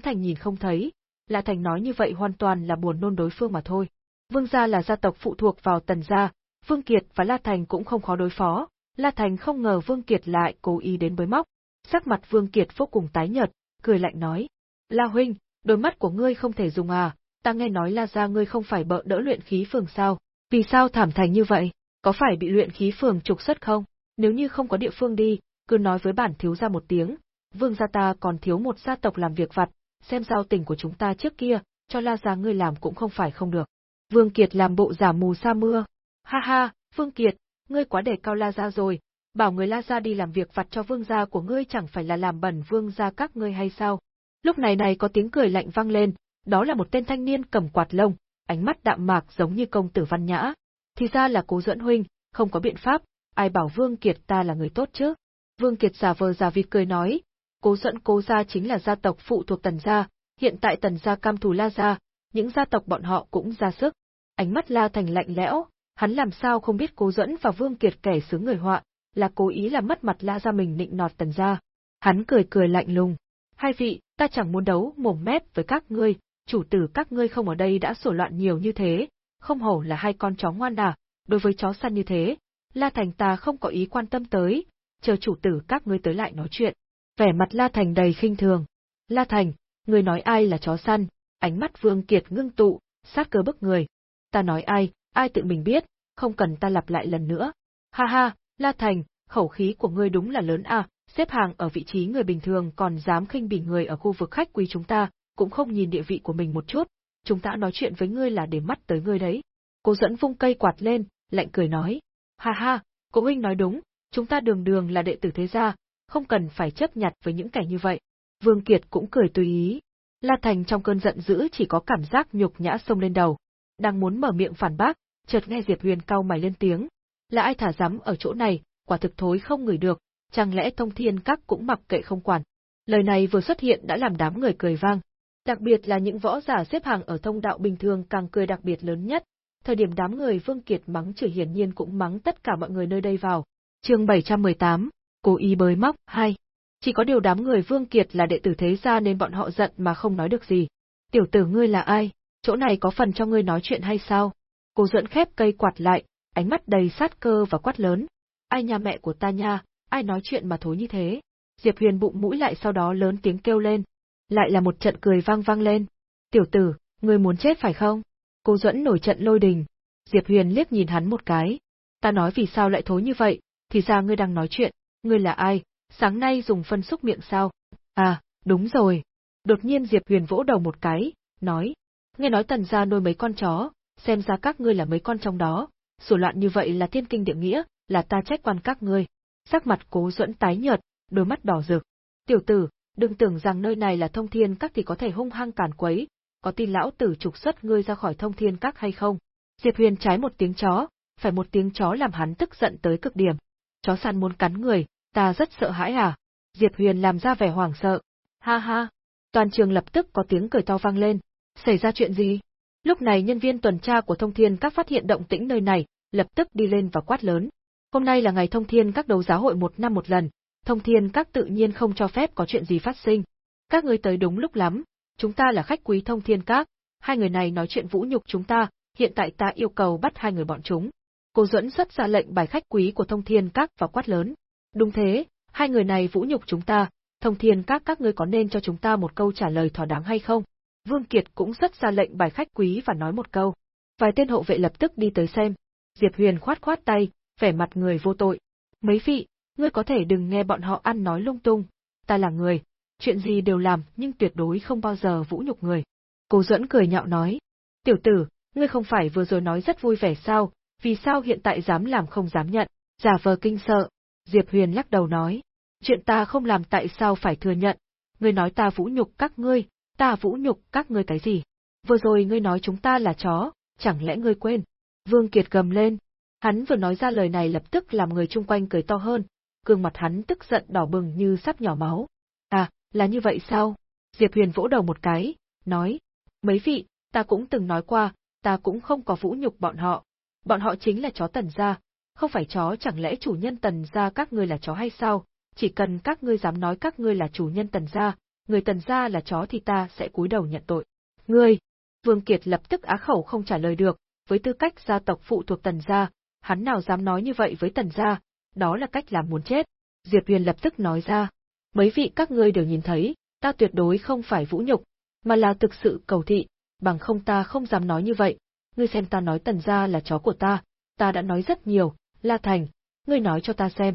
thành nhìn không thấy. La Thành nói như vậy hoàn toàn là buồn nôn đối phương mà thôi. Vương gia là gia tộc phụ thuộc vào Tần gia, Vương Kiệt và La Thành cũng không khó đối phó. La Thành không ngờ Vương Kiệt lại cố ý đến bới móc. Sắc mặt Vương Kiệt vô cùng tái nhợt, cười lạnh nói: "La huynh, đôi mắt của ngươi không thể dùng à? Ta nghe nói La gia ngươi không phải bợ đỡ luyện khí phường sao? Vì sao thảm thành như vậy? Có phải bị luyện khí phường trục xuất không? Nếu như không có địa phương đi, cứ nói với bản thiếu gia một tiếng, vương gia ta còn thiếu một gia tộc làm việc vặt, xem giao tình của chúng ta trước kia, cho La gia ngươi làm cũng không phải không được. Vương Kiệt làm bộ giả mù sa mưa. Ha ha, Vương Kiệt, ngươi quá đề cao La gia rồi, bảo người La gia đi làm việc vặt cho vương gia của ngươi chẳng phải là làm bẩn vương gia các ngươi hay sao? Lúc này này có tiếng cười lạnh vang lên, đó là một tên thanh niên cầm quạt lông, ánh mắt đạm mạc giống như công tử văn nhã. Thì ra là cố dẫn huynh, không có biện pháp, ai bảo Vương Kiệt ta là người tốt chứ? Vương Kiệt giả vờ giả vịt cười nói, cố dẫn cố gia chính là gia tộc phụ thuộc tần gia, hiện tại tần gia cam thù la gia, những gia tộc bọn họ cũng ra sức. Ánh mắt la thành lạnh lẽo, hắn làm sao không biết cố dẫn và Vương Kiệt kẻ xướng người họa, là cố ý làm mất mặt la gia mình nịnh nọt tần gia. Hắn cười cười lạnh lùng. Hai vị, ta chẳng muốn đấu mồm mép với các ngươi, chủ tử các ngươi không ở đây đã sổ loạn nhiều như thế, không hổ là hai con chó ngoan à, đối với chó săn như thế, La Thành ta không có ý quan tâm tới, chờ chủ tử các ngươi tới lại nói chuyện. Vẻ mặt La Thành đầy khinh thường. La Thành, người nói ai là chó săn, ánh mắt Vương Kiệt ngưng tụ, sát cơ bức người. Ta nói ai, ai tự mình biết, không cần ta lặp lại lần nữa. Ha ha, La Thành, khẩu khí của ngươi đúng là lớn à, xếp hàng ở vị trí người bình thường còn dám khinh bỉ người ở khu vực khách quý chúng ta, cũng không nhìn địa vị của mình một chút, chúng ta nói chuyện với ngươi là để mắt tới ngươi đấy. Cô dẫn vung cây quạt lên, lạnh cười nói. Ha ha, cô huynh nói đúng, chúng ta đường đường là đệ tử thế gia, không cần phải chấp nhặt với những kẻ như vậy. Vương Kiệt cũng cười tùy ý. La Thành trong cơn giận dữ chỉ có cảm giác nhục nhã sông lên đầu. Đang muốn mở miệng phản bác, chợt nghe Diệp Huyền cau mày lên tiếng. Là ai thả dám ở chỗ này, quả thực thối không ngửi được, chẳng lẽ thông thiên các cũng mặc kệ không quản. Lời này vừa xuất hiện đã làm đám người cười vang. Đặc biệt là những võ giả xếp hàng ở thông đạo bình thường càng cười đặc biệt lớn nhất. Thời điểm đám người Vương Kiệt mắng chửi hiển nhiên cũng mắng tất cả mọi người nơi đây vào. Chương 718, cố ý bới móc, hai. Chỉ có điều đám người Vương Kiệt là đệ tử thế gia nên bọn họ giận mà không nói được gì. Tiểu tử ngươi là ai? Chỗ này có phần cho ngươi nói chuyện hay sao? Cô dẫn khép cây quạt lại, ánh mắt đầy sát cơ và quát lớn. Ai nhà mẹ của ta nha, ai nói chuyện mà thối như thế? Diệp Huyền bụng mũi lại sau đó lớn tiếng kêu lên, lại là một trận cười vang vang lên. Tiểu tử, ngươi muốn chết phải không? Cô dẫn nổi trận lôi đình. Diệp Huyền liếc nhìn hắn một cái. Ta nói vì sao lại thối như vậy, thì ra ngươi đang nói chuyện, ngươi là ai, sáng nay dùng phân xúc miệng sao? À, đúng rồi. Đột nhiên Diệp Huyền vỗ đầu một cái, nói. Nghe nói tần gia nuôi mấy con chó, xem ra các ngươi là mấy con trong đó, sổ loạn như vậy là thiên kinh địa nghĩa, là ta trách quan các ngươi. Sắc mặt cố dẫn tái nhợt, đôi mắt đỏ rực. Tiểu tử, đừng tưởng rằng nơi này là thông thiên các thì có thể hung hăng cản quấy, có tin lão tử trục xuất ngươi ra khỏi thông thiên các hay không? Diệp Huyền trái một tiếng chó, phải một tiếng chó làm hắn tức giận tới cực điểm. Chó săn muốn cắn người, ta rất sợ hãi à? Diệp Huyền làm ra vẻ hoảng sợ. Ha ha. Toàn trường lập tức có tiếng cười to vang lên. Xảy ra chuyện gì? Lúc này nhân viên tuần tra của thông thiên các phát hiện động tĩnh nơi này, lập tức đi lên và quát lớn. Hôm nay là ngày thông thiên các đấu giá hội một năm một lần, thông thiên các tự nhiên không cho phép có chuyện gì phát sinh. Các ngươi tới đúng lúc lắm, chúng ta là khách quý thông thiên các, hai người này nói chuyện vũ nhục chúng ta, hiện tại ta yêu cầu bắt hai người bọn chúng. Cô Duẫn xuất ra lệnh bài khách quý của thông thiên các và quát lớn. Đúng thế, hai người này vũ nhục chúng ta, thông thiên các các ngươi có nên cho chúng ta một câu trả lời thỏa đáng hay không? Vương Kiệt cũng xuất ra lệnh bài khách quý và nói một câu. Vài tên hộ vệ lập tức đi tới xem. Diệp Huyền khoát khoát tay, vẻ mặt người vô tội. Mấy vị, ngươi có thể đừng nghe bọn họ ăn nói lung tung, ta là người, chuyện gì đều làm nhưng tuyệt đối không bao giờ vũ nhục người. Cố Duẫn cười nhạo nói, tiểu tử, ngươi không phải vừa rồi nói rất vui vẻ sao, vì sao hiện tại dám làm không dám nhận, giả vờ kinh sợ. Diệp Huyền lắc đầu nói, chuyện ta không làm tại sao phải thừa nhận, ngươi nói ta vũ nhục các ngươi, ta vũ nhục các ngươi cái gì? Vừa rồi ngươi nói chúng ta là chó, chẳng lẽ ngươi quên? Vương Kiệt gầm lên. Hắn vừa nói ra lời này lập tức làm người chung quanh cười to hơn, gương mặt hắn tức giận đỏ bừng như sắp nhỏ máu. À, là như vậy sao? Diệp Huyền vỗ đầu một cái, nói, mấy vị, ta cũng từng nói qua, ta cũng không có vũ nhục bọn họ. Bọn họ chính là chó tần gia, không phải chó chẳng lẽ chủ nhân tần gia các ngươi là chó hay sao? Chỉ cần các ngươi dám nói các ngươi là chủ nhân tần gia, người tần gia là chó thì ta sẽ cúi đầu nhận tội. Ngươi! Vương Kiệt lập tức á khẩu không trả lời được, với tư cách gia tộc phụ thuộc tần gia, hắn nào dám nói như vậy với tần gia, đó là cách làm muốn chết. Diệp Huyền lập tức nói ra, mấy vị các ngươi đều nhìn thấy, ta tuyệt đối không phải vũ nhục, mà là thực sự cầu thị, bằng không ta không dám nói như vậy. Ngươi xem ta nói tần gia là chó của ta, ta đã nói rất nhiều, La Thành, ngươi nói cho ta xem.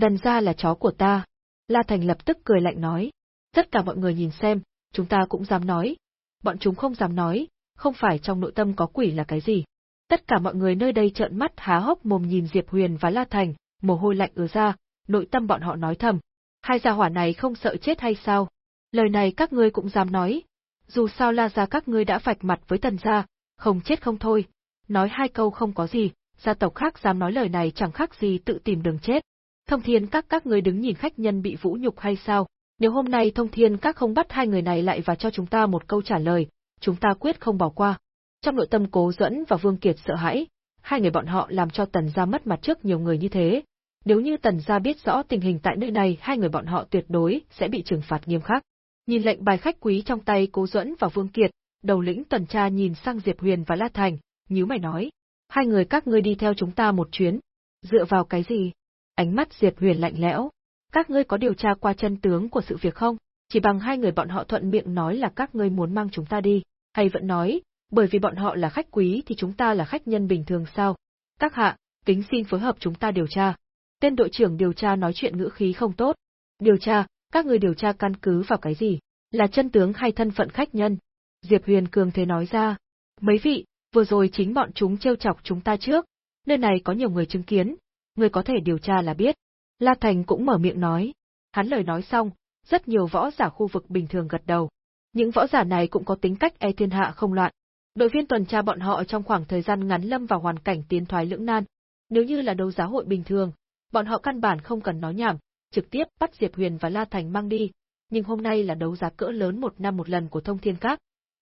Tần gia là chó của ta. La Thành lập tức cười lạnh nói. Tất cả mọi người nhìn xem, chúng ta cũng dám nói. Bọn chúng không dám nói, không phải trong nội tâm có quỷ là cái gì. Tất cả mọi người nơi đây trợn mắt há hốc mồm nhìn Diệp Huyền và La Thành, mồ hôi lạnh ứa ra, nội tâm bọn họ nói thầm. Hai gia hỏa này không sợ chết hay sao? Lời này các ngươi cũng dám nói. Dù sao la gia các ngươi đã vạch mặt với tần gia, không chết không thôi. Nói hai câu không có gì, gia tộc khác dám nói lời này chẳng khác gì tự tìm đường chết. Thông thiên các các ngươi đứng nhìn khách nhân bị vũ nhục hay sao? Nếu hôm nay thông thiên các không bắt hai người này lại và cho chúng ta một câu trả lời, chúng ta quyết không bỏ qua. Trong nội tâm cố dẫn và Vương Kiệt sợ hãi, hai người bọn họ làm cho tần gia mất mặt trước nhiều người như thế, nếu như Tần gia biết rõ tình hình tại nơi này, hai người bọn họ tuyệt đối sẽ bị trừng phạt nghiêm khắc. Nhìn lệnh bài khách quý trong tay Cố Dẫn và Vương Kiệt, đầu lĩnh tuần tra nhìn sang Diệp Huyền và La Thành, nhíu mày nói: "Hai người các ngươi đi theo chúng ta một chuyến." Dựa vào cái gì? Ánh mắt Diệp Huyền lạnh lẽo. Các ngươi có điều tra qua chân tướng của sự việc không? Chỉ bằng hai người bọn họ thuận miệng nói là các ngươi muốn mang chúng ta đi, hay vẫn nói, bởi vì bọn họ là khách quý thì chúng ta là khách nhân bình thường sao? Các hạ, kính xin phối hợp chúng ta điều tra. Tên đội trưởng điều tra nói chuyện ngữ khí không tốt. Điều tra, các người điều tra căn cứ vào cái gì? Là chân tướng hay thân phận khách nhân? Diệp Huyền cường thế nói ra. Mấy vị, vừa rồi chính bọn chúng trêu chọc chúng ta trước. Nơi này có nhiều người chứng kiến. Người có thể điều tra là biết. La Thành cũng mở miệng nói. Hắn lời nói xong, rất nhiều võ giả khu vực bình thường gật đầu. Những võ giả này cũng có tính cách e thiên hạ không loạn. Đội viên tuần tra bọn họ trong khoảng thời gian ngắn lâm vào hoàn cảnh tiến thoái lưỡng nan. Nếu như là đấu giá hội bình thường, bọn họ căn bản không cần nói nhảm, trực tiếp bắt Diệp Huyền và La Thành mang đi. Nhưng hôm nay là đấu giá cỡ lớn một năm một lần của Thông Thiên Các.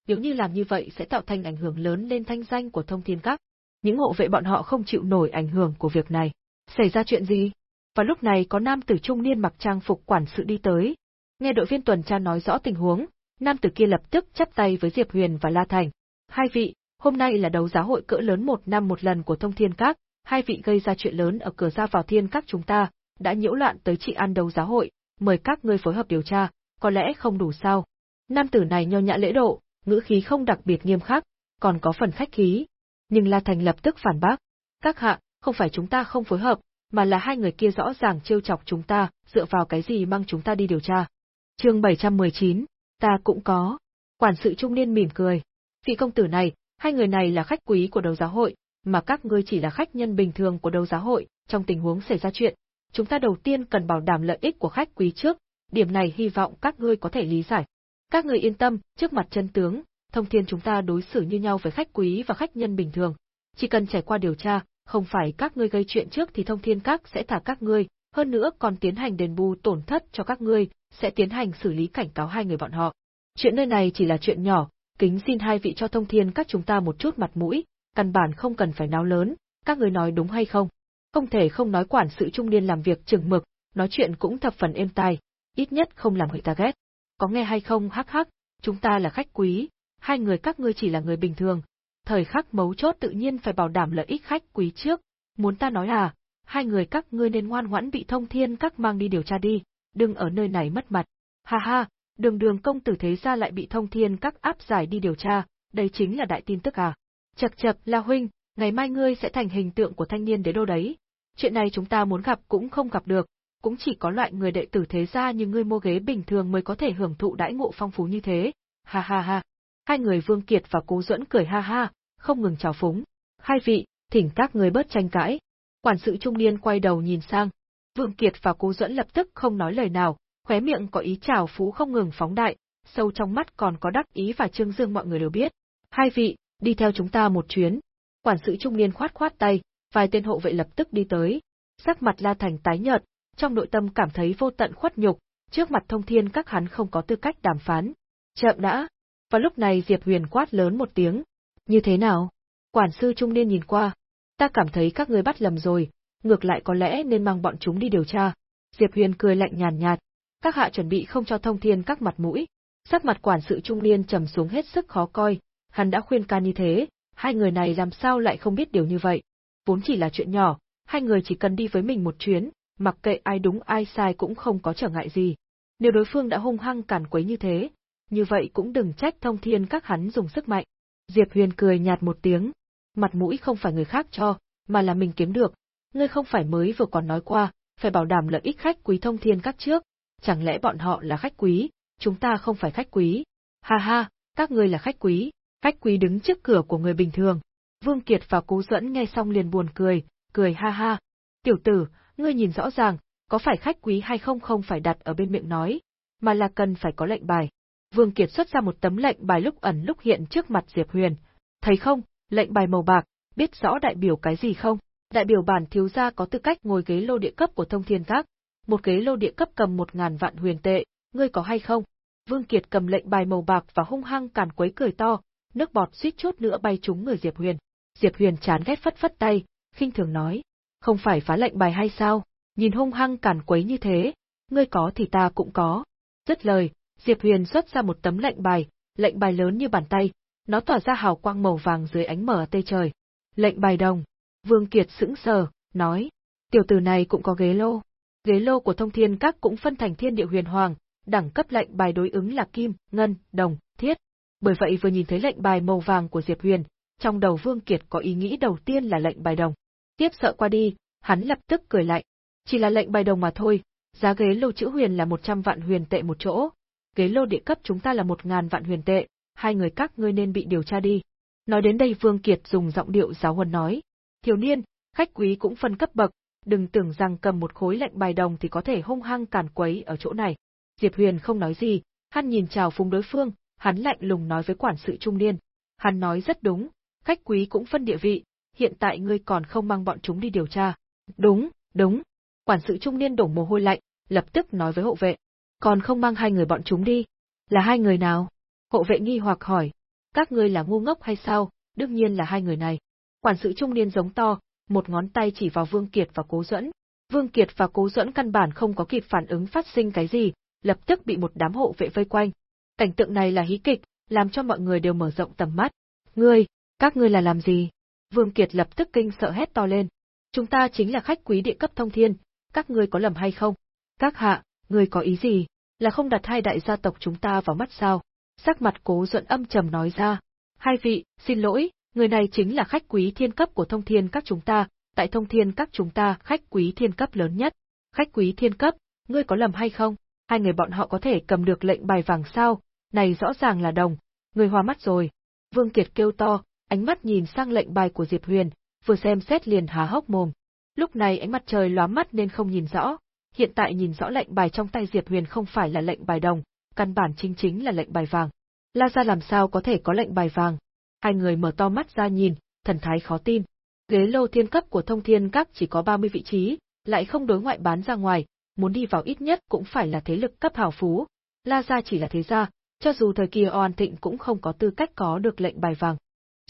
Nếu như làm như vậy sẽ tạo thành ảnh hưởng lớn lên thanh danh của Thông Thiên Các. Những hộ vệ bọn họ không chịu nổi ảnh hưởng của việc này. Xảy ra chuyện gì? Và lúc này có nam tử trung niên mặc trang phục quản sự đi tới. Nghe đội viên tuần tra nói rõ tình huống, nam tử kia lập tức chắp tay với Diệp Huyền và La Thành. Hai vị, hôm nay là đấu giá hội cỡ lớn một năm một lần của Thông Thiên Các, hai vị gây ra chuyện lớn ở cửa ra vào thiên các chúng ta, đã nhiễu loạn tới trị an đấu giá hội, mời các ngươi phối hợp điều tra, có lẽ không đủ sao. Nam tử này nho nhã lễ độ, ngữ khí không đặc biệt nghiêm khắc, còn có phần khách khí. Nhưng La Thành lập tức phản bác. Các hạ, không phải chúng ta không phối hợp, mà là hai người kia rõ ràng trêu chọc chúng ta, dựa vào cái gì mang chúng ta đi điều tra. chương 719, ta cũng có. Quản sự trung niên mỉm cười. Vị công tử này, hai người này là khách quý của đấu giáo hội, mà các ngươi chỉ là khách nhân bình thường của đấu giáo hội, trong tình huống xảy ra chuyện, chúng ta đầu tiên cần bảo đảm lợi ích của khách quý trước, điểm này hy vọng các ngươi có thể lý giải. Các người yên tâm, trước mặt chân tướng, thông thiên chúng ta đối xử như nhau với khách quý và khách nhân bình thường. Chỉ cần trải qua điều tra, không phải các ngươi gây chuyện trước thì thông thiên các sẽ thả các ngươi, hơn nữa còn tiến hành đền bù tổn thất cho các ngươi, sẽ tiến hành xử lý cảnh cáo hai người bọn họ. Chuyện nơi này chỉ là chuyện nhỏ, kính xin hai vị cho thông thiên các chúng ta một chút mặt mũi, căn bản không cần phải náo lớn, các người nói đúng hay không? Không thể không nói quản sự trung niên làm việc chừng mực, nói chuyện cũng thập phần êm tai, ít nhất không làm người ta ghét. Có nghe hay không hắc hắc, chúng ta là khách quý, hai người các ngươi chỉ là người bình thường. Thời khắc mấu chốt tự nhiên phải bảo đảm lợi ích khách quý trước, muốn ta nói à, hai người các ngươi nên ngoan ngoãn bị thông thiên các mang đi điều tra đi, đừng ở nơi này mất mặt. Ha ha, đường đường công tử thế gia lại bị thông thiên các áp giải đi điều tra, đây chính là đại tin tức à. Chật chật là huynh, ngày mai ngươi sẽ thành hình tượng của thanh niên đế đô đấy. chuyện này chúng ta muốn gặp cũng không gặp được, cũng chỉ có loại người đệ tử thế gia như ngươi mua ghế bình thường mới có thể hưởng thụ đãi ngộ phong phú như thế. Ha ha ha. Hai người Vương Kiệt và Cố Duẫn cười ha ha, không ngừng chào phúng. Hai vị, thỉnh các người bớt tranh cãi. Quản sự trung niên quay đầu nhìn sang. Vương Kiệt và Cố Duẫn lập tức không nói lời nào, khóe miệng có ý chào phú không ngừng phóng đại, sâu trong mắt còn có đắc ý và trương dương mọi người đều biết. Hai vị, đi theo chúng ta một chuyến. Quản sự trung niên khoát khoát tay, vài tên hộ vệ lập tức đi tới. Sắc mặt La Thành tái nhợt, trong nội tâm cảm thấy vô tận khuất nhục, trước mặt thông thiên các hắn không có tư cách đàm phán. Chậm đã. Và lúc này Diệp Huyền quát lớn một tiếng. Như thế nào? Quản sư trung niên nhìn qua. Ta cảm thấy các ngươi bắt lầm rồi, ngược lại có lẽ nên mang bọn chúng đi điều tra. Diệp Huyền cười lạnh nhàn nhạt. Các hạ chuẩn bị không cho thông thiên các mặt mũi. Sắc mặt quản sự trung niên trầm xuống hết sức khó coi, hắn đã khuyên can như thế, hai người này làm sao lại không biết điều như vậy. Vốn chỉ là chuyện nhỏ, hai người chỉ cần đi với mình một chuyến, mặc kệ ai đúng ai sai cũng không có trở ngại gì. Nếu đối phương đã hung hăng cản quấy như thế, như vậy cũng đừng trách thông thiên các hắn dùng sức mạnh. Diệp Huyền cười nhạt một tiếng, mặt mũi không phải người khác cho, mà là mình kiếm được. Ngươi không phải mới vừa còn nói qua, phải bảo đảm lợi ích khách quý thông thiên các trước, chẳng lẽ bọn họ là khách quý, chúng ta không phải khách quý. Ha ha, các ngươi là khách quý, khách quý đứng trước cửa của người bình thường. Vương Kiệt và Cú Dẫn nghe xong liền buồn cười, cười ha ha. Tiểu tử, ngươi nhìn rõ ràng, có phải khách quý hay không không phải đặt ở bên miệng nói, mà là cần phải có lệnh bài. Vương Kiệt xuất ra một tấm lệnh bài lúc ẩn lúc hiện trước mặt Diệp Huyền. Thấy không, lệnh bài màu bạc, biết rõ đại biểu cái gì không? Đại biểu bản thiếu gia có tư cách ngồi ghế lô địa cấp của thông thiên các. Một ghế lô địa cấp cầm một ngàn vạn huyền tệ, ngươi có hay không? Vương Kiệt cầm lệnh bài màu bạc và hung hăng càn quấy cười to, nước bọt suýt chút nữa bay trúng người Diệp Huyền. Diệp Huyền chán ghét phất phất tay, khinh thường nói, không phải phá lệnh bài hay sao, nhìn hung hăng càn quấy như thế, ngươi có thì ta cũng có. Dứt lời, Diệp Huyền xuất ra một tấm lệnh bài, lệnh bài lớn như bàn tay, nó tỏa ra hào quang màu vàng dưới ánh mở tây trời. Lệnh bài đồng. Vương Kiệt sững sờ, nói, tiểu tử này cũng có ghế lô. Ghế lô của thông thiên các cũng phân thành thiên địa huyền hoàng, đẳng cấp lệnh bài đối ứng là kim, ngân, đồng, thiết. Bởi vậy vừa nhìn thấy lệnh bài màu vàng của Diệp Huyền, trong đầu Vương Kiệt có ý nghĩ đầu tiên là lệnh bài đồng. Tiếp sợ qua đi, hắn lập tức cười lạnh. Chỉ là lệnh bài đồng mà thôi, giá ghế lô chữ huyền là 100 vạn huyền tệ một chỗ, ghế lô địa cấp chúng ta là 1000 vạn huyền tệ, hai người các ngươi nên bị điều tra đi. Nói đến đây Vương Kiệt dùng giọng điệu giáo huấn nói, thiếu niên, khách quý cũng phân cấp bậc, đừng tưởng rằng cầm một khối lệnh bài đồng thì có thể hung hăng càn quấy ở chỗ này. Diệp Huyền không nói gì, hắn nhìn chào phúng đối phương, hắn lạnh lùng nói với quản sự trung niên. Hắn nói rất đúng, khách quý cũng phân địa vị, hiện tại ngươi còn không mang bọn chúng đi điều tra. Đúng, đúng. Quản sự trung niên đổ mồ hôi lạnh, lập tức nói với hộ vệ. Còn không mang hai người bọn chúng đi. Là hai người nào? Hộ vệ nghi hoặc hỏi. Các ngươi là ngu ngốc hay sao? Đương nhiên là hai người này. Quản sự trung niên giống to, một ngón tay chỉ vào Vương Kiệt và Cố Duẫn. Vương Kiệt và Cố Duẫn căn bản không có kịp phản ứng phát sinh cái gì, lập tức bị một đám hộ vệ vây quanh. Cảnh tượng này là hí kịch, làm cho mọi người đều mở rộng tầm mắt. Ngươi, các ngươi là làm gì? Vương Kiệt lập tức kinh sợ hét to lên. Chúng ta chính là khách quý địa cấp thông thiên, các ngươi có lầm hay không? Các hạ, ngươi có ý gì? Là không đặt hai đại gia tộc chúng ta vào mắt sao? Sắc mặt cố duẫn âm trầm nói ra. Hai vị, xin lỗi, người này chính là khách quý thiên cấp của thông thiên các chúng ta, tại thông thiên các chúng ta khách quý thiên cấp lớn nhất. Khách quý thiên cấp, ngươi có lầm hay không? Hai người bọn họ có thể cầm được lệnh bài vàng sao? Này rõ ràng là đồng, người hoa mắt rồi. Vương Kiệt kêu to, ánh mắt nhìn sang lệnh bài của Diệp Huyền, vừa xem xét liền há hốc mồm. Lúc này ánh mặt trời lóa mắt nên không nhìn rõ, hiện tại nhìn rõ lệnh bài trong tay Diệp Huyền không phải là lệnh bài đồng, căn bản chính chính là lệnh bài vàng. La gia làm sao có thể có lệnh bài vàng? Hai người mở to mắt ra nhìn, thần thái khó tin. Ghế lô thiên cấp của thông thiên các chỉ có 30 vị trí, lại không đối ngoại bán ra ngoài, muốn đi vào ít nhất cũng phải là thế lực cấp hào phú. La gia chỉ là thế gia, cho dù thời kỳ oan thịnh cũng không có tư cách có được lệnh bài vàng.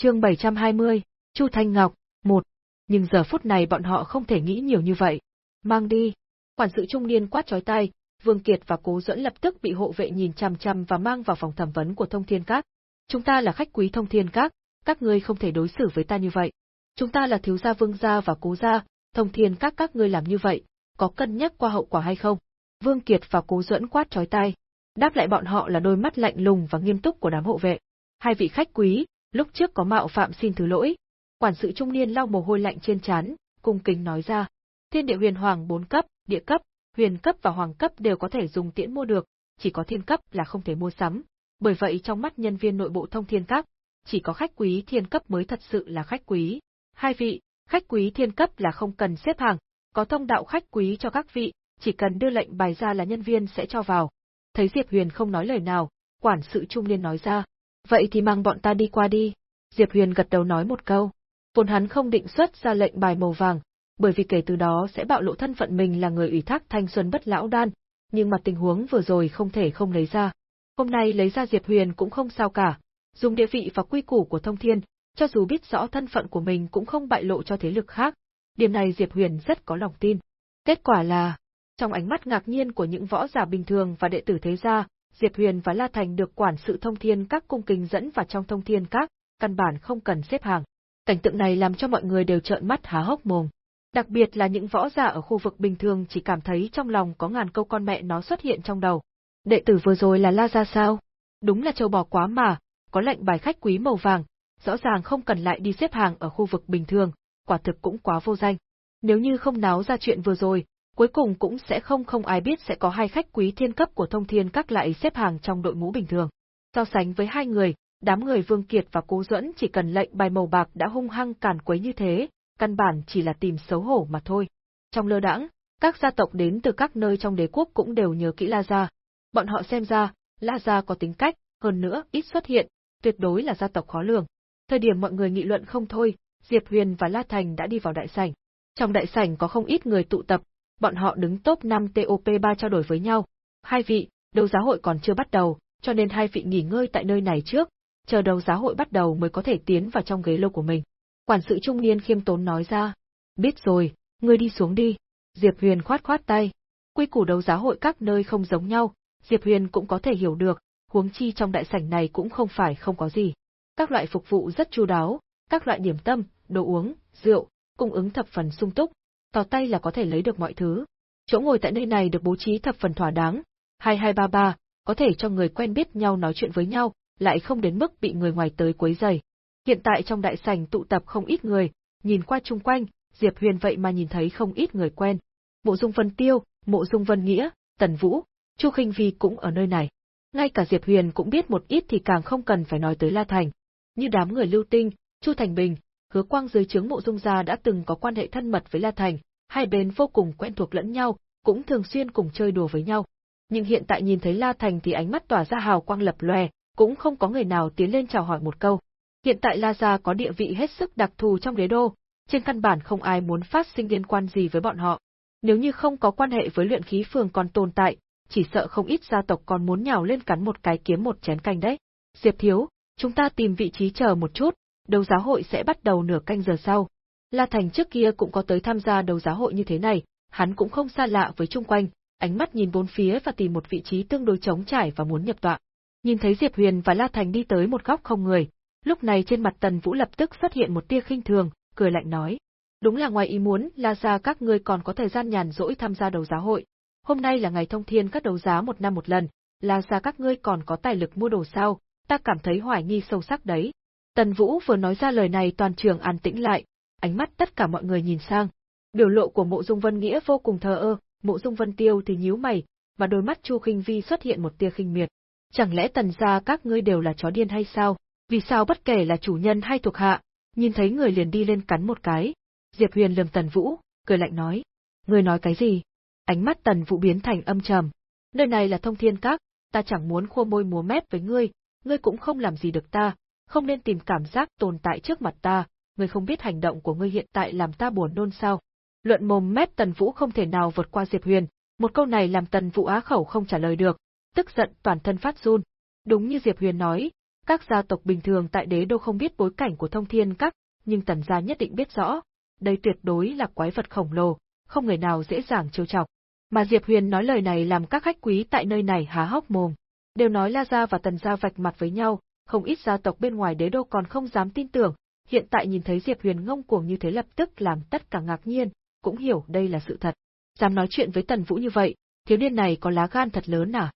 Chương 720, Chu Thanh Ngọc, 1. Nhưng giờ phút này bọn họ không thể nghĩ nhiều như vậy. Mang đi, Quản sự trung niên quát chói tai, Vương Kiệt và Cố Duẫn lập tức bị hộ vệ nhìn chằm chằm và mang vào phòng thẩm vấn của Thông Thiên Các. Chúng ta là khách quý Thông Thiên Các, các ngươi không thể đối xử với ta như vậy. Chúng ta là thiếu gia Vương gia và Cố gia, Thông Thiên Các các ngươi làm như vậy, có cân nhắc qua hậu quả hay không? Vương Kiệt và Cố Duẫn quát chói tai, đáp lại bọn họ là đôi mắt lạnh lùng và nghiêm túc của đám hộ vệ. Hai vị khách quý, lúc trước có mạo phạm xin thứ lỗi. Quản sự trung niên lau mồ hôi lạnh trên trán, cung kính nói ra. Thiên địa huyền hoàng bốn cấp, địa cấp, huyền cấp và hoàng cấp đều có thể dùng tiễn mua được, chỉ có thiên cấp là không thể mua sắm. Bởi vậy trong mắt nhân viên nội bộ thông thiên các, chỉ có khách quý thiên cấp mới thật sự là khách quý. Hai vị, khách quý thiên cấp là không cần xếp hàng, có thông đạo khách quý cho các vị, chỉ cần đưa lệnh bài ra là nhân viên sẽ cho vào. Thấy Diệp Huyền không nói lời nào, quản sự trung niên nói ra, vậy thì mang bọn ta đi qua đi. Diệp Huyền gật đầu nói một câu. Vốn hắn không định xuất ra lệnh bài màu vàng, bởi vì kể từ đó sẽ bạo lộ thân phận mình là người ủy thác thanh xuân bất lão đan, nhưng mà tình huống vừa rồi không thể không lấy ra. Hôm nay lấy ra Diệp Huyền cũng không sao cả, dùng địa vị và quy củ của thông thiên, cho dù biết rõ thân phận của mình cũng không bại lộ cho thế lực khác. Điểm này Diệp Huyền rất có lòng tin. Kết quả là, trong ánh mắt ngạc nhiên của những võ giả bình thường và đệ tử thế gia, Diệp Huyền và La Thành được quản sự thông thiên các cung kính dẫn vào trong thông thiên các, căn bản không cần xếp hàng. Cảnh tượng này làm cho mọi người đều trợn mắt há hốc mồm. Đặc biệt là những võ giả ở khu vực bình thường chỉ cảm thấy trong lòng có ngàn câu con mẹ nó xuất hiện trong đầu. Đệ tử vừa rồi là La Gia sao? Đúng là châu bò quá mà, có lệnh bài khách quý màu vàng, rõ ràng không cần lại đi xếp hàng ở khu vực bình thường, quả thực cũng quá vô danh. Nếu như không náo ra chuyện vừa rồi, cuối cùng cũng sẽ không không ai biết sẽ có hai khách quý thiên cấp của thông thiên các lại xếp hàng trong đội ngũ bình thường. So sánh với hai người, đám người Vương Kiệt và Cố Duẫn chỉ cần lệnh bài màu bạc đã hung hăng càn quấy như thế, căn bản chỉ là tìm xấu hổ mà thôi. Trong lơ đãng, các gia tộc đến từ các nơi trong đế quốc cũng đều nhớ kỹ La Gia. Bọn họ xem ra, La Gia có tính cách, hơn nữa ít xuất hiện, tuyệt đối là gia tộc khó lường. Thời điểm mọi người nghị luận không thôi, Diệp Huyền và La Thành đã đi vào đại sảnh. Trong đại sảnh có không ít người tụ tập, bọn họ đứng top 5 TOP3 trao đổi với nhau. Hai vị, đấu giá hội còn chưa bắt đầu, cho nên hai vị nghỉ ngơi tại nơi này trước, chờ đấu giá hội bắt đầu mới có thể tiến vào trong ghế lô của mình. Quản sự trung niên khiêm tốn nói ra. Biết rồi, ngươi đi xuống đi. Diệp Huyền khoát khoát tay. Quy củ đấu giá hội các nơi không giống nhau, Diệp Huyền cũng có thể hiểu được, huống chi trong đại sảnh này cũng không phải không có gì. Các loại phục vụ rất chu đáo, các loại điểm tâm, đồ uống, rượu, cung ứng thập phần sung túc, tỏ tay là có thể lấy được mọi thứ. Chỗ ngồi tại nơi này được bố trí thập phần thỏa đáng, 2233, có thể cho người quen biết nhau nói chuyện với nhau, lại không đến mức bị người ngoài tới quấy rầy. Hiện tại trong đại sảnh tụ tập không ít người, nhìn qua chung quanh, Diệp Huyền vậy mà nhìn thấy không ít người quen. Mộ Dung Vân Tiêu, Mộ Dung Vân Nghĩa, Tần Vũ, Chu Khinh Vi cũng ở nơi này. Ngay cả Diệp Huyền cũng biết một ít thì càng không cần phải nói tới La Thành. Như đám người Lưu Tinh, Chu Thành Bình, Hứa Quang dưới trướng Mộ Dung gia đã từng có quan hệ thân mật với La Thành, hai bên vô cùng quen thuộc lẫn nhau, cũng thường xuyên cùng chơi đùa với nhau. Nhưng hiện tại nhìn thấy La Thành thì ánh mắt tỏa ra hào quang lập lòe, cũng không có người nào tiến lên chào hỏi một câu. Hiện tại La Gia có địa vị hết sức đặc thù trong đế đô, trên căn bản không ai muốn phát sinh liên quan gì với bọn họ. Nếu như không có quan hệ với luyện khí phường còn tồn tại, chỉ sợ không ít gia tộc còn muốn nhào lên cắn một cái kiếm một chén canh đấy. Diệp Thiếu, chúng ta tìm vị trí chờ một chút, đấu giá hội sẽ bắt đầu nửa canh giờ sau. La Thành trước kia cũng có tới tham gia đấu giá hội như thế này, hắn cũng không xa lạ với chung quanh, ánh mắt nhìn bốn phía và tìm một vị trí tương đối trống trải và muốn nhập tọa. Nhìn thấy Diệp Huyền và La Thành đi tới một góc không người, lúc này trên mặt Tần Vũ lập tức xuất hiện một tia khinh thường, cười lạnh nói: "Đúng là ngoài ý muốn, La gia các ngươi còn có thời gian nhàn rỗi tham gia đấu giá hội. Hôm nay là ngày thông thiên các đấu giá một năm một lần, La gia các ngươi còn có tài lực mua đồ sao? Ta cảm thấy hoài nghi sâu sắc đấy." Tần Vũ vừa nói ra lời này toàn trường an tĩnh lại, ánh mắt tất cả mọi người nhìn sang. Biểu lộ của Mộ Dung Vân Nghĩa vô cùng thờ ơ, Mộ Dung Vân Tiêu thì nhíu mày, và đôi mắt Chu Khinh Vi xuất hiện một tia khinh miệt. Chẳng lẽ tần gia các ngươi đều là chó điên hay sao? Vì sao bất kể là chủ nhân hay thuộc hạ, nhìn thấy người liền đi lên cắn một cái? Diệp Huyền lườm Tần Vũ, cười lạnh nói. Ngươi nói cái gì? Ánh mắt Tần Vũ biến thành âm trầm. Nơi này là thông thiên các, ta chẳng muốn khua môi múa mép với ngươi, ngươi cũng không làm gì được ta, không nên tìm cảm giác tồn tại trước mặt ta, ngươi không biết hành động của ngươi hiện tại làm ta buồn nôn sao. Luận mồm mép Tần Vũ không thể nào vượt qua Diệp Huyền, một câu này làm Tần Vũ á khẩu không trả lời được, tức giận toàn thân phát run. Đúng như Diệp Huyền nói, các gia tộc bình thường tại đế đô không biết bối cảnh của thông thiên các, nhưng tần gia nhất định biết rõ, đây tuyệt đối là quái vật khổng lồ, không người nào dễ dàng trêu chọc. Mà Diệp Huyền nói lời này làm các khách quý tại nơi này há hốc mồm. Đều nói La Gia và Tần Gia vạch mặt với nhau, không ít gia tộc bên ngoài đế đô còn không dám tin tưởng, hiện tại nhìn thấy Diệp Huyền ngông cuồng như thế lập tức làm tất cả ngạc nhiên, cũng hiểu đây là sự thật. Dám nói chuyện với Tần Vũ như vậy, thiếu niên này có lá gan thật lớn à?